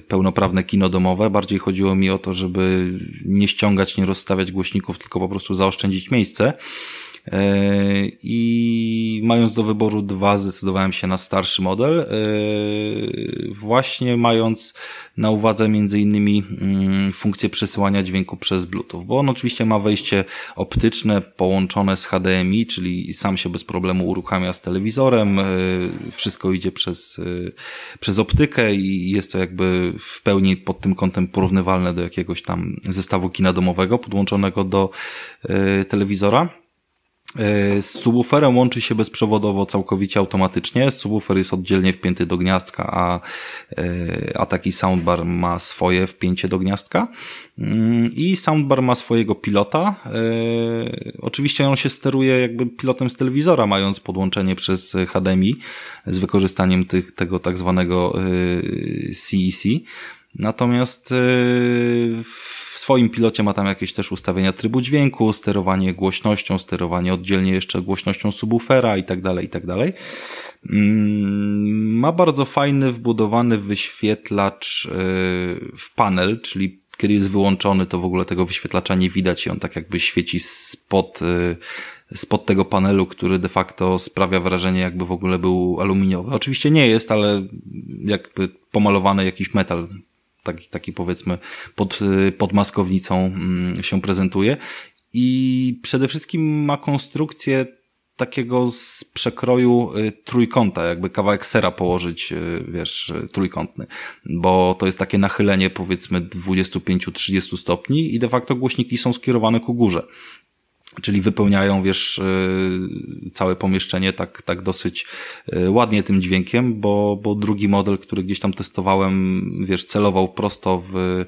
pełnoprawne kino domowe. Bardziej chodziło mi o to, żeby nie ściągać, nie rozstawiać głośników, tylko po prostu zaoszczędzić miejsce. E, I mając do wyboru dwa, zdecydowałem się na starszy model, e, właśnie mając na uwadze między innymi mm, funkcję przesyłania dźwięku przez Bluetooth, bo on oczywiście ma wejście optyczne połączone z HDMI, czyli sam się bez problemu uruchamia z telewizorem, e, wszystko idzie przez, przez optykę i jest to jakby w pełni pod tym kątem porównywalne do jakiegoś tam zestawu kina domowego podłączonego do telewizora. E, z subwooferem łączy się bezprzewodowo całkowicie automatycznie. Subwoofer jest oddzielnie wpięty do gniazdka, a, e, a taki soundbar ma swoje wpięcie do gniazdka. Mm, I soundbar ma swojego pilota. E, oczywiście on się steruje jakby pilotem z telewizora, mając podłączenie przez HDMI z wykorzystaniem tych, tego tak zwanego CEC. Natomiast w w swoim pilocie ma tam jakieś też ustawienia trybu dźwięku, sterowanie głośnością, sterowanie oddzielnie jeszcze głośnością subwoofera i tak dalej, i tak dalej. Mm, ma bardzo fajny, wbudowany wyświetlacz y, w panel, czyli kiedy jest wyłączony, to w ogóle tego wyświetlacza nie widać i on tak jakby świeci spod, y, spod tego panelu, który de facto sprawia wrażenie, jakby w ogóle był aluminiowy. Oczywiście nie jest, ale jakby pomalowany jakiś metal taki, taki powiedzmy pod, pod maskownicą mm, się prezentuje. I przede wszystkim ma konstrukcję takiego z przekroju y, trójkąta, jakby kawałek sera położyć, y, wiesz, trójkątny, bo to jest takie nachylenie powiedzmy 25-30 stopni i de facto głośniki są skierowane ku górze czyli wypełniają, wiesz, y, całe pomieszczenie tak, tak dosyć y, ładnie tym dźwiękiem, bo, bo drugi model, który gdzieś tam testowałem, wiesz, celował prosto w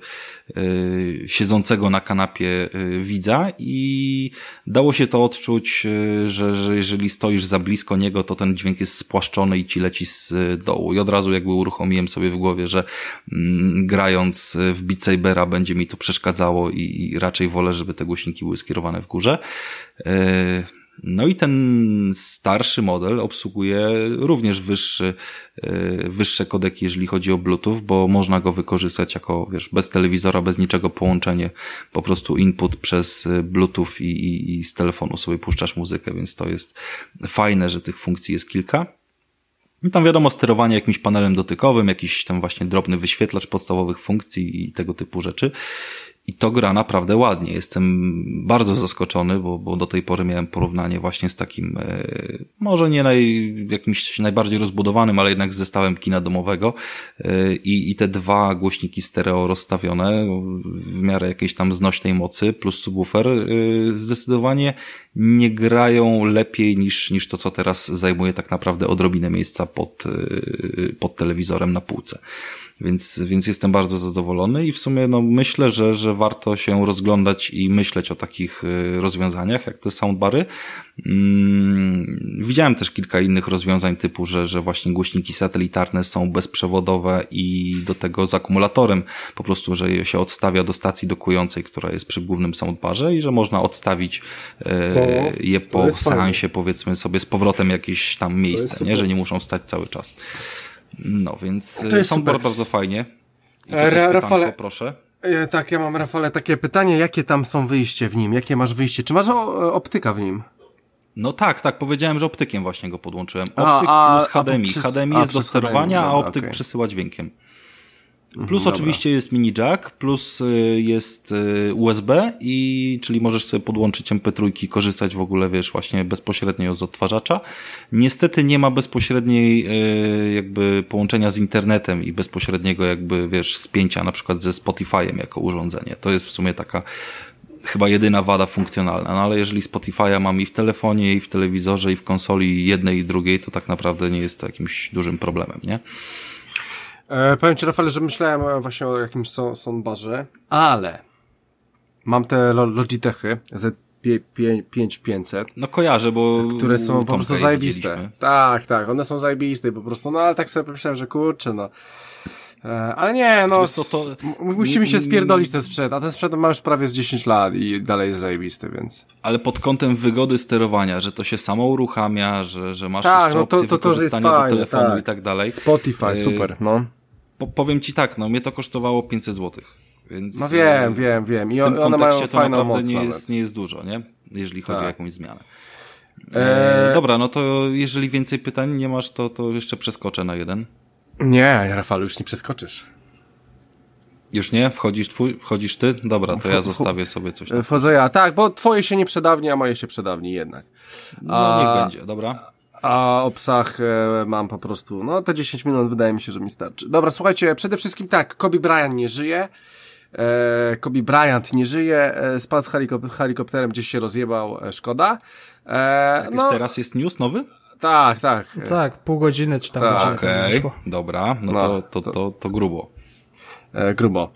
siedzącego na kanapie widza i dało się to odczuć, że, że jeżeli stoisz za blisko niego, to ten dźwięk jest spłaszczony i ci leci z dołu. I od razu jakby uruchomiłem sobie w głowie, że mm, grając w Beat Sabera będzie mi to przeszkadzało i, raczej wolę, żeby te głośniki były skierowane w górze. No i ten starszy model obsługuje również wyższy, e, wyższe kodeki, jeżeli chodzi o Bluetooth, bo można go wykorzystać jako, wiesz, bez telewizora, bez niczego połączenie, po prostu input przez Bluetooth i, i, i z telefonu sobie puszczasz muzykę, więc to jest fajne, że tych funkcji jest kilka. I tam wiadomo, sterowanie jakimś panelem dotykowym, jakiś tam właśnie drobny wyświetlacz podstawowych funkcji i tego typu rzeczy. I to gra naprawdę ładnie. Jestem bardzo zaskoczony, bo, bo do tej pory miałem porównanie właśnie z takim, e, może nie naj, jakimś najbardziej rozbudowanym, ale jednak z zestawem kina domowego e, i, te dwa głośniki stereo rozstawione w miarę jakiejś tam znośnej mocy plus subwoofer e, zdecydowanie nie grają lepiej niż, niż to, co teraz zajmuje tak naprawdę odrobinę miejsca pod, pod telewizorem na półce. Więc, więc jestem bardzo zadowolony i w sumie no, myślę, że, że warto się rozglądać i myśleć o takich y, rozwiązaniach, jak te soundbary. Hmm, widziałem też kilka innych rozwiązań typu, że, że właśnie głośniki satelitarne są bezprzewodowe i do tego z akumulatorem, po prostu, że je się odstawia do stacji dokującej, która jest przy głównym soundbarze i że można odstawić e, je po seansie, powiedzmy sobie z powrotem jakieś tam miejsce, nie? że nie muszą stać cały czas. No, więc to jest super. bardzo fajnie. I e, Ra Rafale, proszę. E, tak, ja mam, Rafale, takie pytanie, jakie tam są wyjście w nim? Jakie masz wyjście? Czy masz optyka w nim? No tak, tak, powiedziałem, że optykiem właśnie go podłączyłem. Optyk a, plus HDMI. A, HDMI jest do sterowania, a optyk okay. przesyła dźwiękiem. Plus Dobra. oczywiście jest mini jack, plus y, jest y, USB i czyli możesz sobie podłączyć MP3 i korzystać w ogóle, wiesz, właśnie bezpośrednio z odtwarzacza. Niestety nie ma bezpośredniej y, jakby połączenia z internetem i bezpośredniego jakby, wiesz, spięcia na przykład ze Spotify'em jako urządzenie. To jest w sumie taka chyba jedyna wada funkcjonalna, no ale jeżeli Spotify'a mam i w telefonie, i w telewizorze, i w konsoli jednej i drugiej, to tak naprawdę nie jest to jakimś dużym problemem, nie? E, powiem Ci, Rafale, że myślałem właśnie o jakimś soundbarze, ale mam te Logitechy Z5500. No kojarzę, bo które są po prostu zajebiste. Tak, tak, one są zajebiste po prostu, no ale tak sobie pomyślałem, że kurczę, no E, ale nie, no, to, to, musimy się spierdolić ten sprzęt, a ten sprzęt ma już prawie z 10 lat i dalej jest zajebisty, więc. Ale pod kątem wygody sterowania, że to się samo uruchamia, że, że masz tak, jeszcze no to, opcję to, to, wykorzystania fajne, do telefonu tak. i tak dalej. Spotify, e, super, no. Po, powiem ci tak, no mnie to kosztowało 500 zł. Więc no wiem, e, wiem, wiem. I w tym one kontekście to naprawdę nie jest, nie jest dużo, nie? Jeżeli chodzi tak. o jakąś zmianę. E... Dobra, no to jeżeli więcej pytań nie masz, to, to jeszcze przeskoczę na jeden. Nie, Rafał, już nie przeskoczysz. Już nie? Wchodzisz, twój, wchodzisz ty? Dobra, to ja zostawię sobie coś. Tam. Wchodzę ja, tak, bo twoje się nie przedawni, a moje się przedawni jednak. A, no niech będzie, dobra. A o psach e, mam po prostu, no te 10 minut wydaje mi się, że mi starczy. Dobra, słuchajcie, przede wszystkim tak, Kobe Bryant nie żyje. E, Kobe Bryant nie żyje, e, spadł z helikop helikopterem, gdzieś się rozjebał, e, szkoda. E, no, teraz jest news nowy? Tak, tak. Tak, pół godziny czy tam tak. Okej, okay. dobra, no, no to, to, to, to grubo. E, grubo.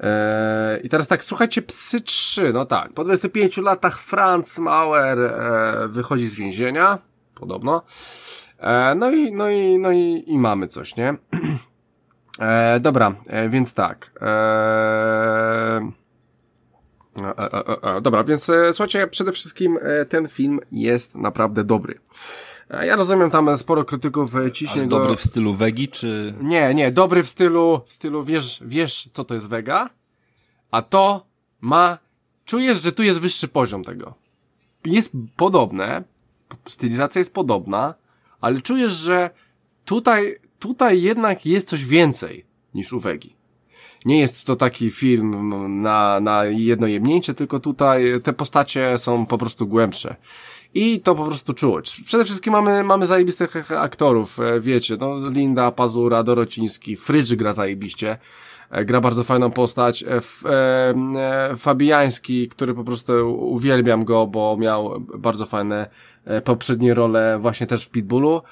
E, I teraz tak, słuchajcie, Psy 3, no tak, po 25 latach Franz Mauer e, wychodzi z więzienia, podobno. E, no i, no i, no i, i mamy coś, nie? E, dobra, e, więc tak. E, e, e, e, dobra, więc e, słuchajcie, przede wszystkim e, ten film jest naprawdę dobry. Ja rozumiem tam sporo krytyków e, ciśnie Ale go... dobry w stylu wegi, czy... Nie, nie, dobry w stylu, w stylu wiesz, wiesz co to jest wega, a to ma... Czujesz, że tu jest wyższy poziom tego. Jest podobne, stylizacja jest podobna, ale czujesz, że tutaj, tutaj jednak jest coś więcej niż u wegi. Nie jest to taki film na, na jedno jemnięcie, tylko tutaj te postacie są po prostu głębsze. I to po prostu czuć. Przede wszystkim mamy, mamy zajebistych aktorów, e, wiecie, no Linda, Pazura, Dorociński, Frydż gra zajebiście, e, gra bardzo fajną postać, e, Fabiański, który po prostu uwielbiam go, bo miał bardzo fajne poprzednie role właśnie też w Pitbullu.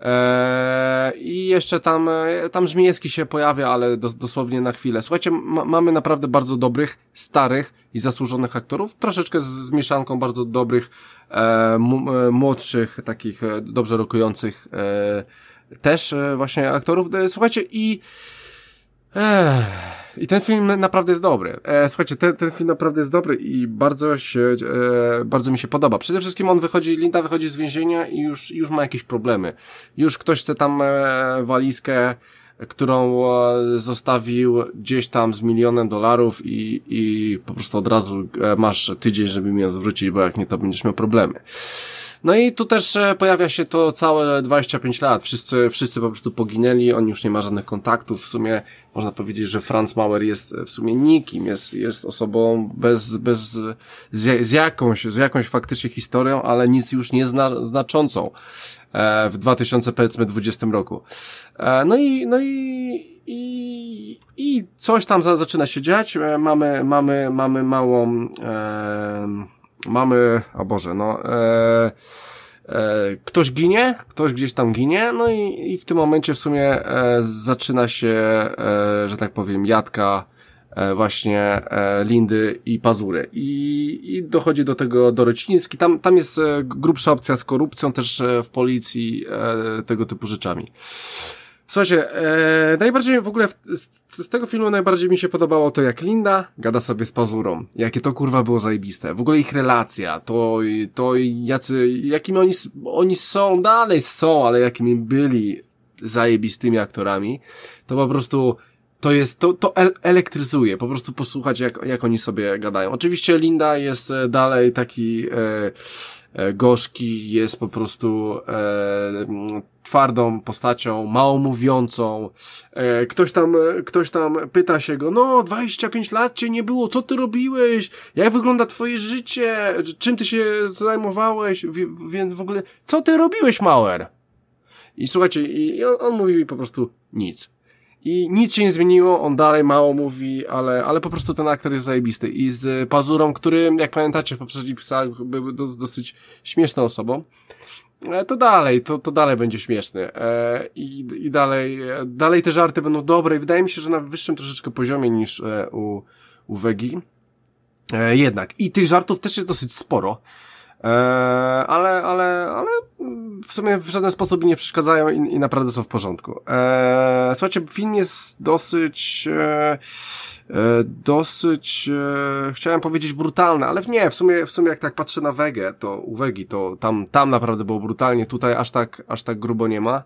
Eee, I jeszcze tam, e, tam Żmijewski się pojawia, ale dos, dosłownie na chwilę. Słuchajcie, mamy naprawdę bardzo dobrych, starych i zasłużonych aktorów, troszeczkę z, z mieszanką bardzo dobrych, e, e, młodszych, takich e, dobrze rokujących e, też właśnie aktorów. Słuchajcie, i i ten film naprawdę jest dobry. E, słuchajcie, ten, ten film naprawdę jest dobry i bardzo się, e, bardzo mi się podoba. Przede wszystkim on wychodzi, Linda wychodzi z więzienia i już, już ma jakieś problemy. Już ktoś chce tam e, walizkę, którą e, zostawił gdzieś tam z milionem dolarów i, i po prostu od razu e, masz tydzień, żeby mi ją zwrócić, bo jak nie, to będziesz miał problemy. No i tu też e, pojawia się to całe 25 lat. Wszyscy, wszyscy po prostu poginęli, on już nie ma żadnych kontaktów. W sumie można powiedzieć, że Franz Mauer jest w sumie nikim, jest, jest osobą bez, bez, z, z jakąś, z jakąś faktycznie historią, ale nic już nie zna, znaczącą e, w 2020 roku. E, no i, no i, i, i coś tam za, zaczyna się dziać. Mamy, mamy, mamy małą, e, mamy, o Boże, no, e, e, ktoś ginie, ktoś gdzieś tam ginie, no i, i w tym momencie w sumie e, zaczyna się, e, że tak powiem, jadka e, właśnie e, Lindy i Pazury. I, I dochodzi do tego Dorociński. Tam, tam jest e, grubsza opcja z korupcją też e, w policji, e, tego typu rzeczami. Słuchajcie, e, najbardziej w ogóle w, z, z, tego filmu najbardziej mi się podobało to, jak Linda gada sobie z pazurą. Jakie to kurwa było zajebiste. W ogóle ich relacja, to, to jacy, jakimi oni, oni są, dalej są, ale jakimi byli zajebistymi aktorami. To po prostu to jest, to, to elektryzuje, po prostu posłuchać jak, jak oni sobie gadają. Oczywiście Linda jest e, dalej taki e, e, gorzki, jest po prostu e, twardą postacią, mało mówiącą. E, ktoś tam, e, ktoś tam pyta się go, no 25 lat cię nie było, co ty robiłeś? Jak wygląda twoje życie? Czym ty się zajmowałeś? W, więc w ogóle, co ty robiłeś, Mauer? I słuchajcie, i on, on mówi mi po prostu nic. I nic się nie zmieniło, on dalej mało mówi, ale, ale po prostu ten aktor jest zajebisty. I z Pazurą, który, jak pamiętacie, w poprzednich psach był dosyć śmieszną osobą, e, to dalej, to, to dalej będzie śmieszny. E, I, i dalej, dalej te żarty będą dobre i wydaje mi się, że na wyższym troszeczkę poziomie niż e, u, u Wegi. Jednak. I tych żartów też jest dosyć sporo. Ale, ale, ale w sumie w żaden sposób nie przeszkadzają i, i naprawdę są w porządku. Eee, słuchajcie, film jest dosyć, e, e, dosyć, e, chciałem powiedzieć brutalny, ale nie, w sumie, w sumie jak tak patrzę na Wegę, to u Wegi, to tam, tam naprawdę było brutalnie, tutaj aż tak, aż tak grubo nie ma.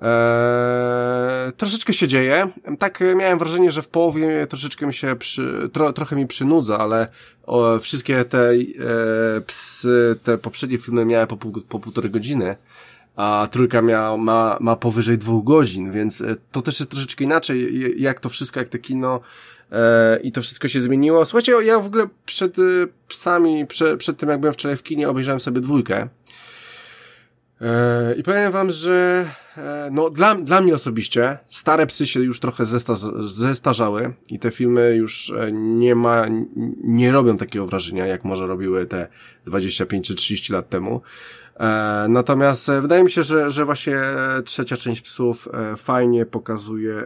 Eee, troszeczkę się dzieje. Tak miałem wrażenie, że w połowie troszeczkę mi się przy, tro, trochę mi przynudza, ale o, wszystkie te e, psy, te poprzednie filmy miały po, pół, po półtorej godziny, a trójka miała, ma, ma powyżej dwóch godzin, więc e, to też jest troszeczkę inaczej, jak to wszystko, jak te kino e, i to wszystko się zmieniło. Słuchajcie, ja w ogóle przed e, psami, przed, przed tym jak byłem wczoraj w kinie, obejrzałem sobie dwójkę. E, I powiem wam, że e, no dla, dla mnie osobiście stare psy się już trochę zesta, zestarzały i te filmy już e, nie ma, nie robią takiego wrażenia, jak może robiły te 25 czy 30 lat temu. Natomiast wydaje mi się, że, że właśnie trzecia część psów fajnie pokazuje,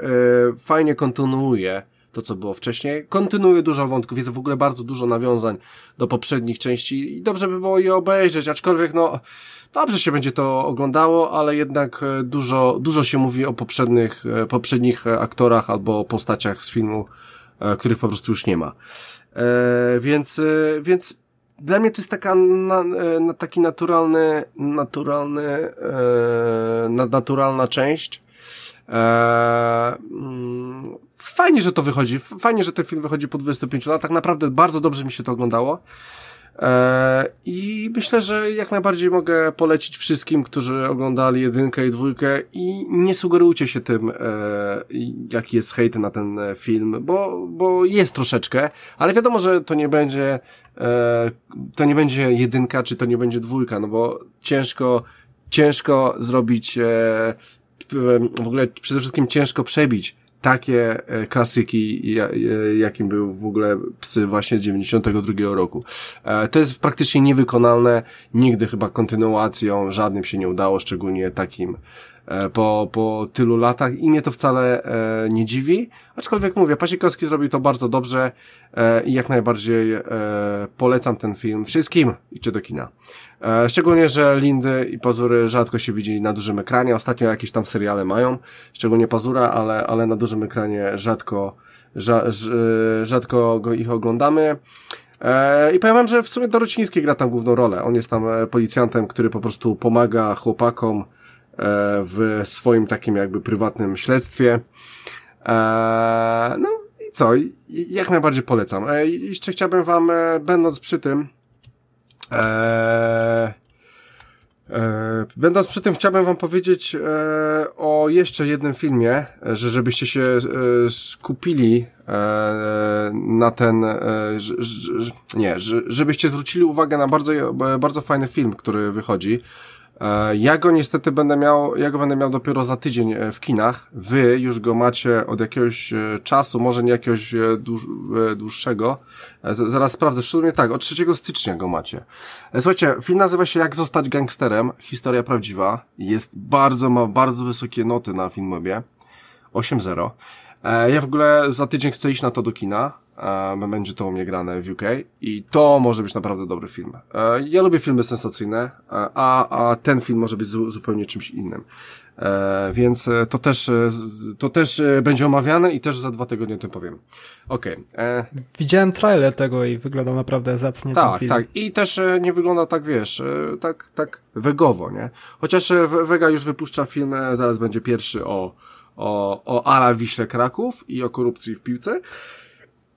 fajnie kontynuuje to, co było wcześniej. Kontynuuje dużo wątków, jest w ogóle bardzo dużo nawiązań do poprzednich części i dobrze by było je obejrzeć, aczkolwiek no, dobrze się będzie to oglądało, ale jednak e, dużo, dużo się mówi o poprzednich, e, poprzednich aktorach albo postaciach z filmu, e, których po prostu już nie ma. Więc, więc dla mnie to jest taka na, na taki naturalny, naturalny, naturalna część. Mm, fajnie, że to wychodzi. Fajnie, że ten film wychodzi po 25 latach. Naprawdę bardzo dobrze mi się to oglądało. E, I myślę, że jak najbardziej mogę polecić wszystkim, którzy oglądali jedynkę i dwójkę i nie sugerujcie się tym, e, jaki jest hejt na ten film, bo, bo jest troszeczkę, ale wiadomo, że to nie będzie, e, to nie będzie jedynka, czy to nie będzie dwójka, no bo ciężko, ciężko zrobić, w ogóle przede wszystkim ciężko przebić takie e, klasyki, e, jakim był w ogóle psy właśnie z 92 roku. E, to jest praktycznie niewykonalne, nigdy chyba kontynuacją żadnym się nie udało, szczególnie takim po, po tylu latach i mnie to wcale nie dziwi, aczkolwiek mówię, Pasikowski zrobił to bardzo dobrze i jak najbardziej polecam ten film wszystkim i czy do kina. E, szczególnie, że Lindy i Pazury rzadko się widzi na dużym ekranie. Ostatnio jakieś tam seriale mają, szczególnie Pazura, ale, ale na dużym ekranie rzadko, rzadko go ich oglądamy. E, I powiem wam, że w sumie Dorociński gra tam główną rolę. On jest tam e, policjantem, który po prostu pomaga chłopakom w swoim takim jakby prywatnym śledztwie. No i co? Jak najbardziej polecam. Jeszcze chciałbym wam, będąc przy tym, e, będąc przy tym, chciałbym wam powiedzieć e, o jeszcze jednym filmie, że żebyście się e, skupili e, na ten, e, nie, żebyście zwrócili uwagę na bardzo, bardzo fajny film, który wychodzi. E, ja go niestety będę miał, ja go będę miał dopiero za tydzień e, w kinach. Wy już go macie od jakiegoś e, czasu, może nie jakiegoś dłuższego. Zaraz sprawdzę, w sumie tak, od 3 stycznia go macie. Słuchajcie, film nazywa się Jak zostać gangsterem, historia prawdziwa. Jest bardzo, ma bardzo wysokie noty na Filmobie. 8.0. Ja w ogóle za tydzień chcę iść na to do kina będzie to u mnie grane w UK i to może być naprawdę dobry film. E, ja lubię filmy sensacyjne, e, a, a ten film może być zupełnie czymś innym. E, więc to też, to też będzie omawiane i też za dwa tygodnie o tym powiem. Okej. Okay. Widziałem trailer tego i wyglądał naprawdę zacnie tak, ten film. Tak, i też nie wygląda tak, wiesz, tak, tak wegowo, nie? Chociaż Vega już wypuszcza film, zaraz będzie pierwszy o o, o Ala Wiśle Kraków i o korupcji w piłce.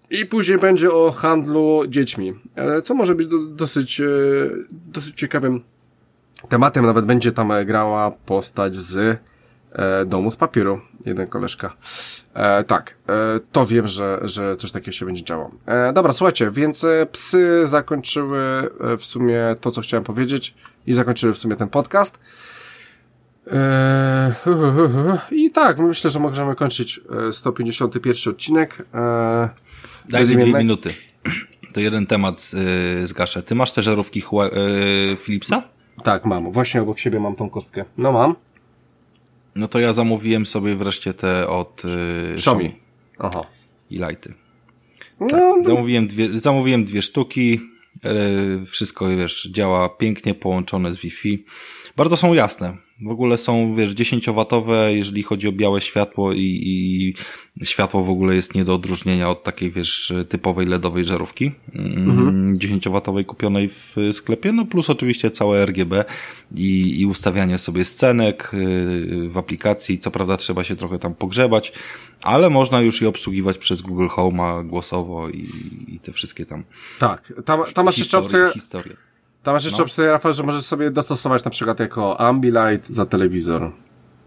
I później będzie o handlu dziećmi, e, co może być do, dosyć, e, dosyć ciekawym tematem. Nawet będzie tam grała postać z e, Domu z Papieru, jeden koleżka. E, tak, e, to wiem, że, że coś takiego się będzie działo. E, dobra, słuchajcie, więc e, psy zakończyły w sumie to, co chciałem powiedzieć i zakończyły w sumie ten podcast. I tak, myślę, że możemy kończyć e, 151 odcinek. Daj mi dwie minuty. To jeden temat yy, zgaszę. Ty masz te żarówki yy, Philipsa? Tak, mam. Właśnie obok siebie mam tą kostkę. No mam. No to ja zamówiłem sobie wreszcie te od yy, Xiaomi. Aha. i Lighty. No, Zamówiłem dwie, zamówiłem dwie sztuki. Yy, wszystko, wiesz, działa pięknie, połączone z Wi-Fi. Bardzo są jasne. W ogóle są, wiesz, 10-watowe, jeżeli chodzi o białe światło i, i światło w ogóle jest nie do odróżnienia od takiej, wiesz, typowej LEDowej żarówki. Mm, 10-watowej kupionej w sklepie, no plus oczywiście całe RGB i, i ustawianie sobie scenek yy, w aplikacji. Co prawda trzeba się trochę tam pogrzebać, ale można już je obsługiwać przez Google Home głosowo i, i te wszystkie tam tak. Tam, tam masz jeszcze opcję, historie. Tam masz jeszcze No. opcję, Rafał, że możesz sobie dostosować na przykład jako Ambilight za telewizor.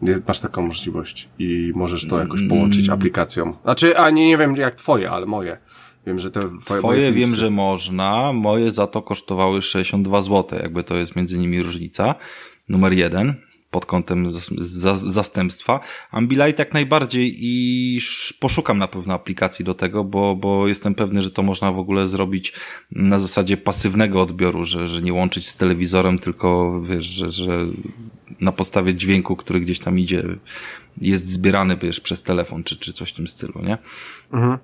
Nie, masz taką możliwość i możesz to jakoś połączyć Mm. aplikacją. Znaczy, a nie, nie wiem jak twoje, ale moje. Wiem, że te twoje, Twoje wiem, że można, moje za to kosztowały 62 zł, jakby to jest między nimi różnica. Numer jeden pod kątem zas- za- zastępstwa. Ambilight jak najbardziej i sz- poszukam na pewno aplikacji do tego, bo, bo jestem pewny, że to można w ogóle zrobić na zasadzie pasywnego odbioru, że, że nie łączyć z telewizorem, tylko wiesz, że, że na podstawie dźwięku, który gdzieś tam idzie, jest zbierany wiesz, przez telefon czy, czy coś w tym stylu, nie? E,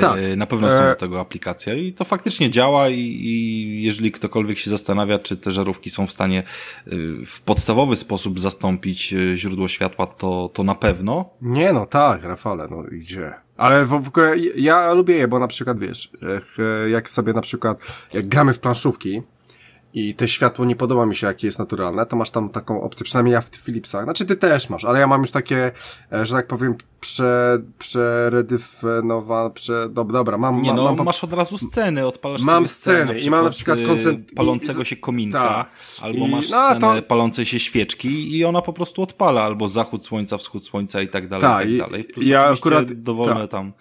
Tak. Na pewno są E, do tego aplikacja i to faktycznie działa i, i jeżeli ktokolwiek się zastanawia, czy te żarówki są w stanie y, w podstawowy sposób zastąpić y, źródło światła, to, to na pewno. Nie no, tak, Rafale, no gdzie? Ale w, w ogóle ja lubię je, bo na przykład wiesz, jak, jak sobie na przykład, jak gramy w planszówki i te światło nie podoba mi się, jakie jest naturalne, to masz tam taką opcję, przynajmniej ja w Philipsach, znaczy ty też masz, ale ja mam już takie, e, że tak powiem, prze, przeredyfnowa, prze, dob, dobra, mam, Nie mam, no, mam masz od razu sceny, odpalasz Mam sceny scenę, i mam na przykład y, koncent- palącego się kominka, tak. albo I- masz no, scenę to- palącej się świeczki i ona po prostu odpala, albo zachód słońca, wschód słońca i tak dalej, Tak, i i- tak dalej. Plus ja akurat- dowolne tak. tam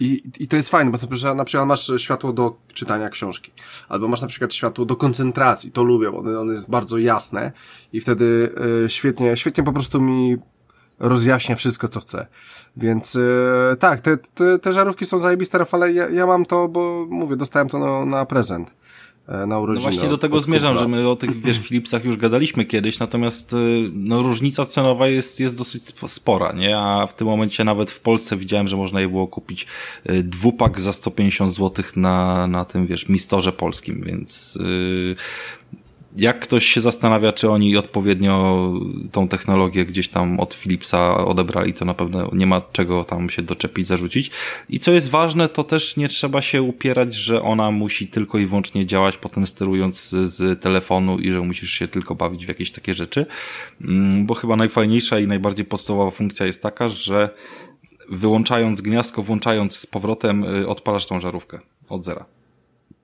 I, I to jest fajne, bo na przykład masz światło do czytania książki, albo masz na przykład światło do koncentracji, to lubię, bo one jest bardzo jasne i wtedy y, świetnie, świetnie po prostu mi rozjaśnia wszystko, co chcę. Więc y, tak, te, te, te żarówki są zajebiste, Rafale, ja, ja mam to, bo mówię, dostałem to na, na prezent. E, Na urodziny. No właśnie do tego zmierzam, że my o tych, wiesz, Philipsach już gadaliśmy kiedyś, natomiast y, no, różnica cenowa jest, jest dosyć sp- spora, nie? A w tym momencie nawet w Polsce widziałem, że można je było kupić y, dwupak za 150 zł na, na tym, wiesz, mistorze polskim, więc y, jak ktoś się zastanawia, czy oni odpowiednio tą technologię gdzieś tam od Philipsa odebrali, to na pewno nie ma czego tam się doczepić, zarzucić. I co jest ważne, to też nie trzeba się upierać, że ona musi tylko i wyłącznie działać potem sterując z, telefonu i że musisz się tylko bawić w jakieś takie rzeczy. Mm, Bo chyba najfajniejsza i najbardziej podstawowa funkcja jest taka, że wyłączając gniazdko, włączając z powrotem, y, odpalasz tą żarówkę od zera.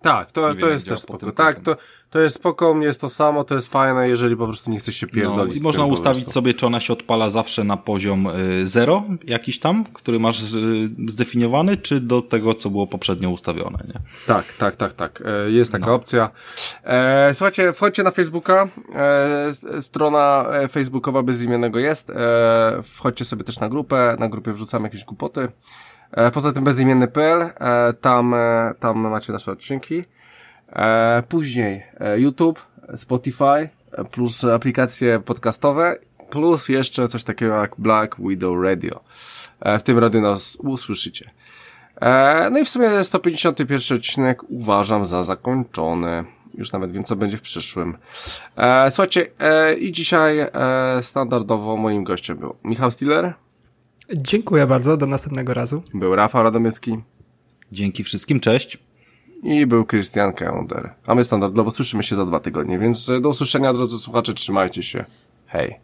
Tak, to, to jest też spoko. Tak, to, to jest spoko, jest to samo, to jest fajne, jeżeli po prostu nie chcesz się No, pierdolić. I z można ustawić sobie, czy ona się odpala zawsze na poziom y, 0, jakiś tam, który masz y, zdefiniowany, czy do tego, co było poprzednio ustawione, nie? Tak, tak, tak, tak. E, Jest taka No. opcja. E, słuchajcie, wchodźcie na Facebooka. E, strona facebookowa bezimiennego jest. E, wchodźcie sobie też na grupę. Na grupie wrzucamy jakieś głupoty. E, poza tym bezimienny.pl. E, tam, e, tam macie nasze odcinki. Później YouTube, Spotify, plus aplikacje podcastowe, plus jeszcze coś takiego jak Black Widow Radio. W tym radiu nas usłyszycie. No i w sumie 151 odcinek uważam za zakończony. Już nawet wiem, co będzie w przyszłym. Słuchajcie, i dzisiaj standardowo moim gościem był Michał Stiller, Dziękuję bardzo, do następnego razu. był Rafał Radomiecki Dzięki wszystkim, cześć! i był Christian Kender. A my standardowo słyszymy się za dwa tygodnie, więc e, do usłyszenia, drodzy słuchacze, trzymajcie się. Hej.